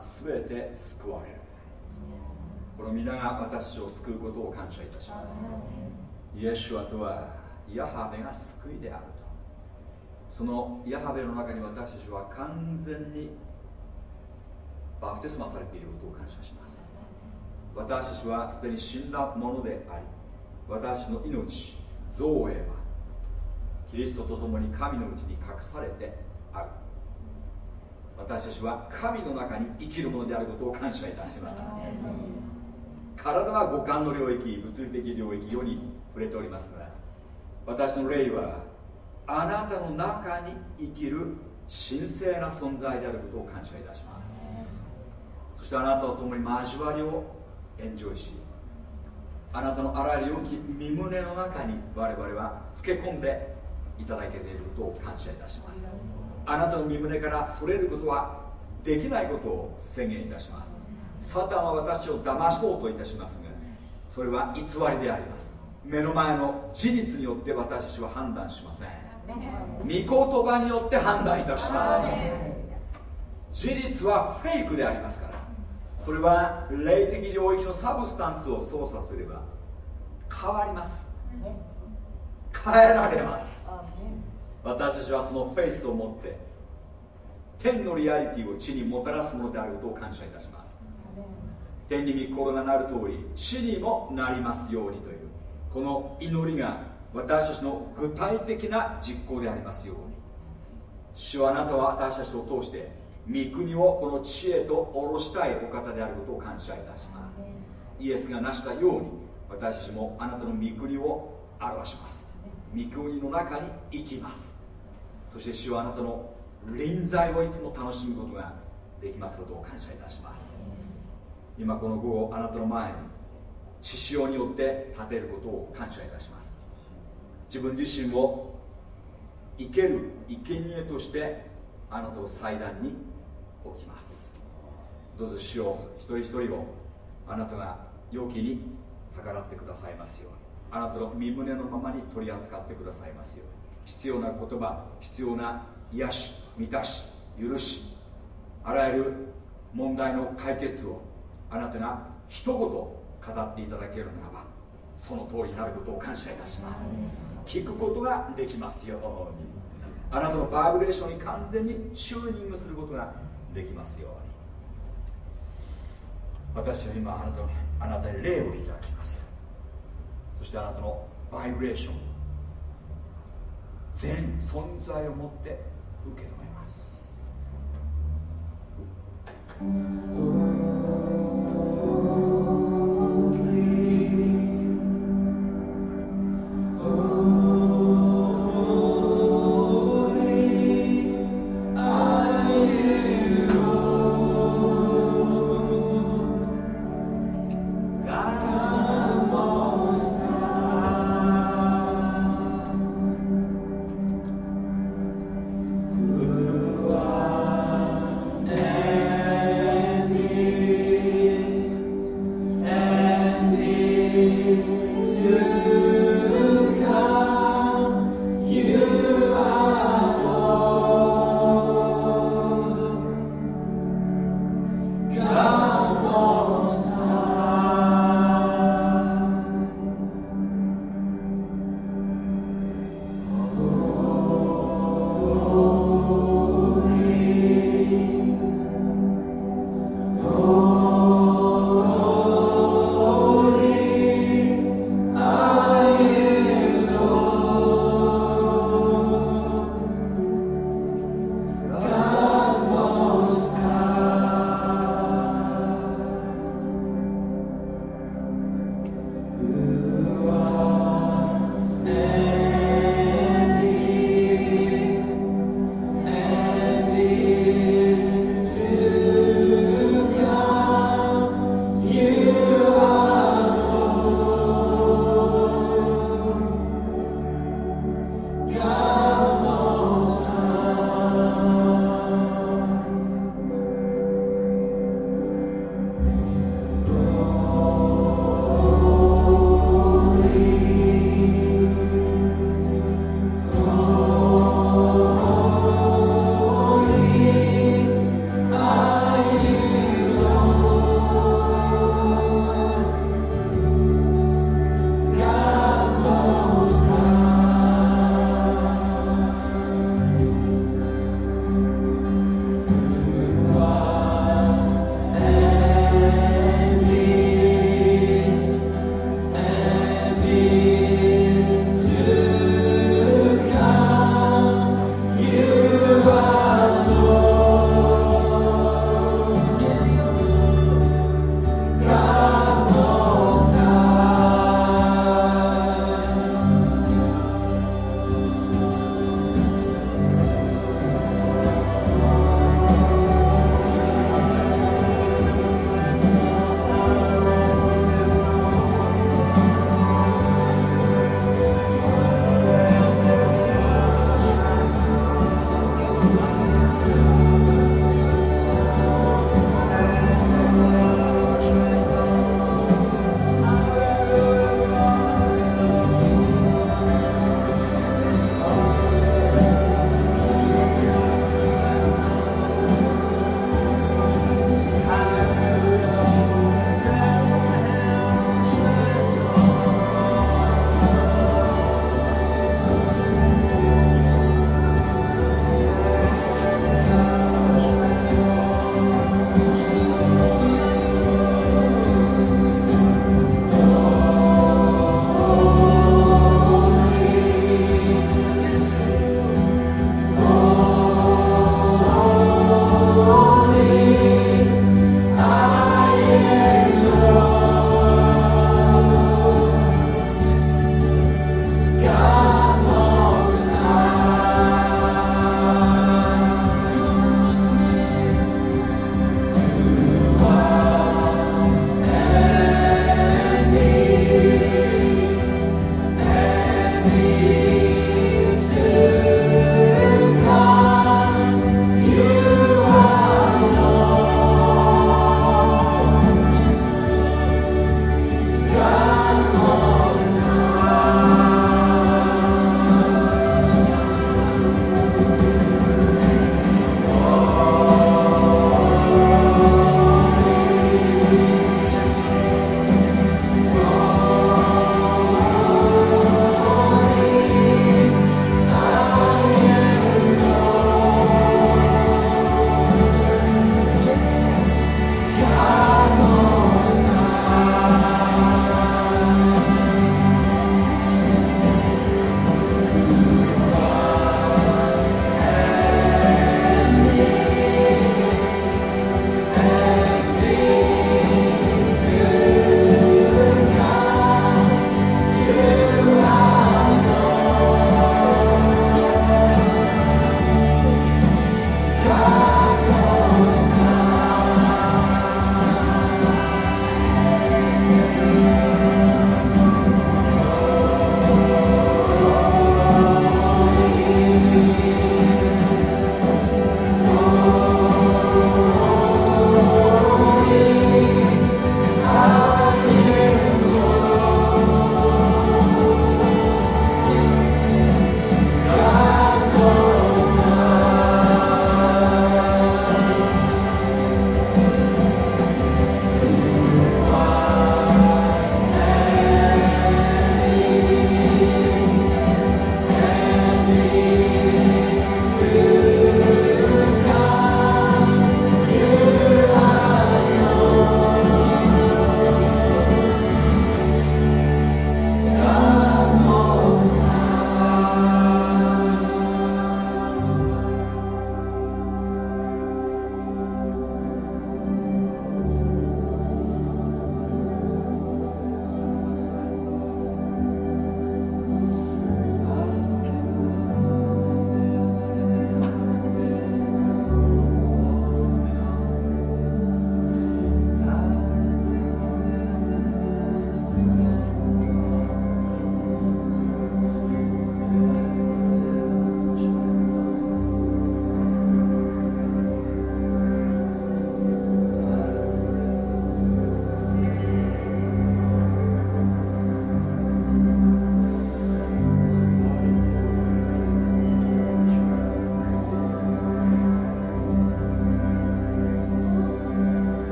全て救われる。この皆が私を救うことを感謝いたします。イエシュアとはヤハベが救いであると。そのヤハベの中に私たちは完全にバプテスマされていることを感謝します。私たちはすでに死んだものであり私の命造営はキリストと共に神のうちに隠されてある。私たちは神の中に生きるものであることを感謝いたします。体は五感の領域物理的領域世に触れておりますが私の霊はあなたの中に生きる神聖な存在であることを感謝いたします。そしてあなたと共に交わりをエンジョイしあなたのあらゆる良き身胸の中に我々はつけ込んでいただけていることを感謝いたしますあなたの身胸からそれることはできないことを宣言いたします。サタンは私を騙そうといたしますがそれは偽りであります。目の前の事実によって私たちは判断しません。御言葉によって判断いたします。事実はフェイクでありますから。それは霊的領域のサブスタンスを操作すれば変わります。変えられます私たちはそのフェイスを持って天のリアリティを地にもたらすものであることを感謝いたします。天に御心がなる通り地にもなりますようにというこの祈りが私たちの具体的な実行でありますように。主はあなたは私たちを通して御国をこの地へと下ろしたいお方であることを感謝いたします。イエスが成したように私たちもあなたの御国を表します。御国の中に生きます。そして主はあなたの臨在をいつも楽しむことができますことを感謝いたします。今この午後あなたの前に血潮によって立てることを感謝いたします。自分自身を生ける生贄としてあなたを祭壇に置きます。どうぞ主を一人一人をあなたが良きに計らってくださいますように。あなたの身胸のままに取り扱ってくださいますよう必要な言葉必要な癒し満たし許しあらゆる問題の解決をあなたが一言語っていただけるならばその通りになることを感謝いたします。聞くことができますよ。うにあなたのバイブレーションに完全にチューニングすることができますように。私は今あなたのあなたに礼をいただきます。そしてあなたのバイブレーション全存在をもって受け止めます。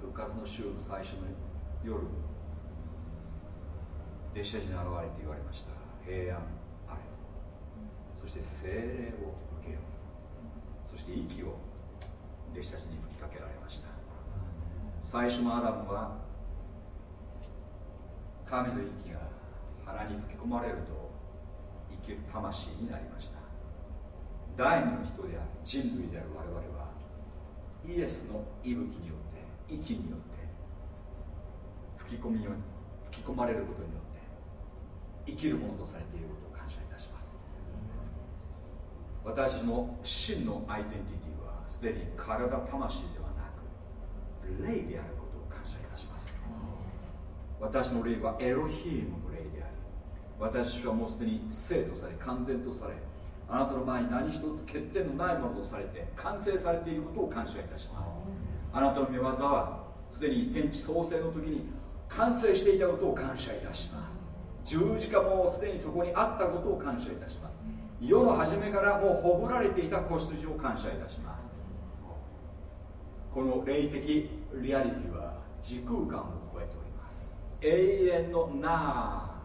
復活の週の最初の夜弟子たちに現れて言われました。平安あれ。そして精霊を受けよう。そして息を弟子たちに吹きかけられました。最初のアダムは神の息が鼻に吹き込まれると生きる魂になりました。第二の人である人類である我々はイエスの息吹によって息によって吹き込みよ吹き込まれることによって生きるものとされていることを感謝いたします。私の真のアイデンティティはすでに体魂ではなく霊であることを感謝いたします。私の霊はエロヒームの霊であり私はもうすでに生とされ完全とされあなたの前に何一つ欠点のないものとされて完成されていることを感謝いたします。あなたの御業はすでに天地創生の時に完成していたことを感謝いたします。十字架もすでにそこにあったことを感謝いたします。世の初めからもうほぐられていた子羊を感謝いたします。この霊的リアリティは時空間を超えております。永遠のなあ。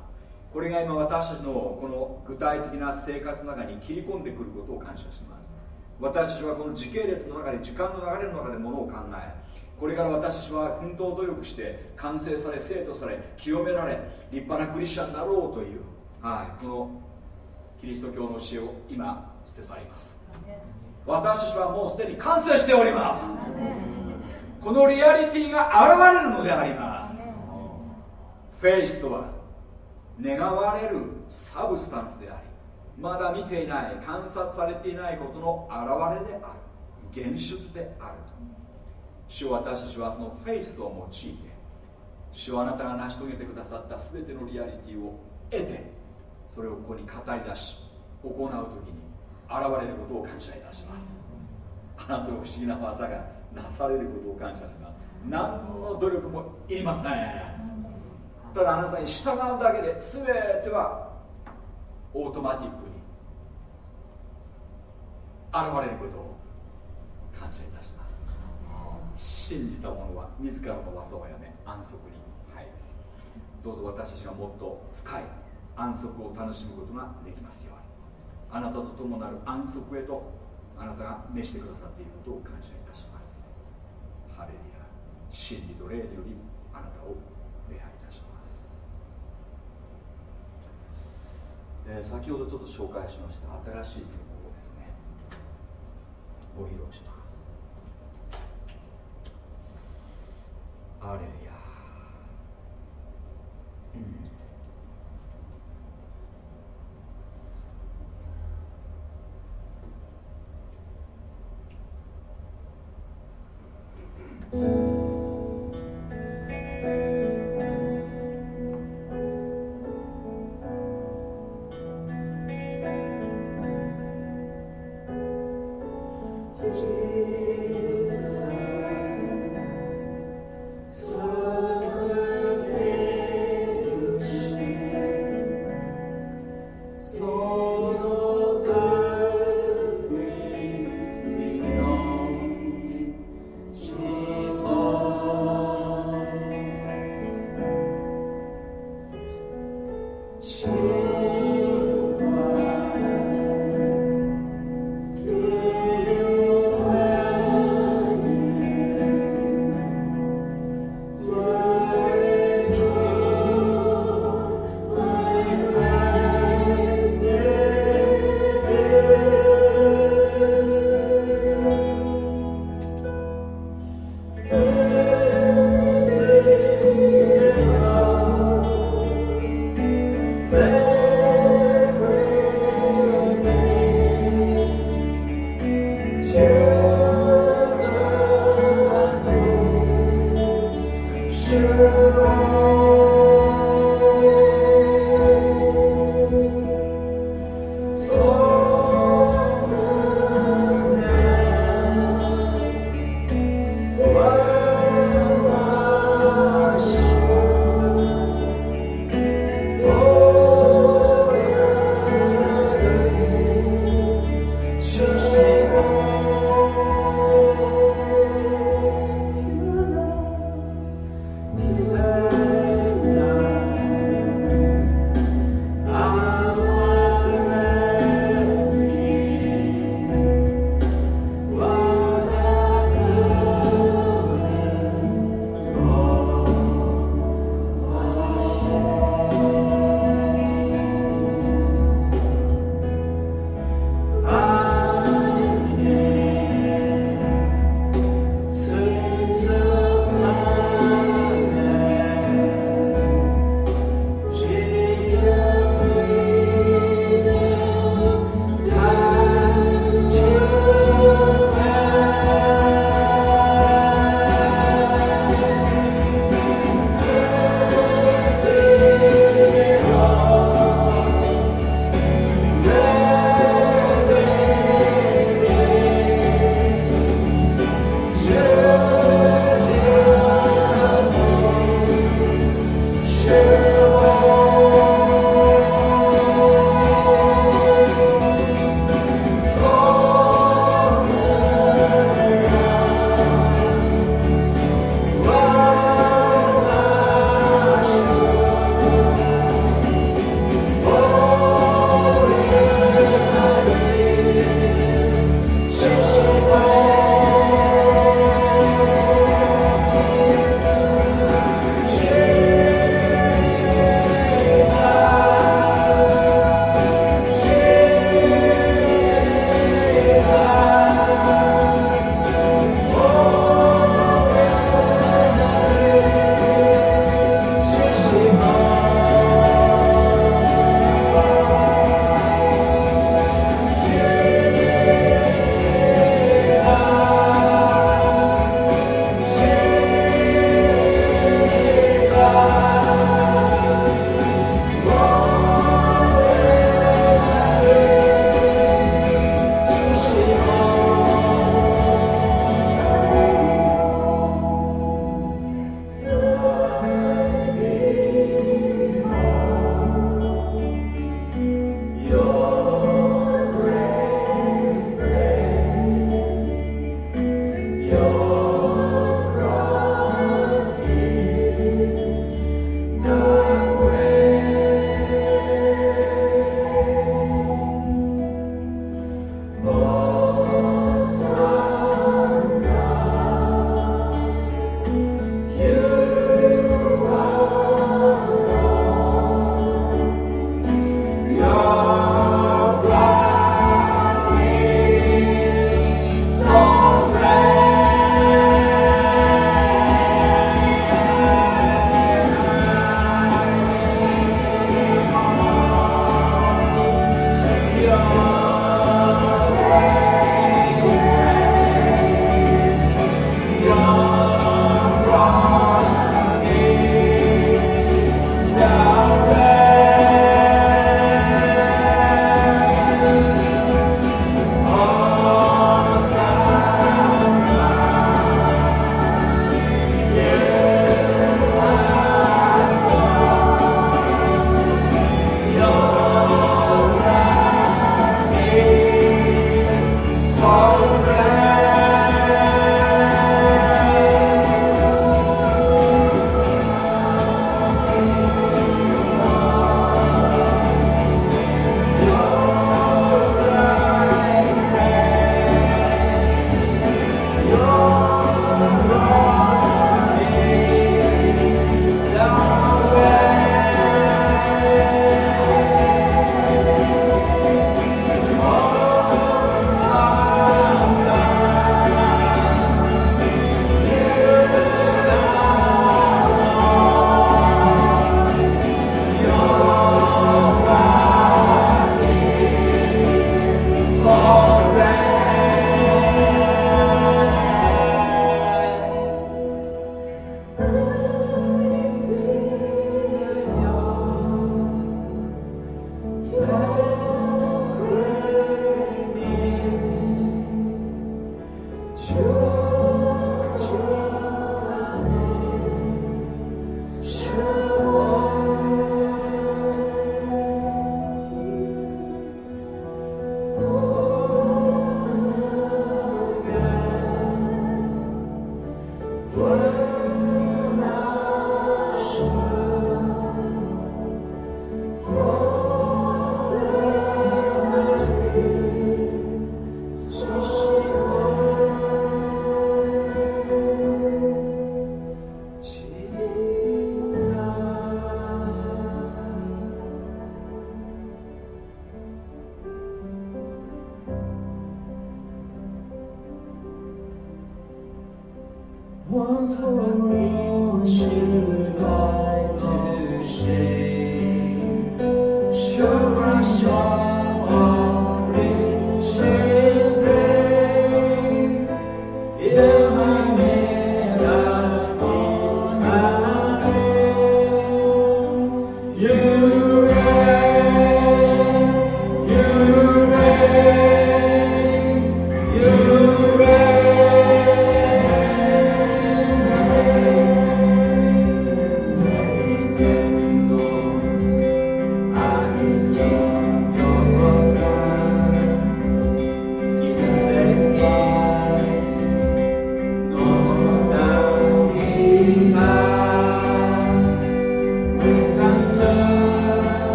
これが今私たちのこの具体的な生活の中に切り込んでくることを感謝します。私たちはこの時系列の中で時間の流れの中でものを考えこれから私たちは奮闘努力して完成され生徒され清められ立派なクリスチャンになろうという、はい、このキリスト教の教えを今捨て去ります。私たちはもうすでに完成しております。このリアリティが現れるのであります。フェイスとは願われる substance でありまだ見ていない観察されていないことの現れである。現出であると主は私たちはそのフェイスを用いて主はあなたが成し遂げてくださった全てのリアリティを得てそれをここに語り出し行う時に現れることを感謝いたします。あなたの不思議な技がなされることを感謝します。何の努力もいりません。ただあなたに従うだけで全てはオートマティックに現れることを感謝いたします。信じた者は自らの技をやめ安息に。入るどうぞ私たちがもっと深い安息を楽しむことができますように。あなたと共なる安息へとあなたが召してくださっていることを感謝いたします。ハレルヤ。真理と霊によりあなたをえー、先ほどちょっと紹介しました新しいご披露します。アレルヤうん。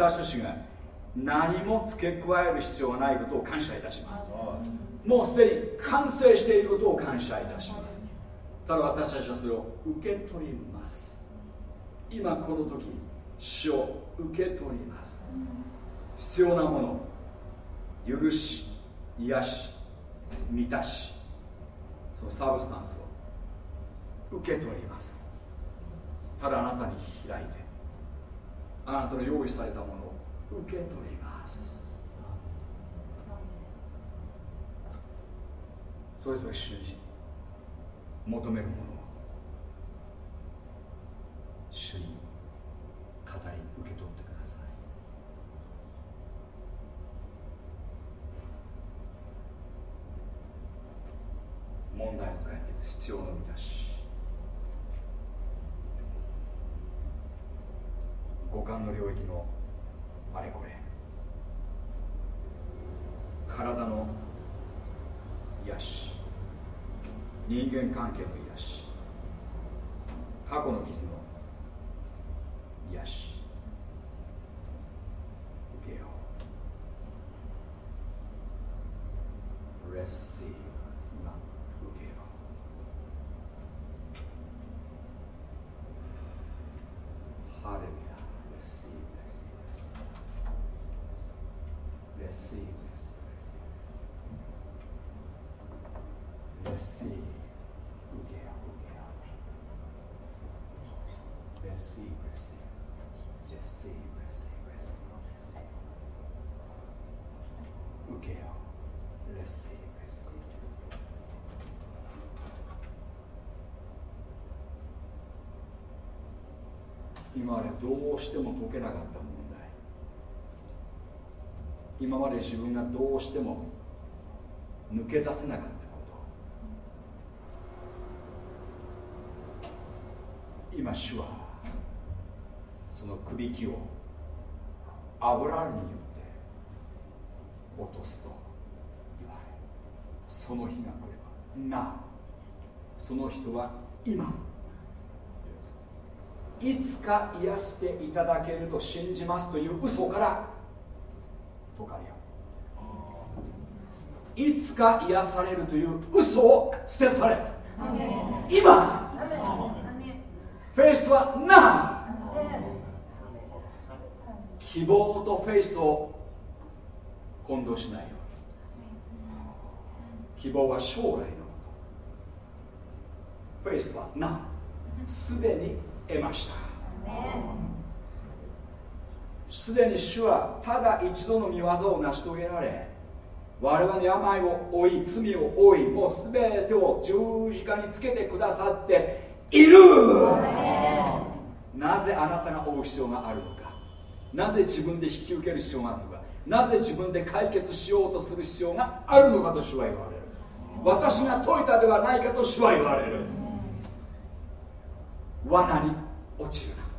私たちが何も付け加える必要がないことを感謝いたします。もうすでに完成していることを感謝いたします。ただ私たちはそれを受け取ります。今この時死を受け取ります。必要なもの許し癒し満たしそのサブスタンスを受け取ります。ただあなたに開いて。あなたの用意されたものを受け取ります。それぞれ主に求めるものを主に語り受け取ってください。問題の解決必要の満たし。五感の領域のあれこれ。体の癒し。人間関係の癒し。過去の傷の癒し。受けよう。Receive 今受けよう。ハレルヤ Receive Receive Receive Receive Receive receive, receive, receive, receive, receive. receive, receive. 今までどうしても解けなかった問題今まで自分がどうしても抜け出せなかったこと。今主はそのくびきを油によって落とすと言われその日が来ればなその人は今いつか癒していただけると信じますという嘘からいつか癒されるという嘘を捨て去れ。今。フェイスはな。希望とフェイスを混同しないよ希望は将来のこと。フェイスはな。すでに得ましたすでに主はただ一度の見業を成し遂げられ我々の病を負い罪を負いもう全てを十字架につけてくださっている。なぜあなたが負う必要があるのか。なぜ自分で引き受ける必要があるのか。なぜ自分で解決しようとする必要があるのかと主は言われる。私が解いたではないかと主は言われる。罠に落ちるな。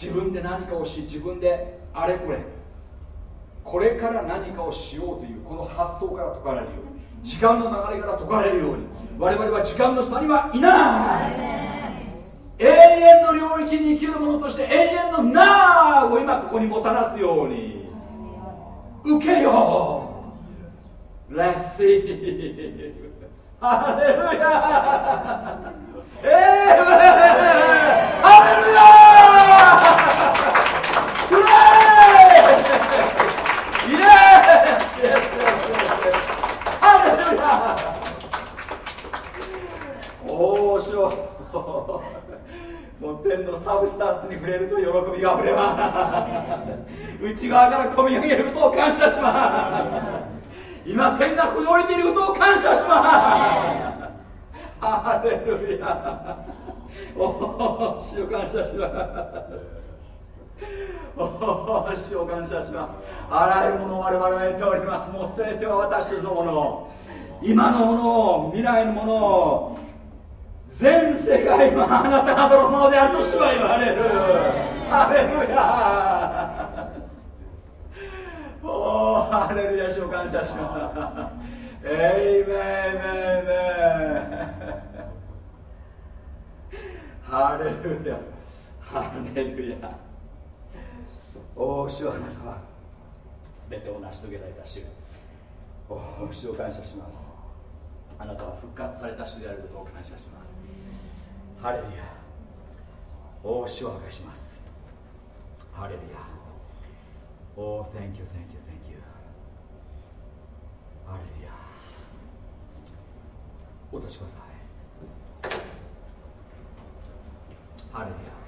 自分で何かをし自分であれこれこれから何かをしようというこの発想から解かれるように時間の流れから解かれるように我々は時間の下にはいない。永遠の領域に生きる者として永遠のなーを今ここにもたらすように受けよう。レッシーハレルヤエーイイエーイハレルヤサブスタンスに触れると喜びがあふれます内側から込み上げることを感謝します今天が降り降りてい。ることを感謝しますハレルヤおお主を感謝します おお主を感謝します。あらゆるものを我々は得ております。もう全ては私たちのもの。今のものを未来のものを全世界はあなた方のものであると主は言われるハレルヤ。おおハレルヤ主を感謝します。エイメンメン。メハレルヤ。ハレルヤ。おお主はあなたは。全てを成し遂げられた主おお主を感謝します。あなたは復活された主であることを感謝します。ハレルヤ。おお主を明かします。ハレルヤ。おお Thank you, thank you, thank you. ハレルヤ。お立ちください。ハレルヤ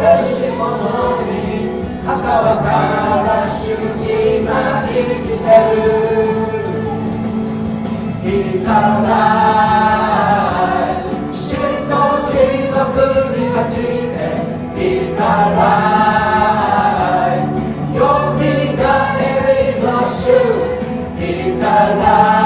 し者に墓はから主今生きてるいざらい死とじとくみ勝ちていざらいよみがえりの主いざらい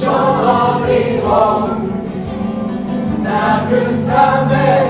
Somebody home. Now good Sunday.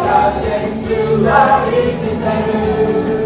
イエスは生きてる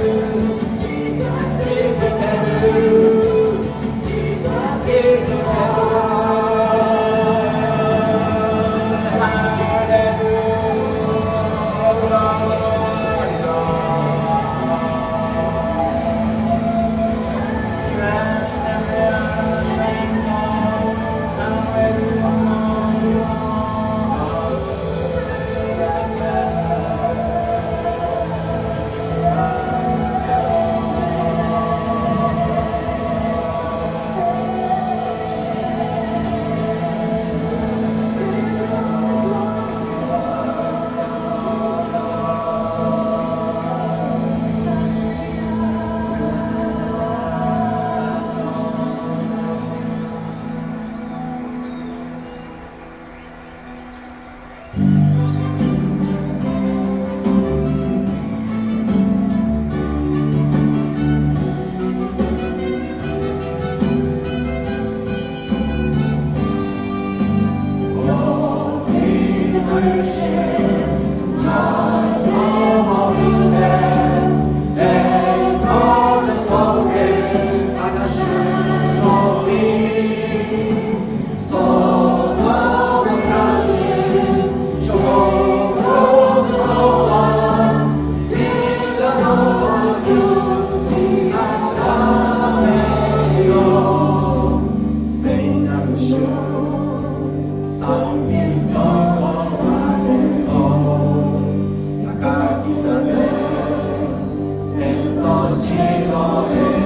지혜 너의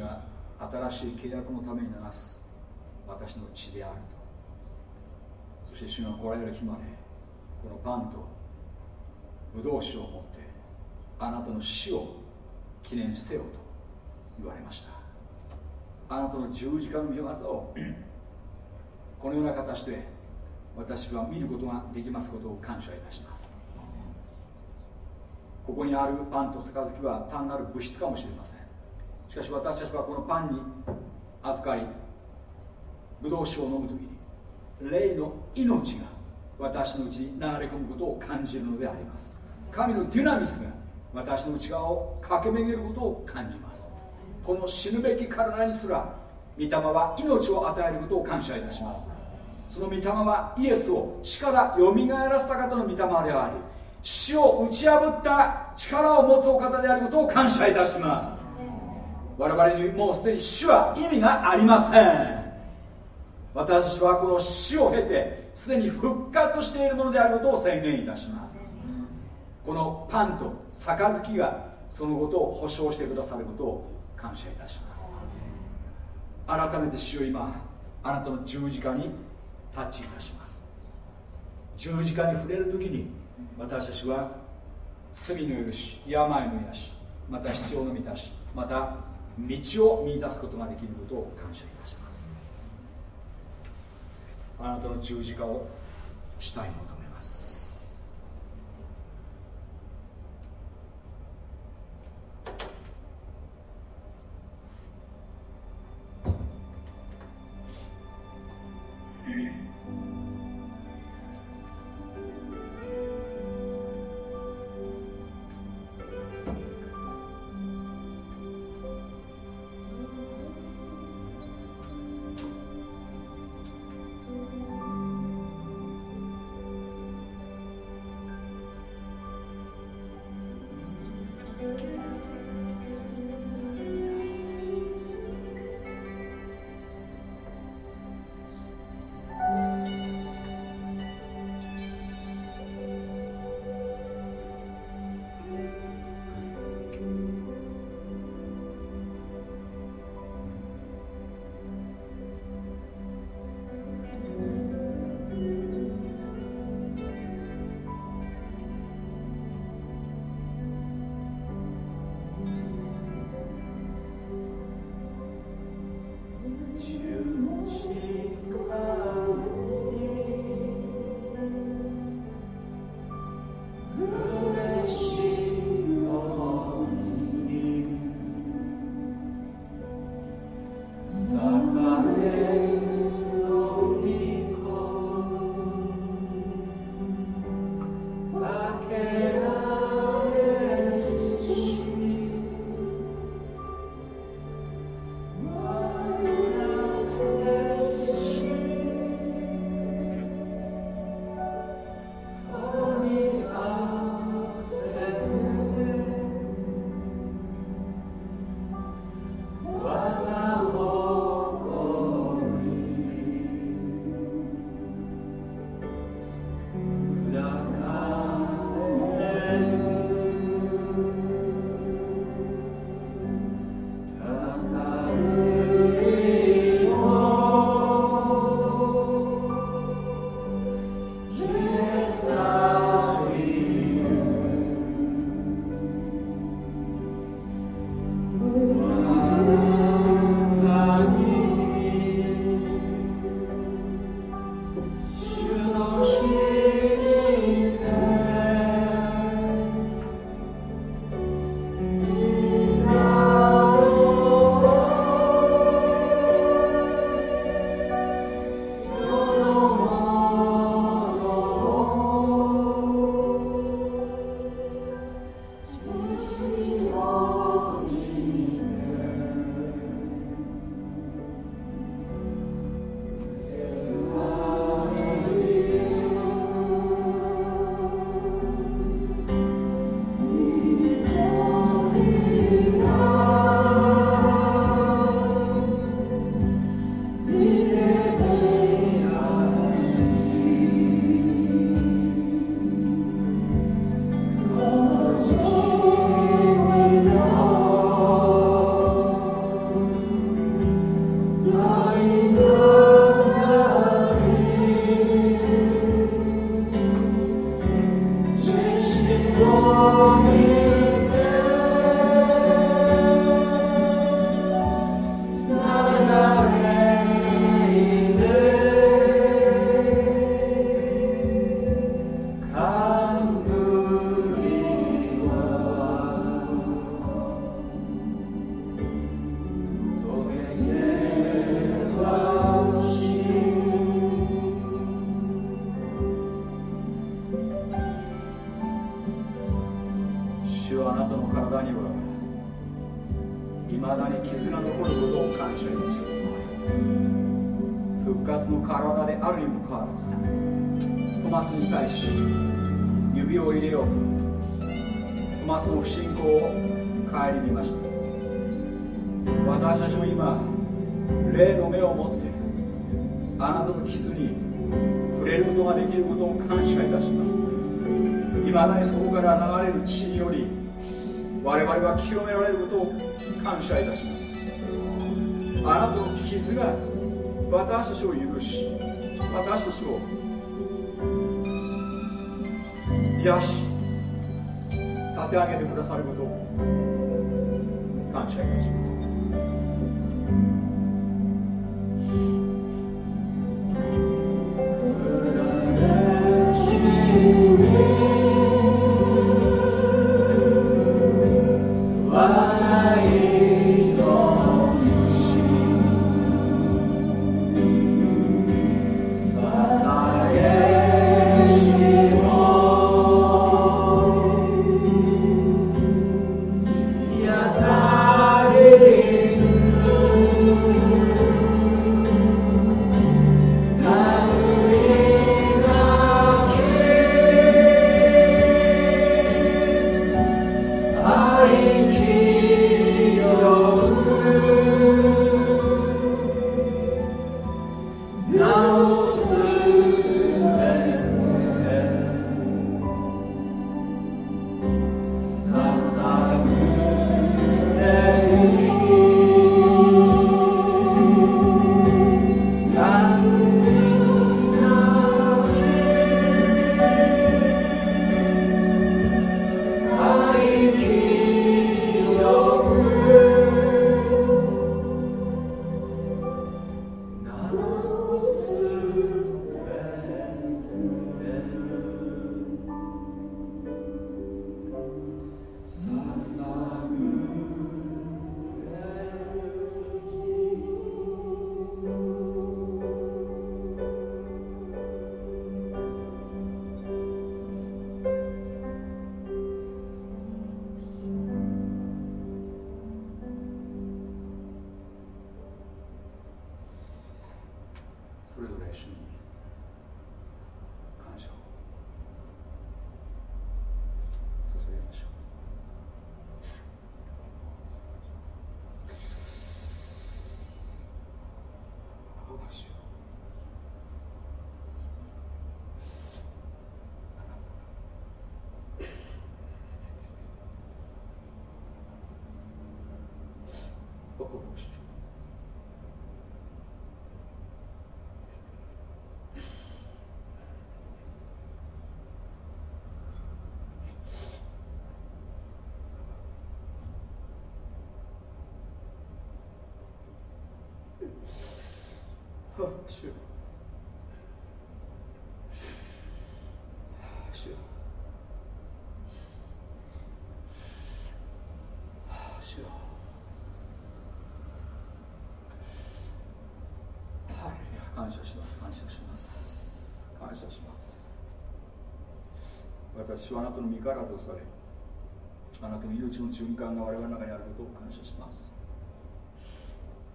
が新しい契約のために流す私の血であると。そして主が来られる日までこのパンとブドウ酒を持ってあなたの死を記念せよと言われました。あなたの十字架の見業を このような形で私は見ることができますことを感謝いたします。ここにあるパンと杯は単なる物質かもしれません。しかし私たちはこのパンに預かりブドウ酒を飲む時に霊の命が私のうちに流れ込むことを感じるのであります。神のデュナミスが私の内側を駆け巡ることを感じます。この死ぬべき体にすら御霊は命を与えることを感謝いたします。その御霊はイエスを死からよみがえらせた方の御霊であり死を打ち破った力を持つお方であることを感謝いたします。我々にもうすでに死は意味がありません。私たちはこの死を経てすでに復活しているものであることを宣言いたします。このパンと杯がそのことを保証してくださることを感謝いたします。改めて死を今あなたの十字架にタッチいたします。十字架に触れる時に私たちは罪の許し病の癒しまた必要の満たしまた道を見出すことができることを感謝いたします。あなたの十字架をしたいのだ復我々は清められることを感謝いたします。あなたの傷が私たちを許し私たちを癒し立て上げてくださることを感謝いたします。します。感謝します。感謝します。私はあなたの身からとされあなたの命の循環が我々の中にあることを感謝します。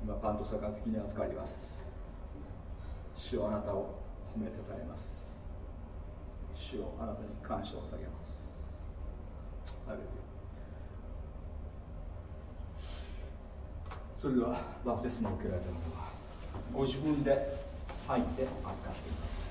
今パンと杯に預かります。主をあなたを褒めてたえます。主をあなたに感謝を下げます。それではバプテスマを受けられた者はご自分で裂いて預かってい。ます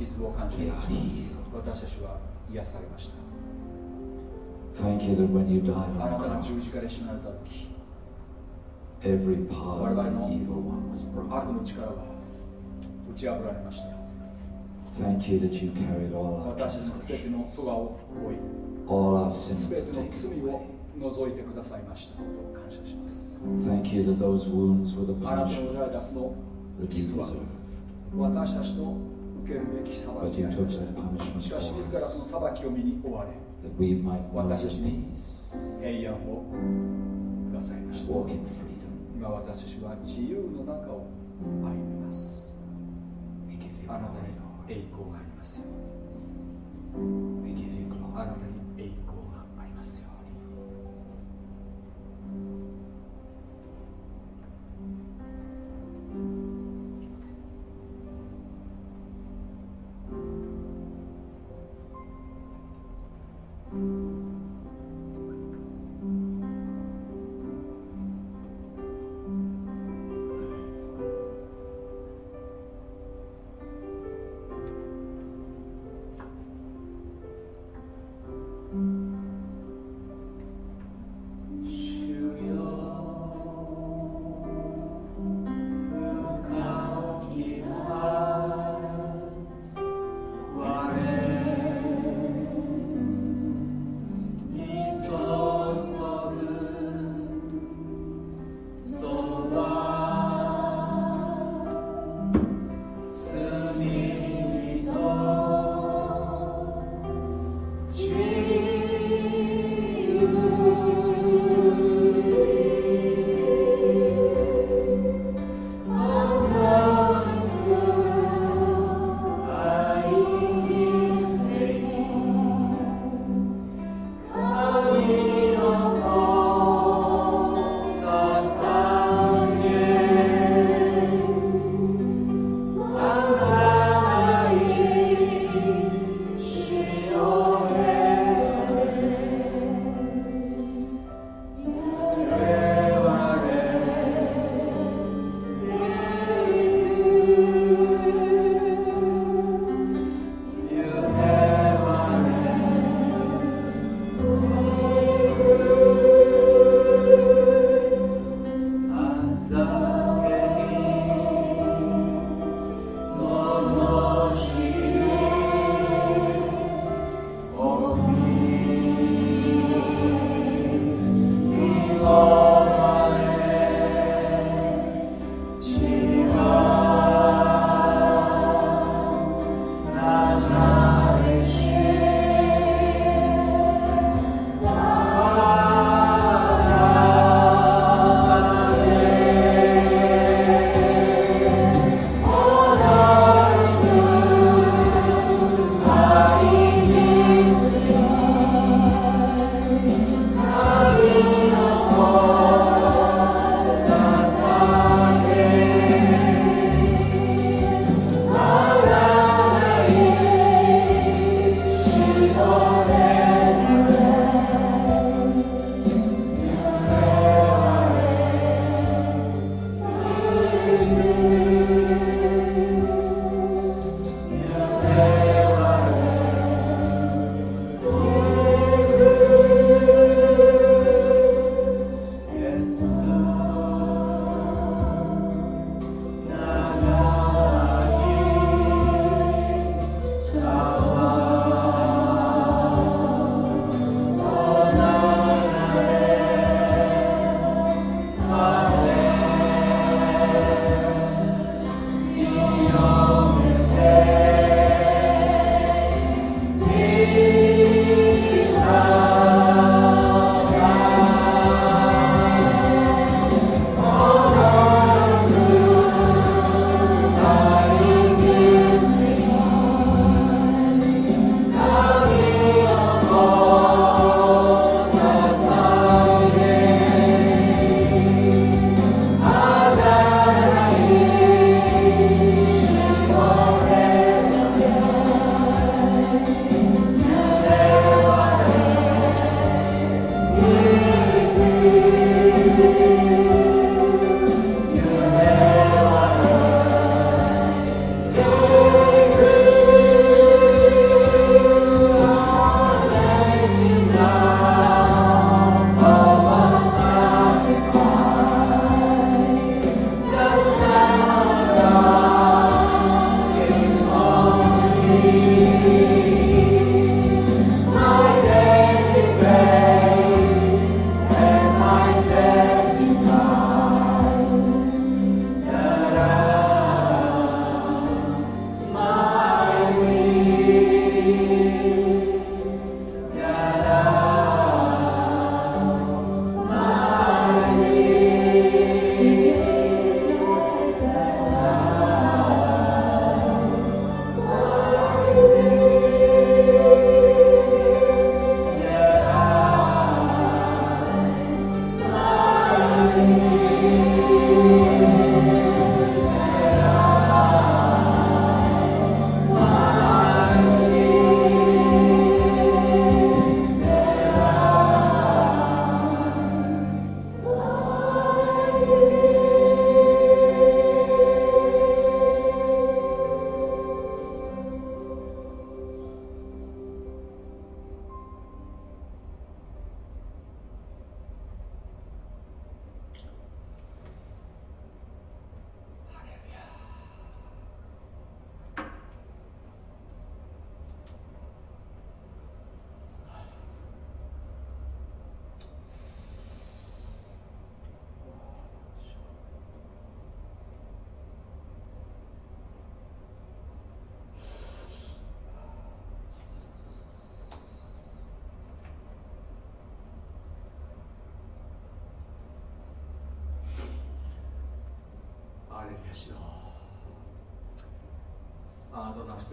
傷を感謝いたします私たちは癒されました Thank you that when you died あなたが十字架で死なれた時 every power 我 of 々 the の evil one was 悪 broken. Thank you that you carried all our 私たちのすべての不和を負い all our sins taken 除いてくださいましたことを感謝します Thank you that those wounds were the punishment that you 傷は deserved. 私たちのけるべき裁きにありました。しかし自らその裁きを身に追われ私たちに平安をくださいました。今私たちは自由の中を歩みます。あなたに栄光がありますあなたに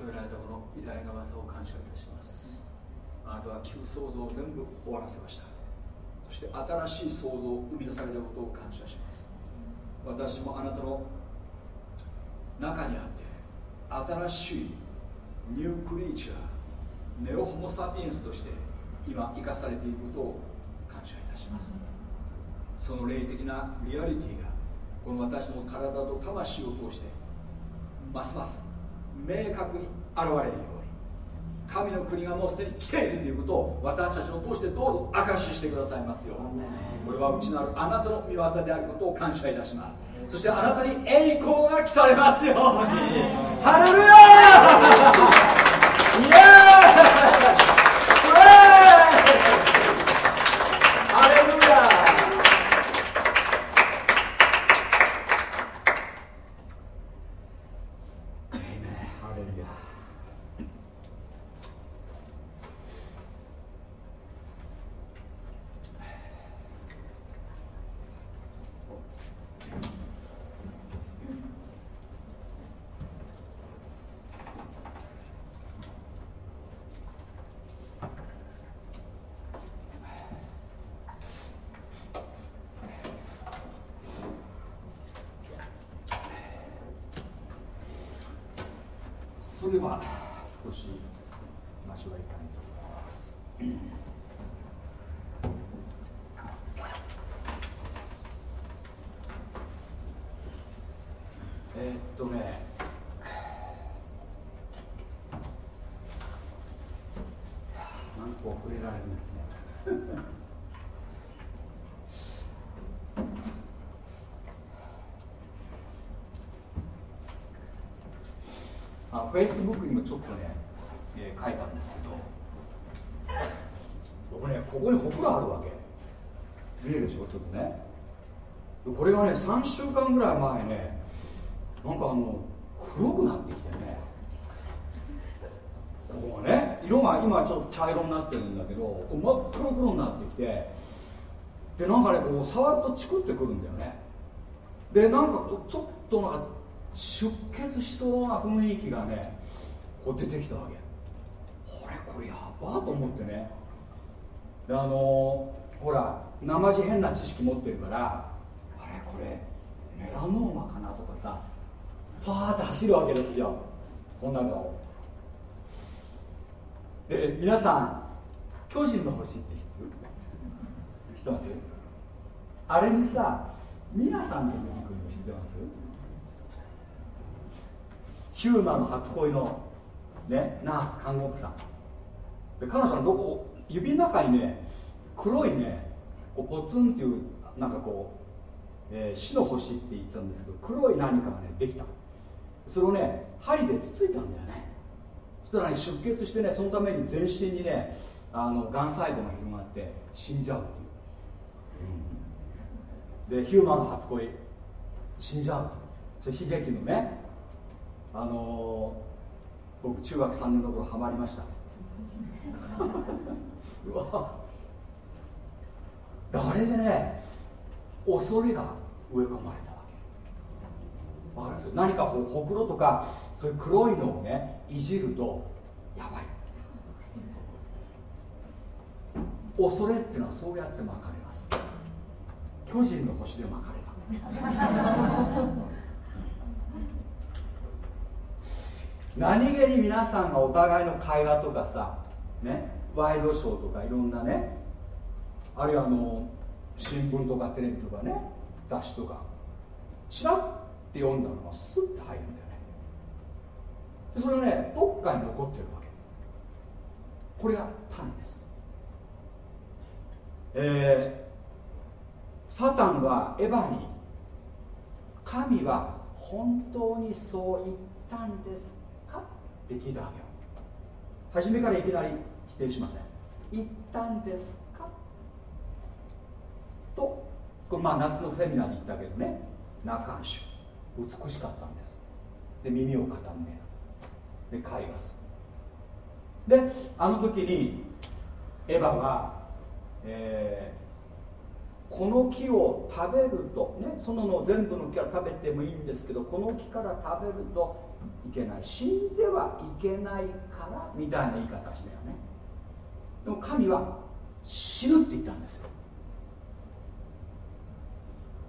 あなたの成し遂げられたこの偉大な技を感謝いたします。あなたは旧創造を全部終わらせました。そして新しい創造を生み出されたことを感謝します。私もあなたの中にあって新しいニュークリーチャーネオホモ・サピエンスとして今生かされていることを感謝いたします。その霊的なリアリティがこの私の体と魂を通してますます明確に現れるように。神の国がもうすでに来ているということを私たちを通してどうぞ証ししてくださいますよ。これは内なるあなたの見業であることを感謝いたします。そしてあなたに栄光が来されますように。ハレルヤイエーイそれでは少しましょうがいたいと思います。えー、っとね何個触れられるんですねあフェイスブックにもちょっとね、えー、書いたんですけど僕ねここにほくろあるわけ。見えるでしょちょっとね。これがね3週間ぐらい前ねなんかあの黒くなってきてね。ここがね色が今ちょっと茶色になってるんだけど真っ黒黒になってきて。でなんかねこう触るとチクってくるんだよね。でなんかちょっと出しそうな雰囲気がねこう出てきたわけ。これこれやばと思ってね。であのー、ほら生地変な知識持ってるからあれこれメラノーマかなとかさパーって走るわけですよ。こんなので皆さん巨人の星って知ってる？知ってます？あれにさ皆さんって出てくるの知ってます？ヒューマンの初恋の、ね、ナース看護婦さん。で彼女のどこ指の中にね黒いねこうポツンっていうなんかこう、えー、死の星って言ってたんですけど黒い何かがねできた。それをね針でつついたんだよね。そしたらね出血してねそのために全身にねあのがん細胞が広がって死んじゃうっていう、うん、でヒューマンの初恋。死んじゃう。それ悲劇のね。あのー、僕中学3年の頃ハマりました。うわ。あれでね恐れが植え込まれたわかります？何かほほくろとかそういう黒いのをねいじるとやばい。恐れっていうのはそうやって巻かれます。巨人の星で巻かれた何気に皆さんがお互いの会話とかさ、ね、ワイドショーとかいろんなねあるいはあの新聞とかテレビとかね雑誌とかチラッて読んだのがスッて入るんだよね。でそれがねどっかに残ってるわけ。これが種です。えー、サタンはエヴァに神は本当にそう言ったんです。って聞いたわけよ。初めからいきなり否定しません。言ったんですか？とこれまあ夏のフェミナーに言ったけどね。中手美しかったんです。で耳を傾けるで会話す。るであの時にエヴァは、えこの木を食べるとねそのの全部の木は食べてもいいんですけどこの木から食べるといけない。死んではいけないからみたいな言い方したよね。でも神は死ぬって言ったんですよ。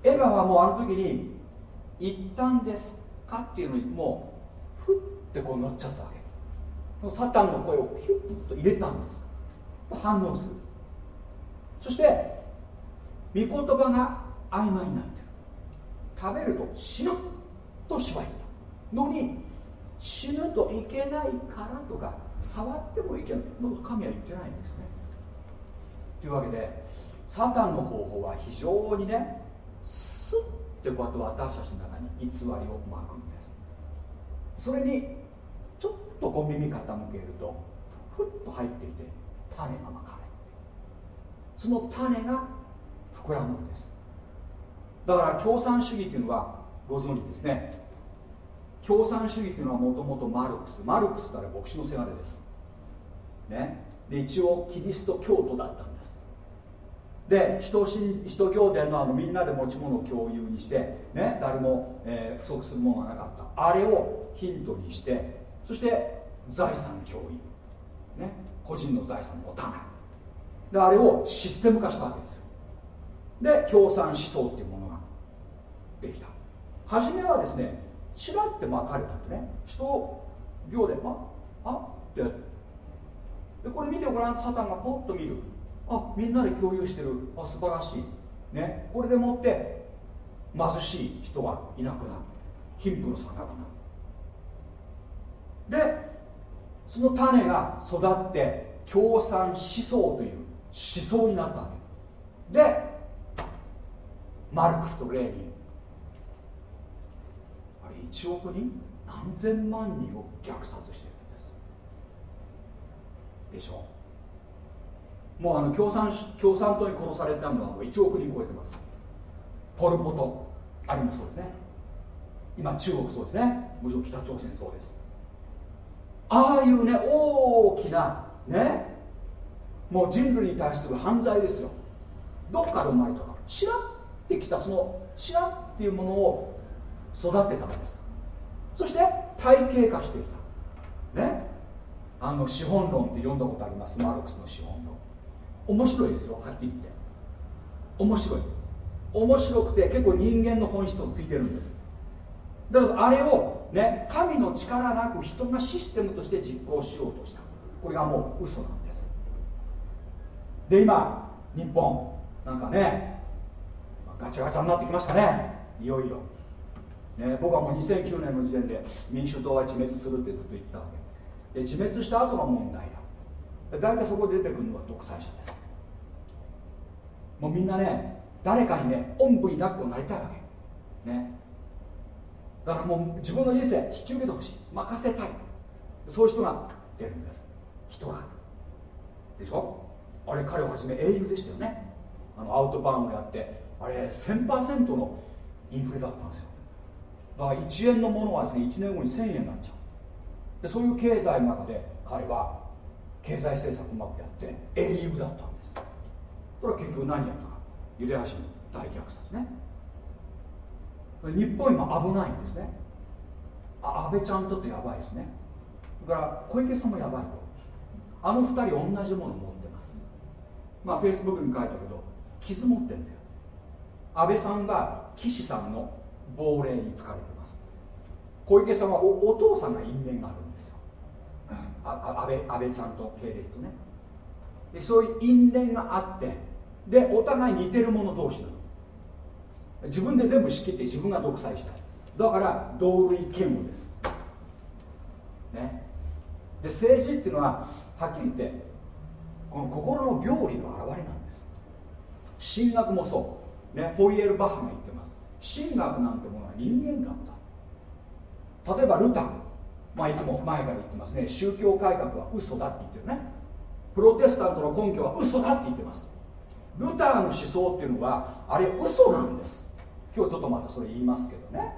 エヴァはもうあの時に「言ったんですか?」っていうのにもうふってこう乗っちゃったわけ。サタンの声をヒュッと入れたんです。反応する。そして御言葉が曖昧になってる。食べると死ぬと主は言ったのに死ぬといけないからとか触ってもいけない。の神は言ってないんですね。というわけでサタンの方法は非常にねスッてこうやって私たちの中に偽りをまくんです。それにちょっとこう耳傾けるとふっと入ってきて種がまかれその種が膨らむんです。だから共産主義っていうのはご存知ですね。共産主義っていうのはもともとマルクスマルクスから牧師のせがれです。ね。で一応キリスト教徒だったんです。で使徒使徒教伝のあのみんなで持ち物を共有にして、ね、誰も、えー、不足するものがなかった。あれをヒントにしてそして財産共有、ね、個人の財産を持たない。であれをシステム化したわけですよ。で共産思想っていうものができた。初めはですねちらって巻かれたんでね。人を行でああって。でこれ見てごらんサタンがポッと見る。あみんなで共有してる。あ素晴らしい。ねこれでもって貧しい人がいなくなる。貧富の差がなくなる。でその種が育って共産思想という思想になったわけ。でマルクスとレーニン。1億人何千万人を虐殺してるんです。でしょう。もうあの共産共産党に殺されたのはもう1億人超えてます。ポル・ポトあれもそうですね。今中国そうですね。もちろん北朝鮮そうです。ああいうね大きなねもう人類に対する犯罪ですよ。どっから生まれたかチラッてきたそのチラッっていうものを育ってたんです。そして体系化してきた。ね。あの資本論って読んだことあります？マルクスの資本論。面白いですよはっきり言って。面白い。面白くて結構人間の本質をついてるんです。だからあれをね神の力なく人がシステムとして実行しようとした。これがもう嘘なんです。で今日本。なんかねガチャガチャになってきましたね。いよいよ、ね、僕はもう2009年の時点で民主党は自滅するってずっと言ったわけ。で自滅した後が問題だ。大体そこで出てくるのは独裁者です。もうみんなね誰かにねおんぶに抱っこになりたいわけ。ね。だからもう自分の人生引き受けてほしい。任せたい。そういう人が出るんです。人が。でしょ？あれ彼をはじめ英雄でしたよね。あのアウトバーンをやってあれ1000%のインフレだったんですよ。だから1円のものはですね1年後に1000円になっちゃう。でそういう経済の中で彼は経済政策うまくやって英雄だったんです。これは結局何やったか。ユダヤ人大虐殺ね。日本今危ないんですね。あ安倍ちゃんちょっとやばいですね。だから小池さんもやばいと。あの2人同じもの持ってます。まあフェイスブックに書いたけど傷持ってんだよ。安倍さんが岸さんの亡霊に疲れてます。小池さんはお父さんが因縁があるんですよ。あ安倍安倍ちゃんと系列とね。でそういう因縁があってでお互い似てる者同士なの。自分で全部仕切って自分が独裁したい。だから同類嫌悪です。ね。で政治っていうのははっきり言ってこの心の病理の表れなんです。神学もそう。ね。フォイエル・バッハが言って神学なんてものは人間学だ。例えばルタン。まあいつも前から言ってますね。宗教改革は嘘だって言ってるね。プロテスタントの根拠は嘘だって言ってます。ルターの思想っていうのはあれ嘘なんです。今日ちょっとまたそれ言いますけどね。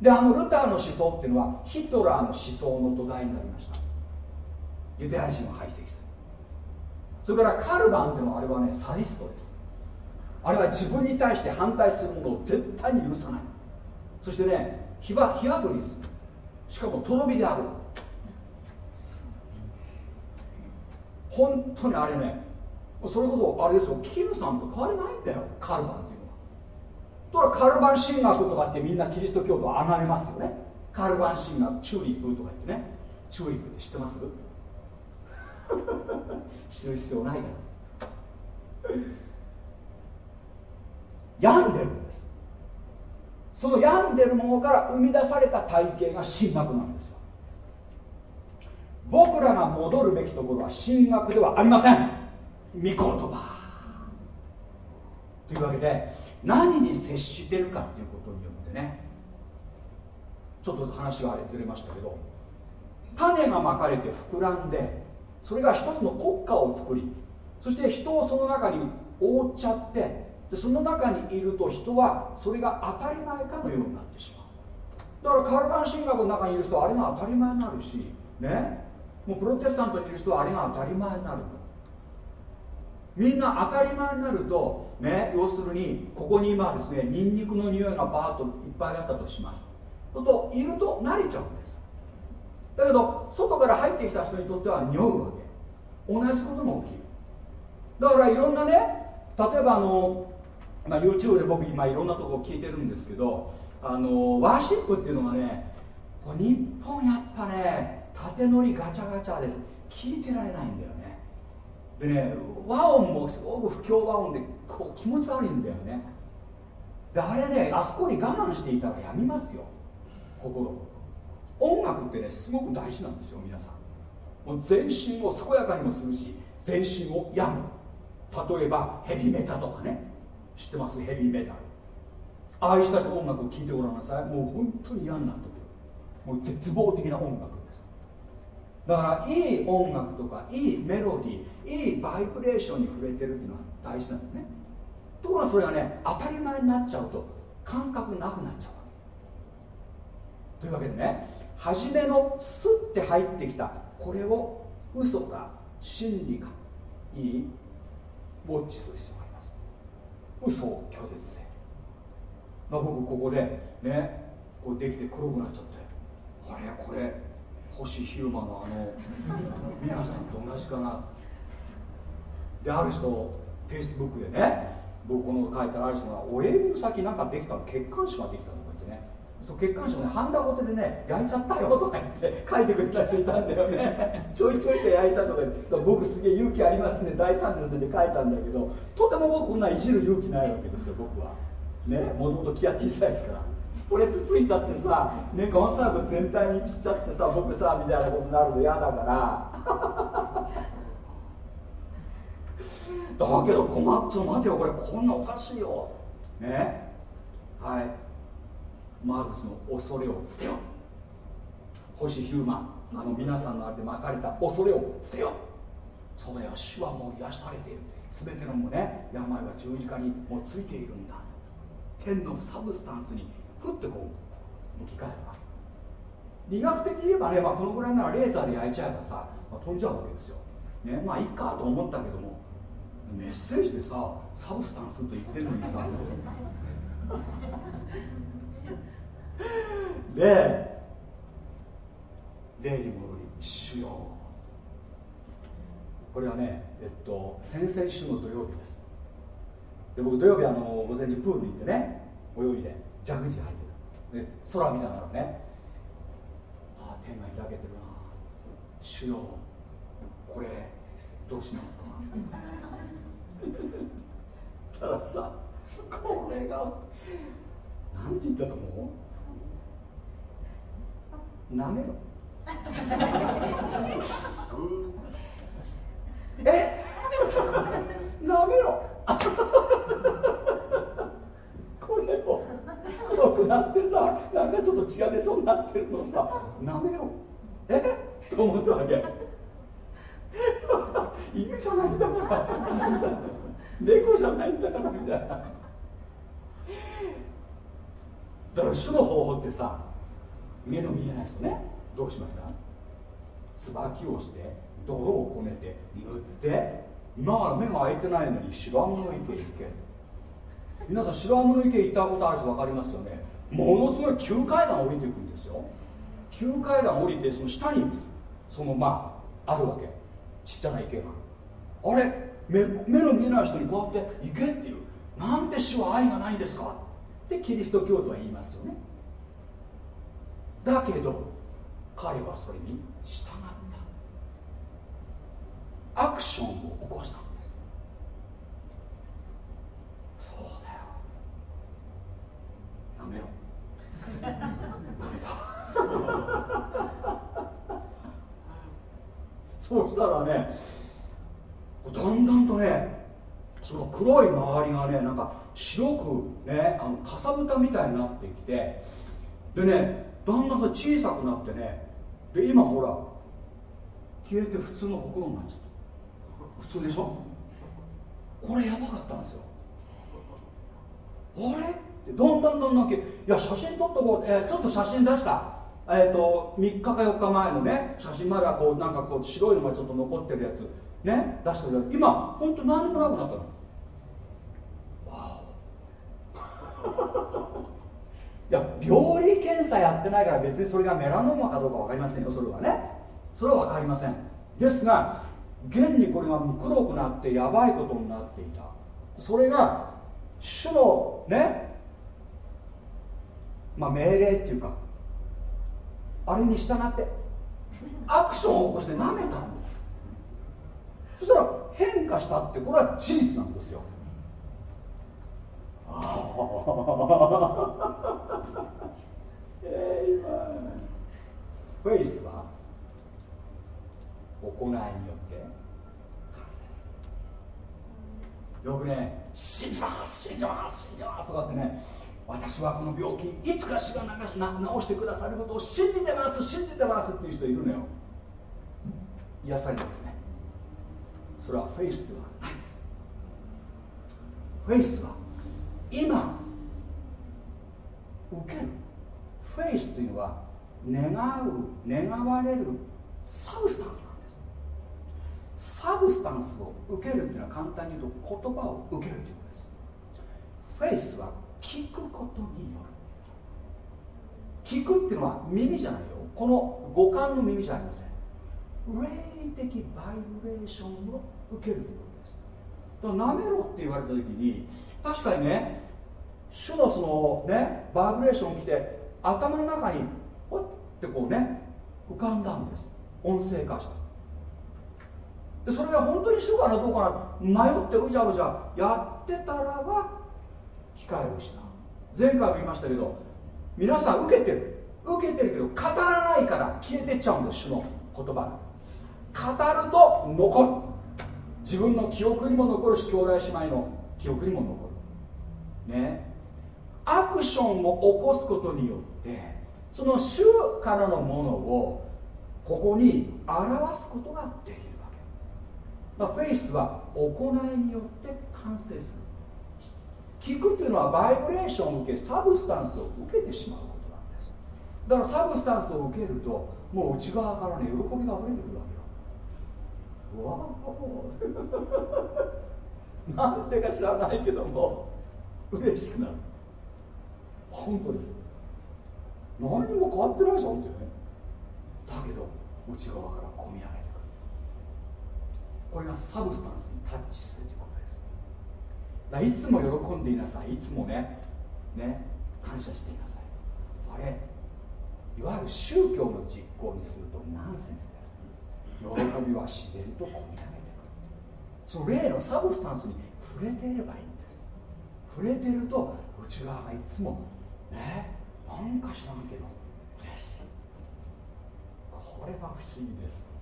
であのルターの思想っていうのはヒトラーの思想の土台になりました。ユダヤ人を排斥する。それからカルバンっていうのはあれはねサディストです。あれは自分に対して反対するものを絶対に許さない。そしてね火は火あぶりする。しかもとろ火である。本当にあれねそれこそあれですよ。キムさんと変わりないんだよ。カルバンっていうのは。だからカルバン神学とかってみんなキリスト教徒は上がりますよね。カルバン神学チューリップとか言ってね。チューリップって知ってます？知る必要ないから病んでるんです。その病んでるものから生み出された体系が神学なんですよ。僕らが戻るべきところは神学ではありません。御言葉。というわけで何に接してるかっていうことによってねちょっと話がずれましたけど種がまかれて膨らんでそれが一つの国家を作りそして人をその中に覆っちゃってでその中にいると人はそれが当たり前かのようになってしまう。だからカルバン神学の中にいる人はあれが当たり前になるしね。もうプロテスタントにいる人はあれが当たり前になるみんな当たり前になるとね。要するにここに今ですねニンニクの匂いがバーッといっぱいあったとします。といると慣れちゃうんです。だけど外から入ってきた人にとっては匂うわけ。同じことも起きる。だからいろんなね例えばあの、まあ、YouTube で僕今いろんなとこ聞いてるんですけどあのワーシップっていうのがね日本やっぱね縦乗りガチャガチャです。聞いてられないんだよね。でね和音もすごく不協和音でこう気持ち悪いんだよね。であれねあそこに我慢していたらやみますよ。心。音楽ってねすごく大事なんですよ皆さん。もう全身を健やかにもするし全身を病む。例えばヘビメタとかね。知ってます？ヘビーメタル。ああいう人たちの音楽を聴いてごらんなさい。もう本当に嫌になってくる。もう絶望的な音楽です。だからいい音楽とかいいメロディーいいバイブレーションに触れてるっていうのは大事なんですね。ところがそれがね当たり前になっちゃうと感覚なくなっちゃうわけ。というわけでね初めのスッて入ってきたこれを嘘か真理かいい？ウォッチする必要。嘘を拒絶せまあ、僕ここでねこうできて黒くなっちゃってあれこれ星ヒューマンのあの皆さんと同じかな。である人フェイスブックでね僕この書いたある人が親指の先なんかできたの血管しかできたの。そう血管腫をねハンダごてでね焼いちゃったよとか言って書いてくれた人いたんだよね。ちょいちょいと焼いたとか僕すげえ勇気ありますね大胆ですねって書いたんだけどとても僕こんないじる勇気ないわけですよ僕は。ねもともと気が小さいですから。これつついちゃってさ、ね、コンサーブ全体に散っちゃってさ僕さみたいなことになるの嫌だから。だけど困っちょ待てよこれこんなおかしいよ。ね。はいまずその恐れを捨てよ星ヒューマンあの皆さんのあれでまかれた恐れを捨てよそうだよ主はもう癒されている。全てのもね病は十字架にもうついているんだ。天のサブスタンスにふってこう向き換えば理学的に言えばね、まあ、このぐらいならレーザーで焼いちゃえばさ、まあ、飛んじゃうわけですよ、ね、まあいいかと思ったけどもメッセージでさサブスタンスと言ってるのにさ。で例に戻り主よ。これはねえっと先々週の土曜日です。で僕土曜日あの午前中プールに行ってね泳いでジャグジー入ってるで空見ながらねああ天が開けてるな。主よこれどうしますか？たださこれがなんて言ったと思う？なめろ。え？なめろ。これを黒くなってさなんかちょっと血が出そうになってるのをさなめろ。え？と思ったわけ。犬じゃないんだから。猫じゃないんだからみたいな。だから主の方法ってさ目の見えない人ね。どうしました？椿をして泥をこねて塗って今は目が開いてないのに白髪をいていけ。皆さん白浜の池行ったことある人分かりますよね。ものすごい急階段降りていくんですよ。急階段降りてその下にそのまああるわけ。ちっちゃな池が。あれ？目目の見えない人にこうやって行けっていう。なんて主は愛がないんですか。ってキリスト教徒は言いますよね。だけど彼はそれに従った。アクションを起こしたんです。そうだよ。やめろ。やめた。そうしたらねだんだんとねその黒い周りがねなんか白くねあのかさぶたみたいになってきてでねだんだん小さくなってね。で今ほら消えて普通のほくろになっちゃった。普通でしょ？これやばかったんですよ。あれ？ってだんだんだんだんいや写真撮っとこう、えー、ちょっと写真出した。えっ、と3日か4日前のね写真まだこうなんかこう白いのがちょっと残ってるやつ。ね出してる今本当何もなくなったの。わお。いや病理検査やってないから別にそれがメラノーマかどうか分かりませんよ。それはね。それは分かりません。ですが現にこれが黒くなってやばいことになっていた。それが主のねまあ命令っていうかあれに従ってアクションを起こして舐めたんです。そしたら変化したってこれは事実なんですよ。フェイスは行いによって完成する。よくね信じます信じます信じますとかってね私はこの病気いつか死が治してくださることを信じてます信じてますっていう人いるのよ。癒されるんですね。それはフェイスではないんです。フェイスは今受ける。フェイスというのは願う願われる substance なんです。 substance を受けるっていうのは簡単に言うと言葉を受けるということです。フェイスは聞くことによる。聞くっていうのは耳じゃないよ。この五感の耳じゃありません。霊的バイブレーションを受けるということです。だから舐めろって言われた時に確かにね主のそのねバイブレーション来て頭の中にほってこうね浮かんだんです。音声化した。でそれが本当に主かなどうかな迷ってうじゃうじゃやってたらば機会を失う。前回も言いましたけど皆さん受けてる。受けてるけど語らないから消えてっちゃうんです主の言葉が。語ると残る。自分の記憶にも残るし兄弟姉妹の記憶にも残る。ね。アクションを起こすことによってその主からのものをここに表すことができるわけ、まあ、フェイスは行いによって完成する。聞くっていうのはバイブレーションを受け substance を受けてしまうことなんです。だから substance を受けるともう内側からね喜びが溢れてくるわけよ。わあ なんでか知らないけども。嬉しくなる。本当です。何にも変わってないじゃんってね。だけど内側から込み上げてくる。これがサブスタンスにタッチするということです。だいつも喜んでいなさい。いつもね。ね。感謝していなさい。あれいわゆる宗教の実行にするとナンセンスです。喜びは自然と込み上げてくる。その例のサブスタンスに触れていればいい触れてると内側がいつもねなんか知らんけど嬉しいこれは不思議です。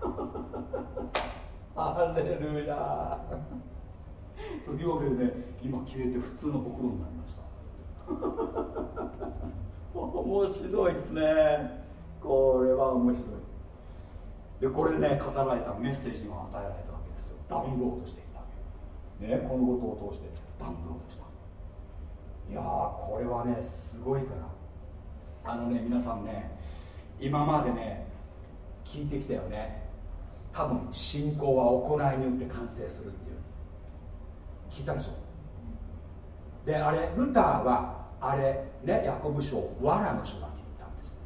ハレルヤというわけでね今消えて普通のほくろになりました。面白いですね。これは面白い。でこれでね語られたメッセージが与えられたわけですよ。ダウンロードしていたわけ。ねこのことを通して。ダウンロードした。いやこれはねすごいから。あのね皆さんね今までね聞いてきたよね。多分信仰は行いによって完成するっていう。聞いたでしょ？であれルターはあれねヤコブ書を藁の書だって言ったんです。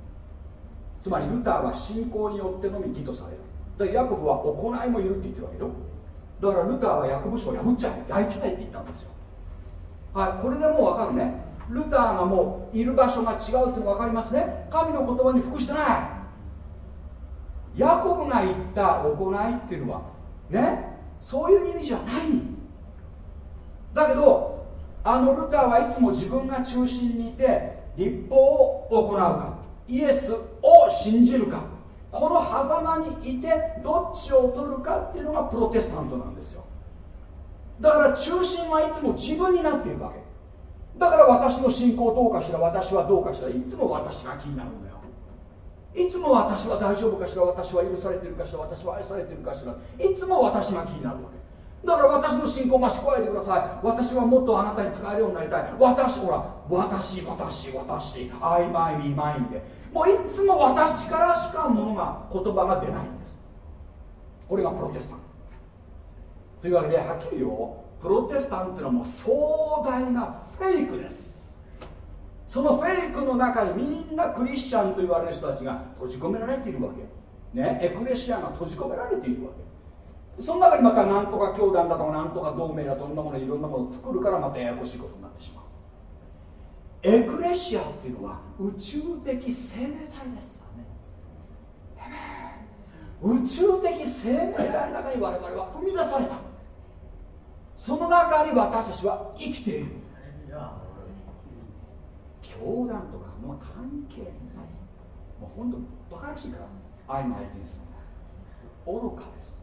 つまりルターは信仰によってのみ義とされる。だからヤコブは行いもいるって言ってるわけよ。だからルターはヤコブ書を破っちゃえ焼いちゃえって言ったんですよ。はいこれでもう分かるね。ルターがもういる場所が違うっての分かりますね。神の言葉に服してない。ヤコブが言った行いっていうのはねそういう意味じゃない。だけどあのルターはいつも自分が中心にいて立法を行うかイエスを信じるかこの狭間にいてどっちを取るかっていうのがプロテスタントなんですよ。だから中心はいつも自分になっているわけ。だから私の信仰どうかしら私はどうかしらいつも私が気になるんだよ。いつも私は大丈夫かしら私は許されてるかしら私は愛されてるかしら。いつも私が気になるわけ。だから私の信仰増し加えてください。私はもっとあなたに使えるようになりたい。私ほら私私私あいまいみまいんで。もういつも私からしかものが言葉が出ないんです。これがプロテスタント。というわけではっきり言おうプロテスタントのはもう壮大なフェイクです。そのフェイクの中にみんなクリスチャンと言われる人たちが閉じ込められているわけ。ねエクレシアが閉じ込められているわけ。その中にまた何とか教団だとか何とか同盟だとかいろんなものいろんなものを作るからまたややこしいことになってしまう。エクレシアっていうのは宇宙的生命体ですよね。宇宙的生命体の中に我々は生み出された。その中に私たちは生きている。教団とかもう関係ない。もう本当バカらしいから。愛の相手にす。愚かです。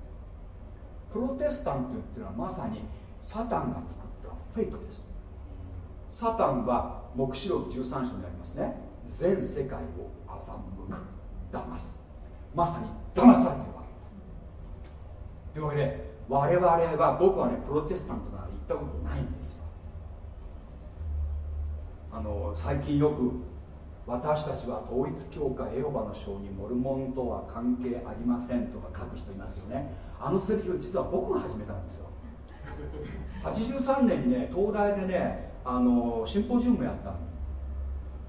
プロテスタントっていうのはまさにサタンが作ったフェイトです。サタンは黙示録13章にありますね。全世界を欺く。騙す。まさに騙されてるわけ。というわけで我々は僕はねプロテスタントなら行ったことないんですよ。あの最近よく私たちは統一教会エホバの証人モルモンとは関係ありませんとか書く人いますよね。あのセリフ実は僕が始めたんですよ。83年にね東大でねあのシンポジウムやったの。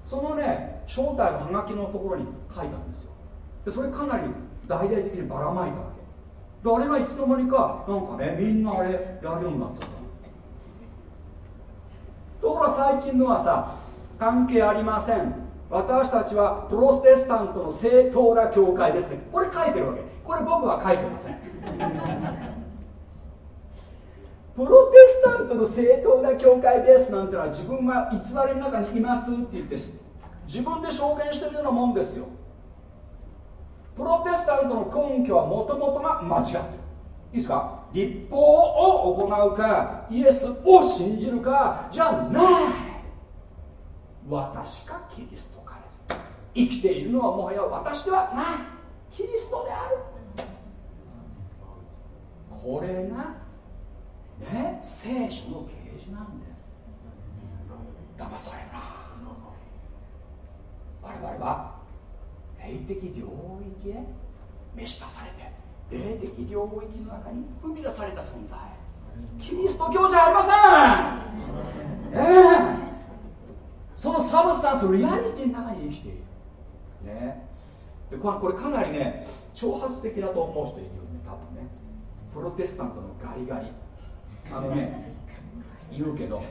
そのね正体のハガキのところに書いたんですよ。でそれかなり大々的にばらまいたわけ。あれがいつの間にかなんかねみんなあれやるようになっちゃった。ところが最近のはさ関係ありません。私たちはプロテスタントの正当な教会ですね。これ書いてるわけ。これ僕は書いてません。プロテスタントの正当な教会です。なんてのは自分は偽りの中にいますって言って自分で証言してるようなもんですよ。プロテスタントの根拠はもともとが間違ってる。いいですか？立法を行うかイエスを信じるかじゃない。私かキリストかです。生きているのはもはや私ではない。キリストである。これがね聖書の啓示なんです。騙されるな。我々は霊的領域へ召し出されて霊的領域の中に生み出された存在。キリスト教じゃありません。ええそのサブスタンスリアリティの中に生きている。ね。でこれこれかなりね挑発的だと思う人いるよね多分ね。プロテスタントのガリガリ。あのね 言うけど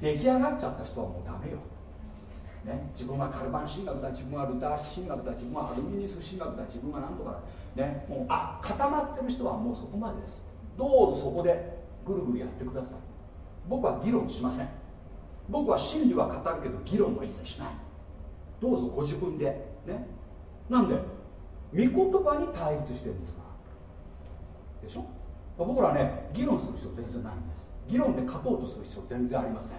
出来上がっちゃった人はもうダメよ、ね、自分はカルバン神学だ。自分はルター神学だ。自分はアルミニス神学だ。自分はなんとかだ、ね、もうあ固まってる人はもうそこまでです。どうぞそこでぐるぐるやってください。僕は議論しません。僕は真理は語るけど議論は一切しない。どうぞご自分で。ね。なんで御言葉に対立してるんですか。でしょ。僕らね議論する必要全然ないんです。議論で勝とうとする必要全然ありません。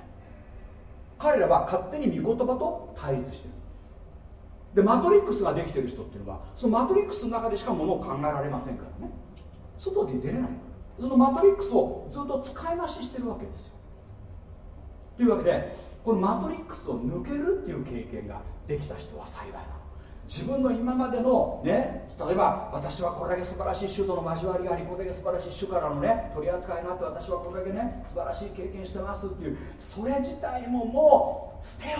彼らは勝手に御言葉と対立してる。でマトリックスができてる人っていうのはそのマトリックスの中でしかものを考えられませんからね。外に出れない。そのマトリックスをずっと使い増ししてるわけですよ。というわけでこのマトリックスを抜けるっていう経験ができた人は幸いなの。自分の今までのね例えば私はこれだけ素晴らしい主との交わりがありこれだけ素晴らしい主からのね取り扱いがあって私はこれだけね素晴らしい経験してますっていうそれ自体ももう捨てよ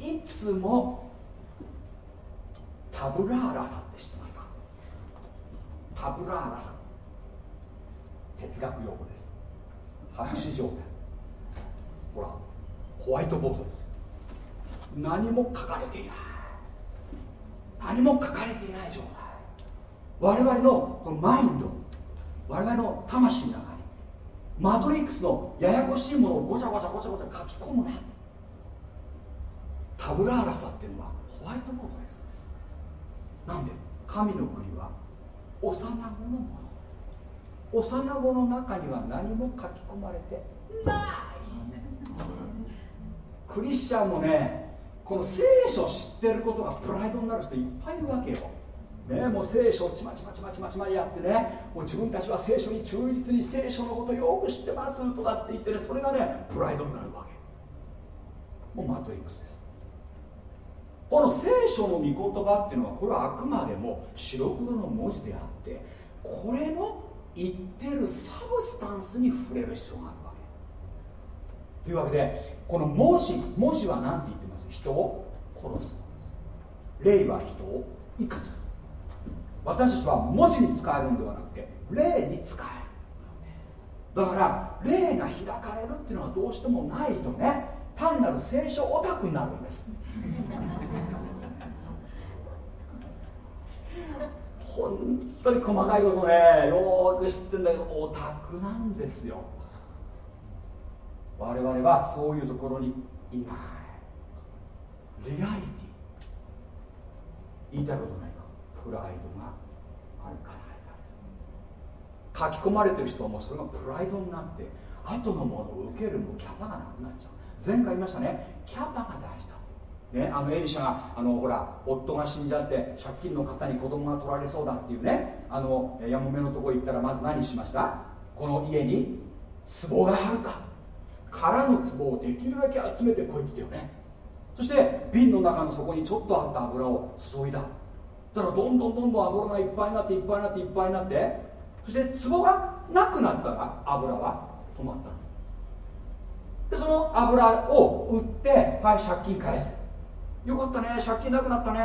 う。いつもタブラーラさって知ってますか？タブラーラさ哲学用語です。白紙状態ほらホワイトボードです何も書かれていない。何も書かれていない状態。我々のこのマインド我々の魂の中にマトリックスのややこしいものをごちゃごちゃごちゃごちゃ書き込むな。タブラーラさっていうのはホワイトボードです。なんで？神の国は幼子のもの。幼子の中には何も書き込まれてない。クリスチャンもねこの聖書を知ってることがプライドになる人いっぱいいるわけよ。ね、もう聖書をちまちまちまちまちまやってねもう自分たちは聖書に忠実に聖書のことよく知ってますとかって言ってねそれがねプライドになるわけ。もうマトリックスです。この聖書の御言葉っていうのはこれはあくまでも白黒の文字であってこれの言ってるサブスタンスに触れる必要があるわけ。というわけでこの文字文字は何て言って人を殺す。霊は人を生かす私たちは文字に使えるんではなくて霊に使える。だから霊が開かれるっていうのはどうしてもないとね単なる聖書オタクになるんです。本当に細かいことねよく知ってんだけどオタクなんですよ。我々はそういうところにいない。リアリティ。言いたいことないか。プライドがあるかないかです書き込まれてる人はもうそれがプライドになって後のものを受けるもキャパがなくなっちゃう。前回言いましたね。キャパが大事だ。ね、あのエリシャがあのほら夫が死んじゃって借金の方に子供が取られそうだっていうね。あのやもめのとこ行ったらまず何しました？この家に壺があるか。空の壺をできるだけ集めてこいって言ってよね。そして瓶の中の底にちょっとあった油を注いだ。だからどんどんどんどん油がいっぱいになっていっぱいになっていっぱいになってそして壺がなくなったら油は止まった。でその油を売ってはい借金返す。よかったね借金なくなったね。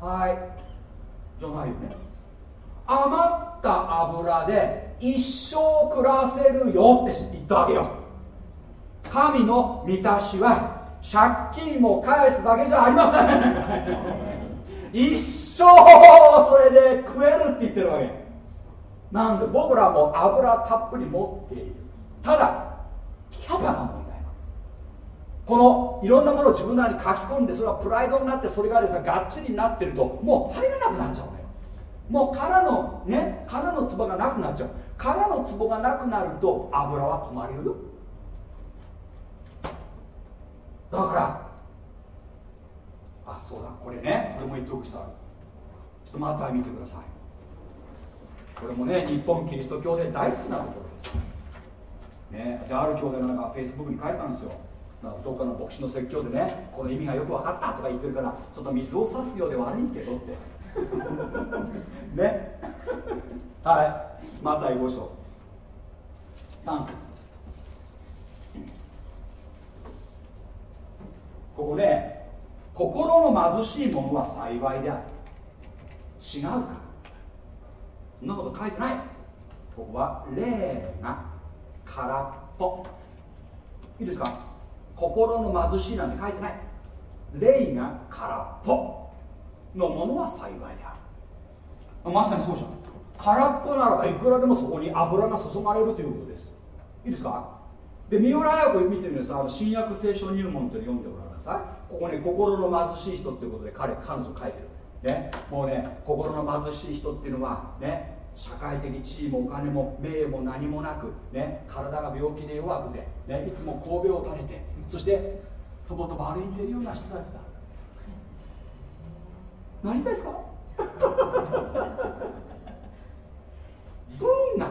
はい。じゃないよね。余った油で一生暮らせるよって言ったわけよ。神の満たしは借金も返すだけじゃありません。一生それで食えるって言ってるわけ。なんで僕らも油たっぷり持っている。ただキャパが問題このいろんなものを自分なりに書き込んでそれはプライドになってそれがですねがっちりになってるともう入らなくなっちゃうのよ。もう空のね空の壺がなくなっちゃう。空の壺がなくなると油は止まれるよ。だからあそうだ。これね。これも言っておく人ある。ちょっとまた見てください。これもね日本キリスト教で大好きなところです。ね。である教でなんかフェイスブックに書いたんですよ。どっかの牧師の説教でねこの意味がよく分かったとか言ってるからちょっと水を差すようで悪いけどって。ね。はい。また5章。3節。ここね心の貧しい者は幸いである。違うか。そんなこと書いてない。ここは霊が空っぽ。いいですか。心の貧しいなんて書いてない。霊が空っぽ。のものは幸いである。まさにそうじゃん。空っぽならばいくらでもそこに油が注がれるということです。いいですか。で三浦綾子見てみるとあの新約聖書入門というのを読んでごらん。なさい。ここね心の貧しい人っていうことで彼彼女書いてる。ね。もうね心の貧しい人っていうのはね社会的地位もお金も名誉も何もなく、ね、体が病気で弱くて、ね、いつも神戸を垂れてそしてとぼとぼ歩いてるような人たちだ。なりたいですか？文学だよ。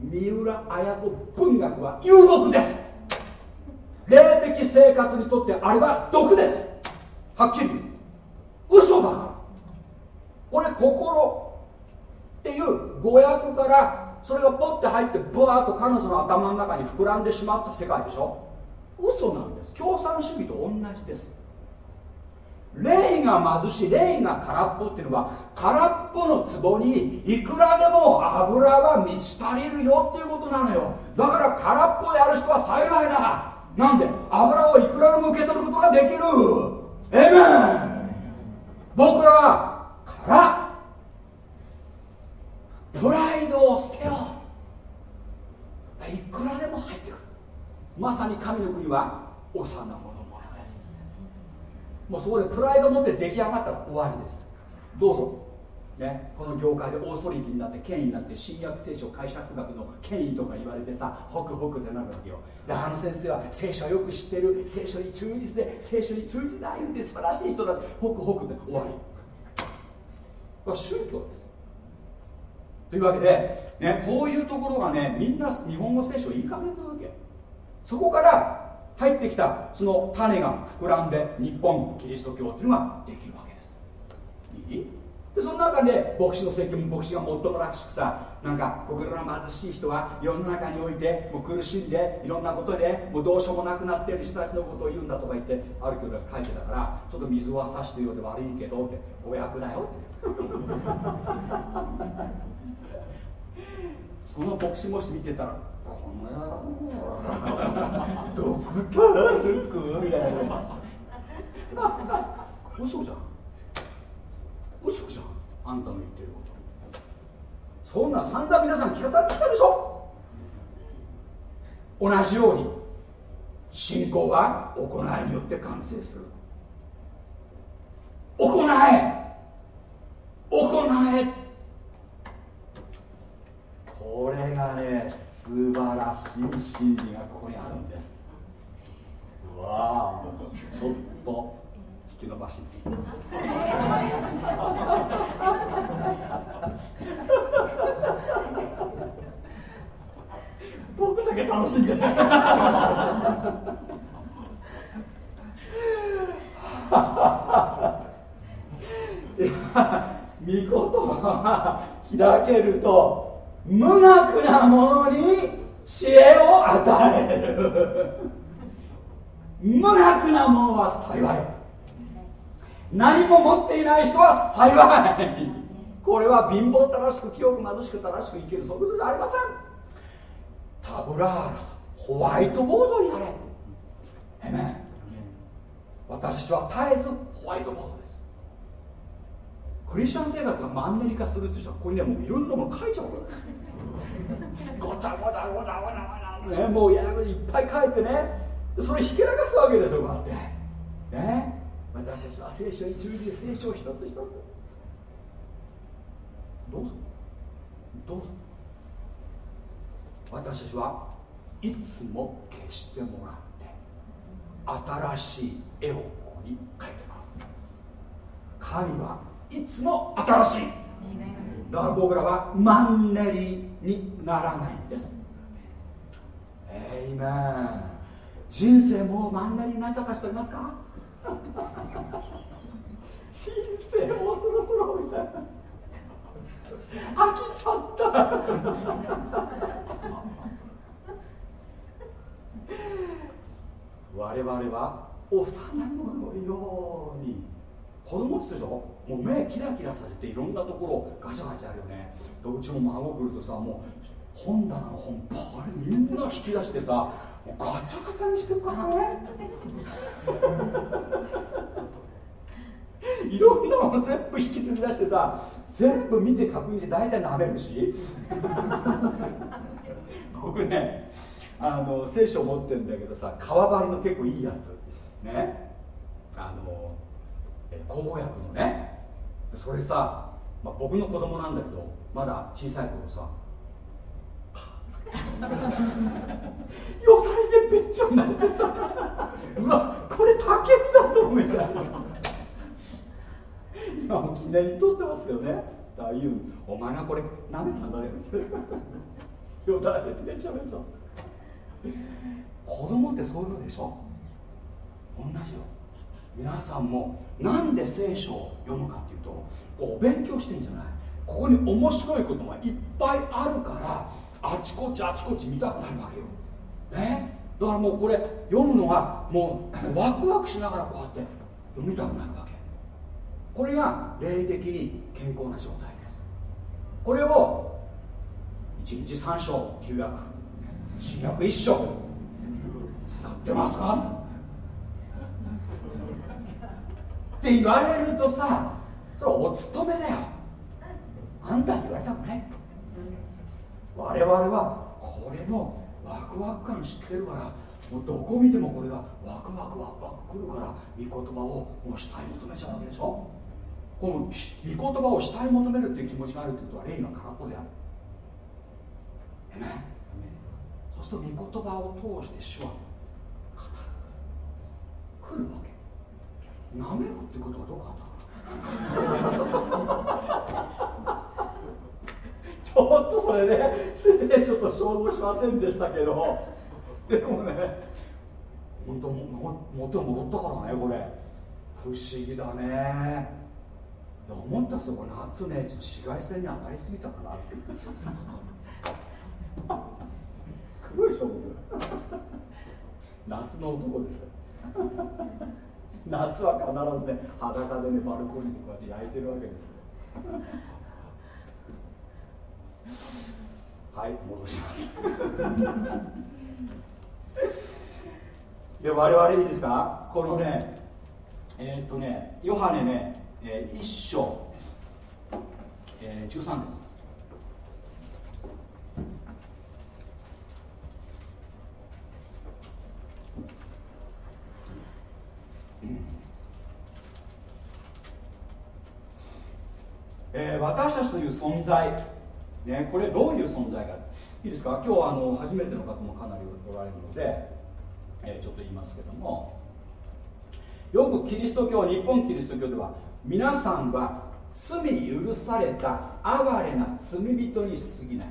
三浦綾子文学は有毒です。霊的生活にとってあれは毒です。はっきり嘘だから。これ心っていう語訳からそれがポッて入ってブワーッと彼女の頭の中に膨らんでしまった世界でしょ。嘘なんです。共産主義と同じです。霊が貧しい霊が空っぽっていうのは空っぽの壺にいくらでも油が満ち足りるよっていうことなのよ。だから空っぽである人は幸いだ。なんで油をいくらでも受け取ることができる。エメン僕らは空。プライドを捨てよう。いくらでも入ってくる。まさに神の国は幼子のものです。もうそこでプライドを持って出来上がったら終わりです。どうぞ。ね、この業界でオーソリティになって権威になって新約聖書解釈学の権威とか言われてさホクホクってなるわけよ。であの先生は聖書よく知ってる。聖書に忠実で聖書に忠実な歩んで素晴らしい人だってホクホクで終わり。これは宗教です。というわけで、ね、こういうところがねみんな日本語聖書いい加減なわけ。そこから入ってきたその種が膨らんで日本キリスト教っていうのができるわけです。いい？でその中で牧師の責任牧師がもっともらしくさなんか心の貧しい人は世の中においてもう苦しんでいろんなことでもうどうしようもなくなっている人たちのことを言うんだとか言ってある教が書いてたからちょっと水は差してるようで悪いけどって誤訳だよって。その牧師もし見てたらこの野郎。ドクタールク？みたいな。嘘じゃん。嘘じゃん。あんたの言ってること。そんな散々皆さん聞かされてきたでしょ。同じように信仰は行いによって完成する。行え。行え。これがね素晴らしい真理がここにあるんです。わあ。ちょっと。き伸ばしつつ僕だけ楽しんでない御言葉が開けると無学なものに知恵を与える。無学なものは幸い。何も持っていない人は幸い。これは貧乏正しく清く貧しく正しく生きるそういうことじゃありません。タブラーラさんホワイトボードにやれ。えめ私は絶えずホワイトボードです。クリスチャン生活がマンネリ化するって人はここにねもういろんなもの書いちゃう。ごちゃごちゃごちゃごちゃごちゃ。ねもうやることいっぱい書いてね。それひけらかすわけですよこうやって。ね。私たちは聖書に従事で聖書を一つ一つ。どうぞ。どうぞ。私たちはいつも消してもらって新しい絵をここに描いてもらう。神はいつも新しい。だから僕らはマンネリにならないんです。えいめ人生もうマンネリになっちゃった人いますか？人生もうそろそろみたいな。飽きちゃった。我々は幼い者のように子供ってでしょもう目キラキラさせていろんなところガチャガチャあるよね。うちも孫来るとさもう本棚の本バーみんな引き出してさガチャガチャにしてるからねいろんなもの全部引きずり出してさ全部見て確認して大体舐めるし。僕ねあの聖書持ってるんだけどさ革張りの結構いいやつ。ね。あの広報薬のね。それさ、まあ、僕の子供なんだけどまだ小さい頃さよだれでべっちょになってさ。うわこれ竹だぞみたいな。今も記念に撮ってますよね。ああいうお前がこれ舐めたんだね。よだれでべちゃべちゃ子供ってそういうのでしょ？同じよ。皆さんもなんで聖書を読むかっていうとお勉強してんじゃない。ここに面白いことがいっぱいあるからあちこちあちこち見たくなるわけよ。ね？だからもうこれ読むのがもうワクワクしながらこうやって読みたくなるわけ。これが霊的に健康な状態です。これを1日3章旧約新約1章やってますか？って言われるとさそれお勤めだよ。あんたに言われたくない。我々はこれのワクワク感知ってるからもうどこ見てもこれがワクワクワクワクくるから御言葉をもう下に求めちゃうわけでしょ？この御言葉を下に求めるっていう気持ちがあるってことは霊が空っぽである。ねそうすると御言葉を通して主は語る。来るわけ。なめろってことはどこかった ちょっとそれね聖書と照合しませんでしたけど。でもね本当も元に戻ったからねこれ。不思議だね。思ったそこ夏ねちょっと紫外線に当たりすぎたかなって。黒いでしょ僕夏の男です夏は必ずね裸でねバルコニーとかで焼いてるわけですはい戻します。で我々いいですか？このねえー、っとねヨハネね、えー、一章、えー、13節。えー、私たちという存在、ね、これどういう存在か。いいですか？今日あの初めての方もかなりおられるので、えー、ちょっと言いますけども。よくキリスト教日本キリスト教では皆さんは罪許された哀れな罪人に過ぎない。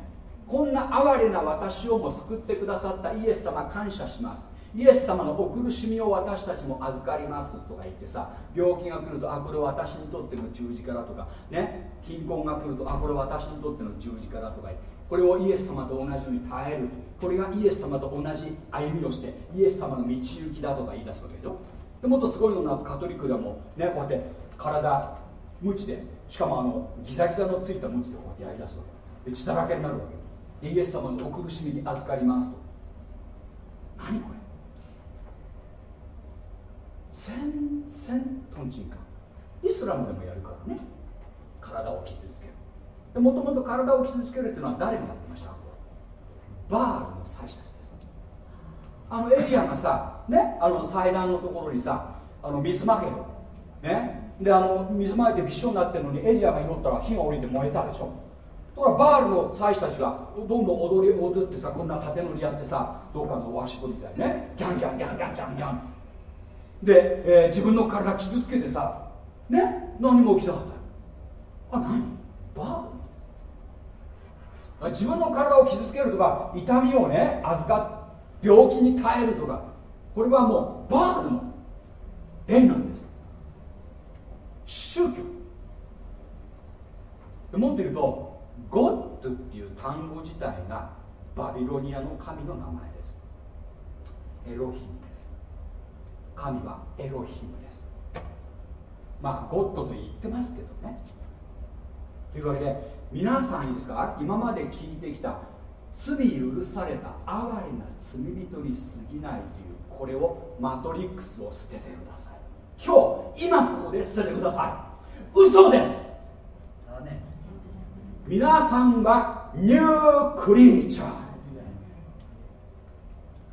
こんな哀れな私をも救ってくださったイエス様感謝します。イエス様のお苦しみを私たちも預かりますとか言ってさ病気が来るとあこれ私にとっての十字架だとかね貧困が来るとあこれ私にとっての十字架だとかこれをイエス様と同じように耐える。これがイエス様と同じ歩みをしてイエス様の道行きだとか言い出すわけでしょ。でもっとすごいのはカトリックでもねこうやって体無知でしかもあのギザギザのついた無知でこうやってやり出すわけ。で血だらけになるわけ。でイエス様のお苦しみに預かりますと。何これ？千千トンチンかイスラムでもやるからね。体を傷つける。もともと体を傷つけるっていうのは誰がやってました？バールの祭司たちです。あのエリアがさねあの祭壇のところにさあの水まける。ね。であの水まいてびっしょになってるのにエリアが祈ったら火が降りて燃えたでしょ。ところバールの祭司たちがどんどん踊り踊ってさこんな縦乗りやってさどっかのワシコみたいにねギャンギャンギャンギャンギャンギャン。で、えー、自分の体傷つけてさね何も起きなかったあ何？バー自分の体を傷つけるとか痛みをね預かっ病気に耐えるとかこれはもうバールの霊なんです。宗教。でもっと言うとゴッドっていう単語自体がバビロニアの神の名前です。エロヒム。神はエロヒムです。まあゴッドと言ってますけどね。というわけで皆さんいいですか？今まで聞いてきた罪許された哀れな罪人に過ぎないというこれをマトリックスを捨ててください。今日今ここで捨ててください。嘘です。皆さんはニュークリーチャー。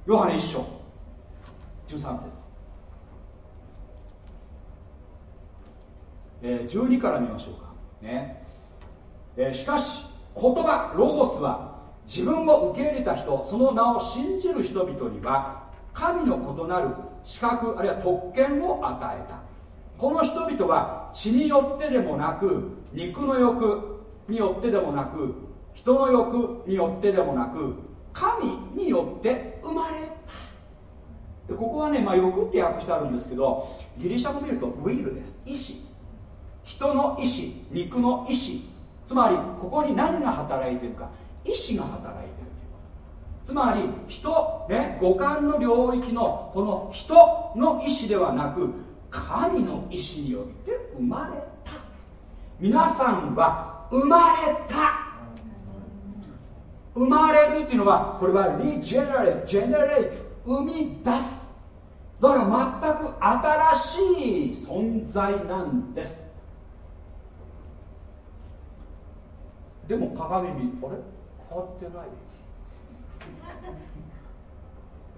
ヨハネ一章。13節えー、12から見ましょうか、ね。えー、しかし言葉ロゴスは自分を受け入れた人その名を信じる人々には神の異なる資格あるいは特権を与えた。この人々は血によってでもなく肉の欲によってでもなく人の欲によってでもなく神によって生まれた。でここはね、まあ、欲って訳してあるんですけどギリシャ語見るとウィルです。意志。人の意志肉の意志つまりここに何が働いてるか。意志が働いてる。つまり人、ね、五感の領域のこの人の意志ではなく神の意志によって生まれた。皆さんは生まれた。生まれるっていうのはこれはリジェネレートジェネレート生み出す。だから全く新しい存在なんです。でも鏡見あれ？変わってない。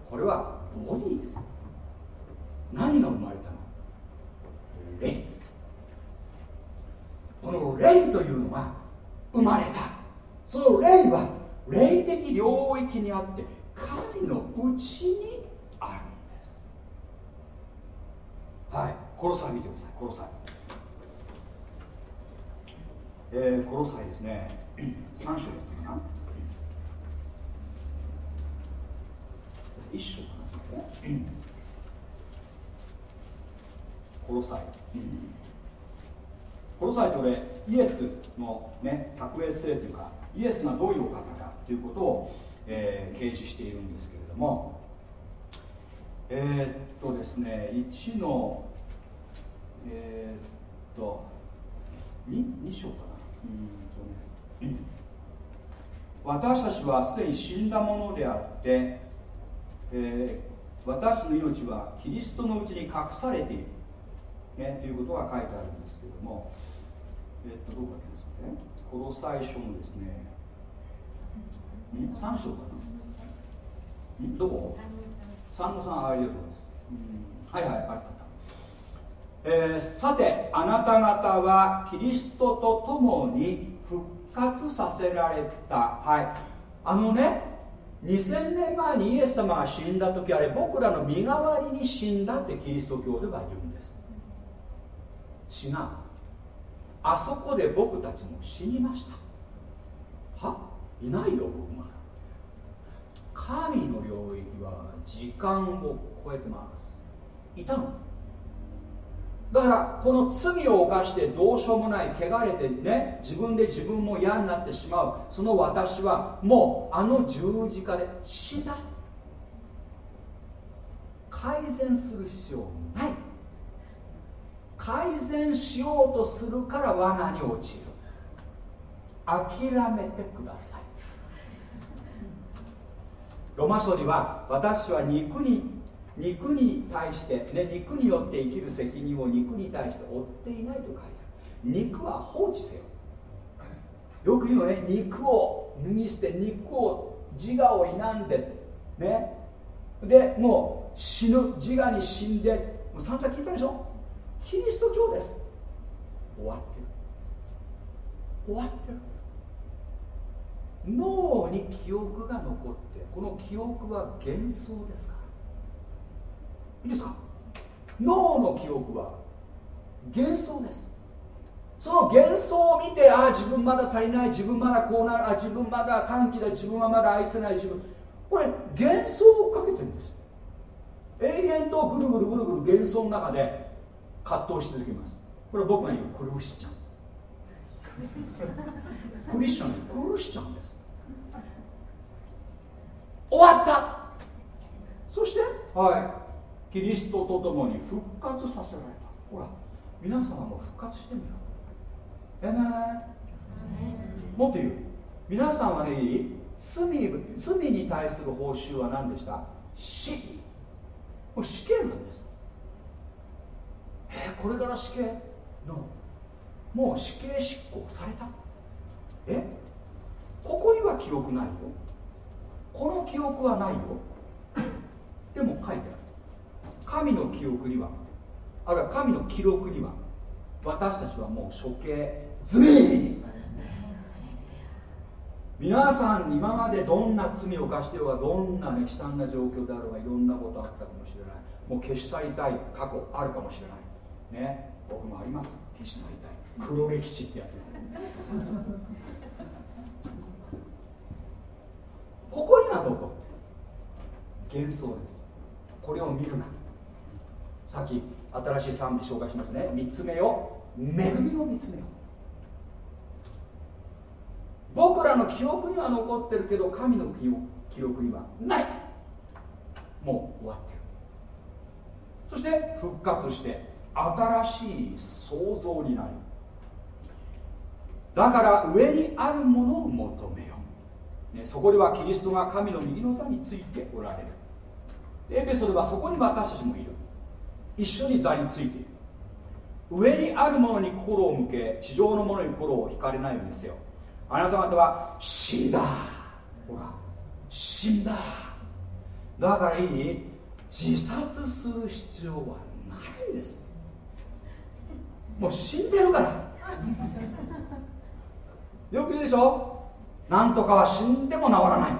これはボディです。何が生まれたの？霊です。この霊というのは生まれた。その霊は霊的領域にあって神のうちにあるんです。はい殺さえ見てください殺さええー、殺さえですね。3章だったかな？1章かな、殺さえ、殺さえってこれイエスのね卓越性というかイエスがどういうお方かということを、えー、掲示しているんですけれども。えー、っとですね1のえー、っと 2, 2章かな？うんとね、私たちはすでに死んだものであって、えー、私の命はキリストのうちに隠されている、ね、ということが書いてあるんですけれども、えー、っとどこかけですかね。この最初のですね。3章。かな。どこ ?3 の3ありがとうございます。はいはいありがとうえー、さてあなた方はキリストと共に復活させられた。はい。あのね2000年前にイエス様が死んだ時あれ僕らの身代わりに死んだってキリスト教では言うんです。違う。あそこで僕たちも死にました。は？いないよ僕まだ。神の領域は時間を超えてます。いたの？だからこの罪を犯してどうしようもない汚れてね自分で自分も嫌になってしまう。その私はもうあの十字架で死んだ改善する必要ない。改善しようとするから罠に落ちる。諦めてください。ロマ書には私は肉に肉に対して、ね、肉によって生きる責任を肉に対して負っていないと書いてある。肉は放置せよ。よく言うのね肉を脱ぎ捨て肉を自我を否んでね。でもう死ぬ自我に死んでもう散々聞いたでしょ。キリスト教です。終わってる。終わってる。脳に記憶が残ってこの記憶は幻想ですか？いいですか？脳の記憶は幻想です。その幻想を見てああ自分まだ足りない自分まだこうなるあ自分まだ歓喜だ自分はまだ愛せない自分。これ幻想をかけてるんです。永遠とぐるぐるぐるぐる幻想の中で葛藤し続けます。これは僕が言うクルシチャン。クリスチャンクルシチャンです。終わった。そしてはい。キリストと共に復活させられた。ほら皆様も復活してみようえめもっと言う。皆さんはねいい？罪罪に対する報酬は何でした？死。もう死刑なんです。えー、これから死刑？のもう死刑執行された？え？ここには記憶ないよ。この記憶はないよ。でも書いてある。神の記憶にはあるいは神の記録には私たちはもう処刑済み。皆さん今までどんな罪を犯してはどんな、ね、悲惨な状況であろうがいろんなことあったかもしれない。もう消し去りたい過去あるかもしれない。ね。僕もあります。消し去りたい黒歴史ってやつここにはどこ幻想です。これを見るな。さっき新しい賛美紹介しましたね。3つ目を恵みを見つめよう。僕らの記憶には残ってるけど神の記憶にはない。もう終わってる。そして復活して新しい創造になる。だから上にあるものを求めよう、ね、そこではキリストが神の右の座についておられる。エペソではそこに私たちもいる。一緒に座についている。上にあるものに心を向け地上のものに心を惹かれないようにせよ。あなた方は死んだ!ほら死んだ!だからいい。自殺する必要はないんです。もう死んでるから。よく言うでしょ？なんとかは死んでも治らない。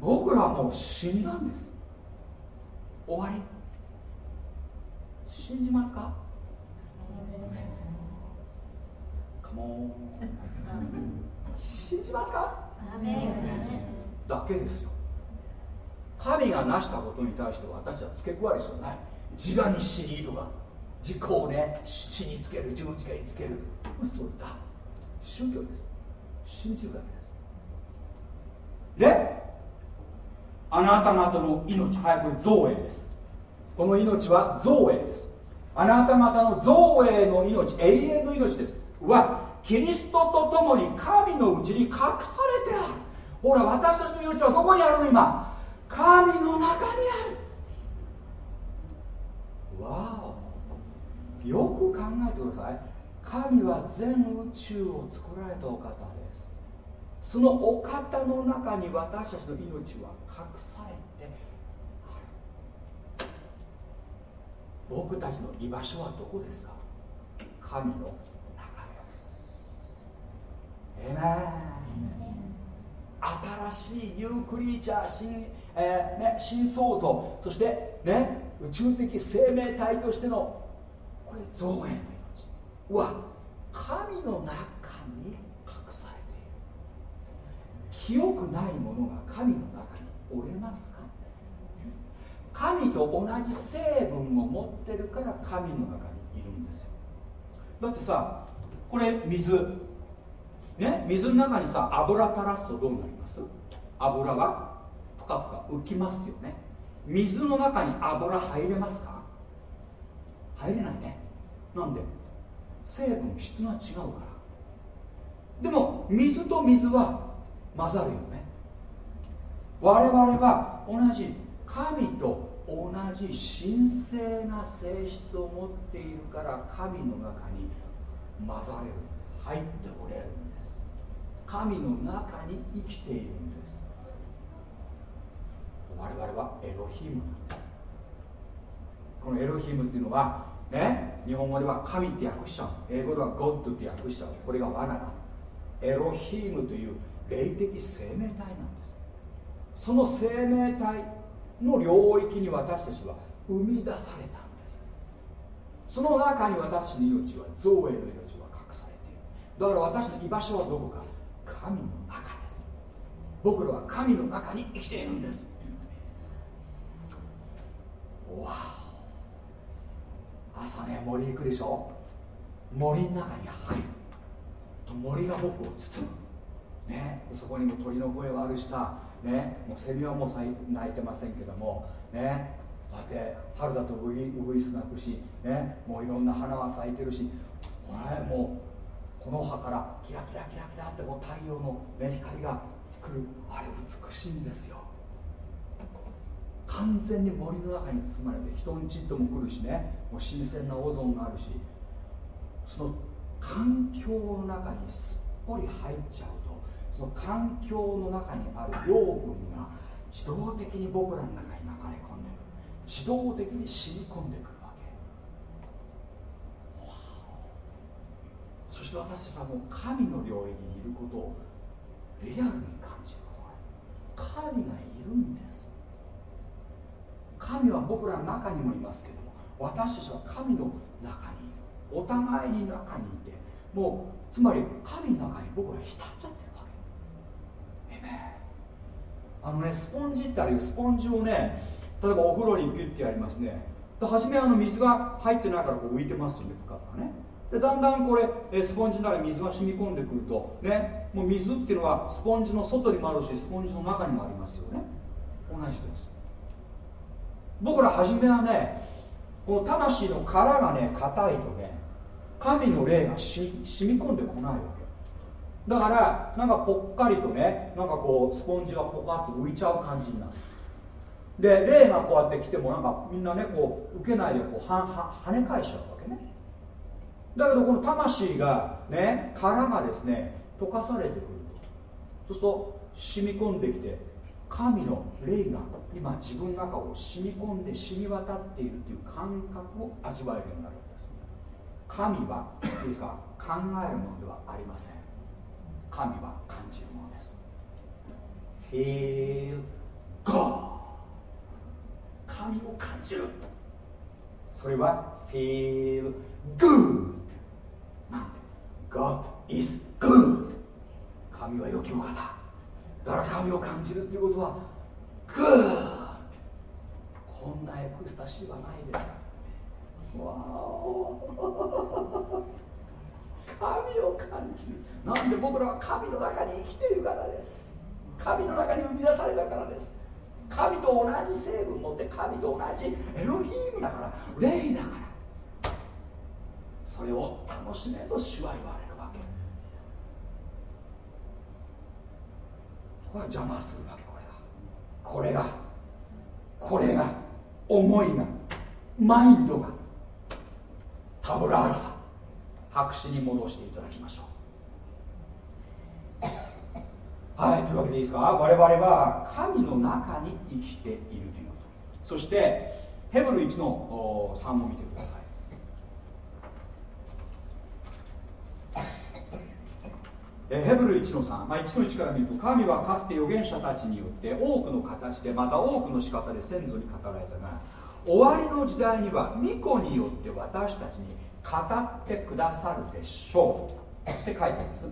僕らはもう死んだんです。終わり。信じますか？カモン信じます。か？だけですよ。神が成したことに対して私は付け加える必要ない。自我に死にとか自己をね死につける十字架につける。嘘だ。宗教です。信じるだけです。であなた方の命。はいこれ造営です。この命は造営です。あなた方の造営の命永遠の命です。はキリストと共に神のうちに隠されてある。ほら私たちの命はどこにあるの今。神の中にある。わお。よく考えてください。神は全宇宙を作られたお方。そのお方の中に私たちの命は隠されてある。僕たちの居場所はどこですか？神の中です。えめ新しいニュークリーチャー新,、えーね、新創造。そしてね宇宙的生命体としてのこれ造園の命。は神の中に清くないものが神の中におれますか？神と同じ成分を持ってるから神の中にいるんですよ。だってさこれ水。ね？水の中にさ油垂らすとどうなります？油がぷかぷか浮きますよね。水の中に油入れますか？入れないね。なんで？成分質が違うから。でも水と水は混ざるよね。我々は同じ神と同じ神聖な性質を持っているから神の中に混ざれる入っておれるんです。神の中に生きているんです。我々はエロヒムなんです。このエロヒムっていうのはね日本語では神って訳しちゃう。英語ではゴッドって訳しちゃう。これが罠だ。エロヒムという霊的生命体なんです。その生命体の領域に私たちは生み出されたんです。その中に私の命は造営の命は隠されている。だから私の居場所はどこか。神の中です。僕らは神の中に生きているんです。わお。朝ね森行くでしょ？森の中に入る。と森が僕を包む。ね、そこにも鳥の声はあるしさ、ね、もうセミはもう鳴いてませんけども、ね、こうやって春だとウグイウグイス鳴くし、ね、もういろんな花は咲いてるし、ね、もうこの葉からキラキラキラキラってこう太陽の、ね、光が来る。あれ美しいんですよ。完全に森の中に包まれて人んちっとも来るしねもう新鮮なオゾンがあるしその環境の中にすっぽり入っちゃう。その環境の中にある養分が自動的に僕らの中に流れ込んでくる自動的に染み込んでくるわけ。そして私たちはもう神の領域にいることをリアルに感じる神がいるんです。神は僕らの中にもいますけども私たちは神の中にいる。お互いに中にいてもうつまり神の中に僕ら浸っちゃってるあのねスポンジってあるよ。スポンジをね例えばお風呂にピュッてやりますね。で初めあの水が入ってないからこう浮いてますよね深くね。でだんだんこれスポンジの中に水が染み込んでくるとねもう水っていうのはスポンジの外にもあるしスポンジの中にもありますよね。同じです。僕ら初めはねこの魂の殻がね硬いとね神の霊がし染み込んでこないわけ。だからなんかぽっかりとねなんかこうスポンジがポカッと浮いちゃう感じになる。で霊がこうやって来てもなんかみんなねこう受けないでこうはは跳ね返しちゃうわけね。だけどこの魂がね殻がですね溶かされてくると。そうすると染み込んできて神の霊が今自分の中を染み込んで染み渡っているという感覚を味わえるようになるんです。神はいいですか考えるものではありません。神は感じるものです。Feel God 神を感じるそれは Feel good なんて。God is good 神は良きお方だから神を感じるっていうことは Good こんなエクスタシーはないです。わお。神を感じる。なんで僕らは神の中に生きているからです。神の中に生み出されたからです。神と同じ成分持って神と同じエロヒームだから霊だから。それを楽しめと主は言われるわけ。これは邪魔するわけこれが。これがこれが思いがマインドがタブラーラさん。白紙に戻していただきましょう。はいというわけでいいですか？我々は神の中に生きているということ。そしてヘブル1の3を見てください。ヘブル1の3、まあ、1の1から見ると神はかつて預言者たちによって多くの形でまた多くの仕方で先祖に語られたが終わりの時代には巫女によって私たちにってくださるでしょうって書いてあるんです。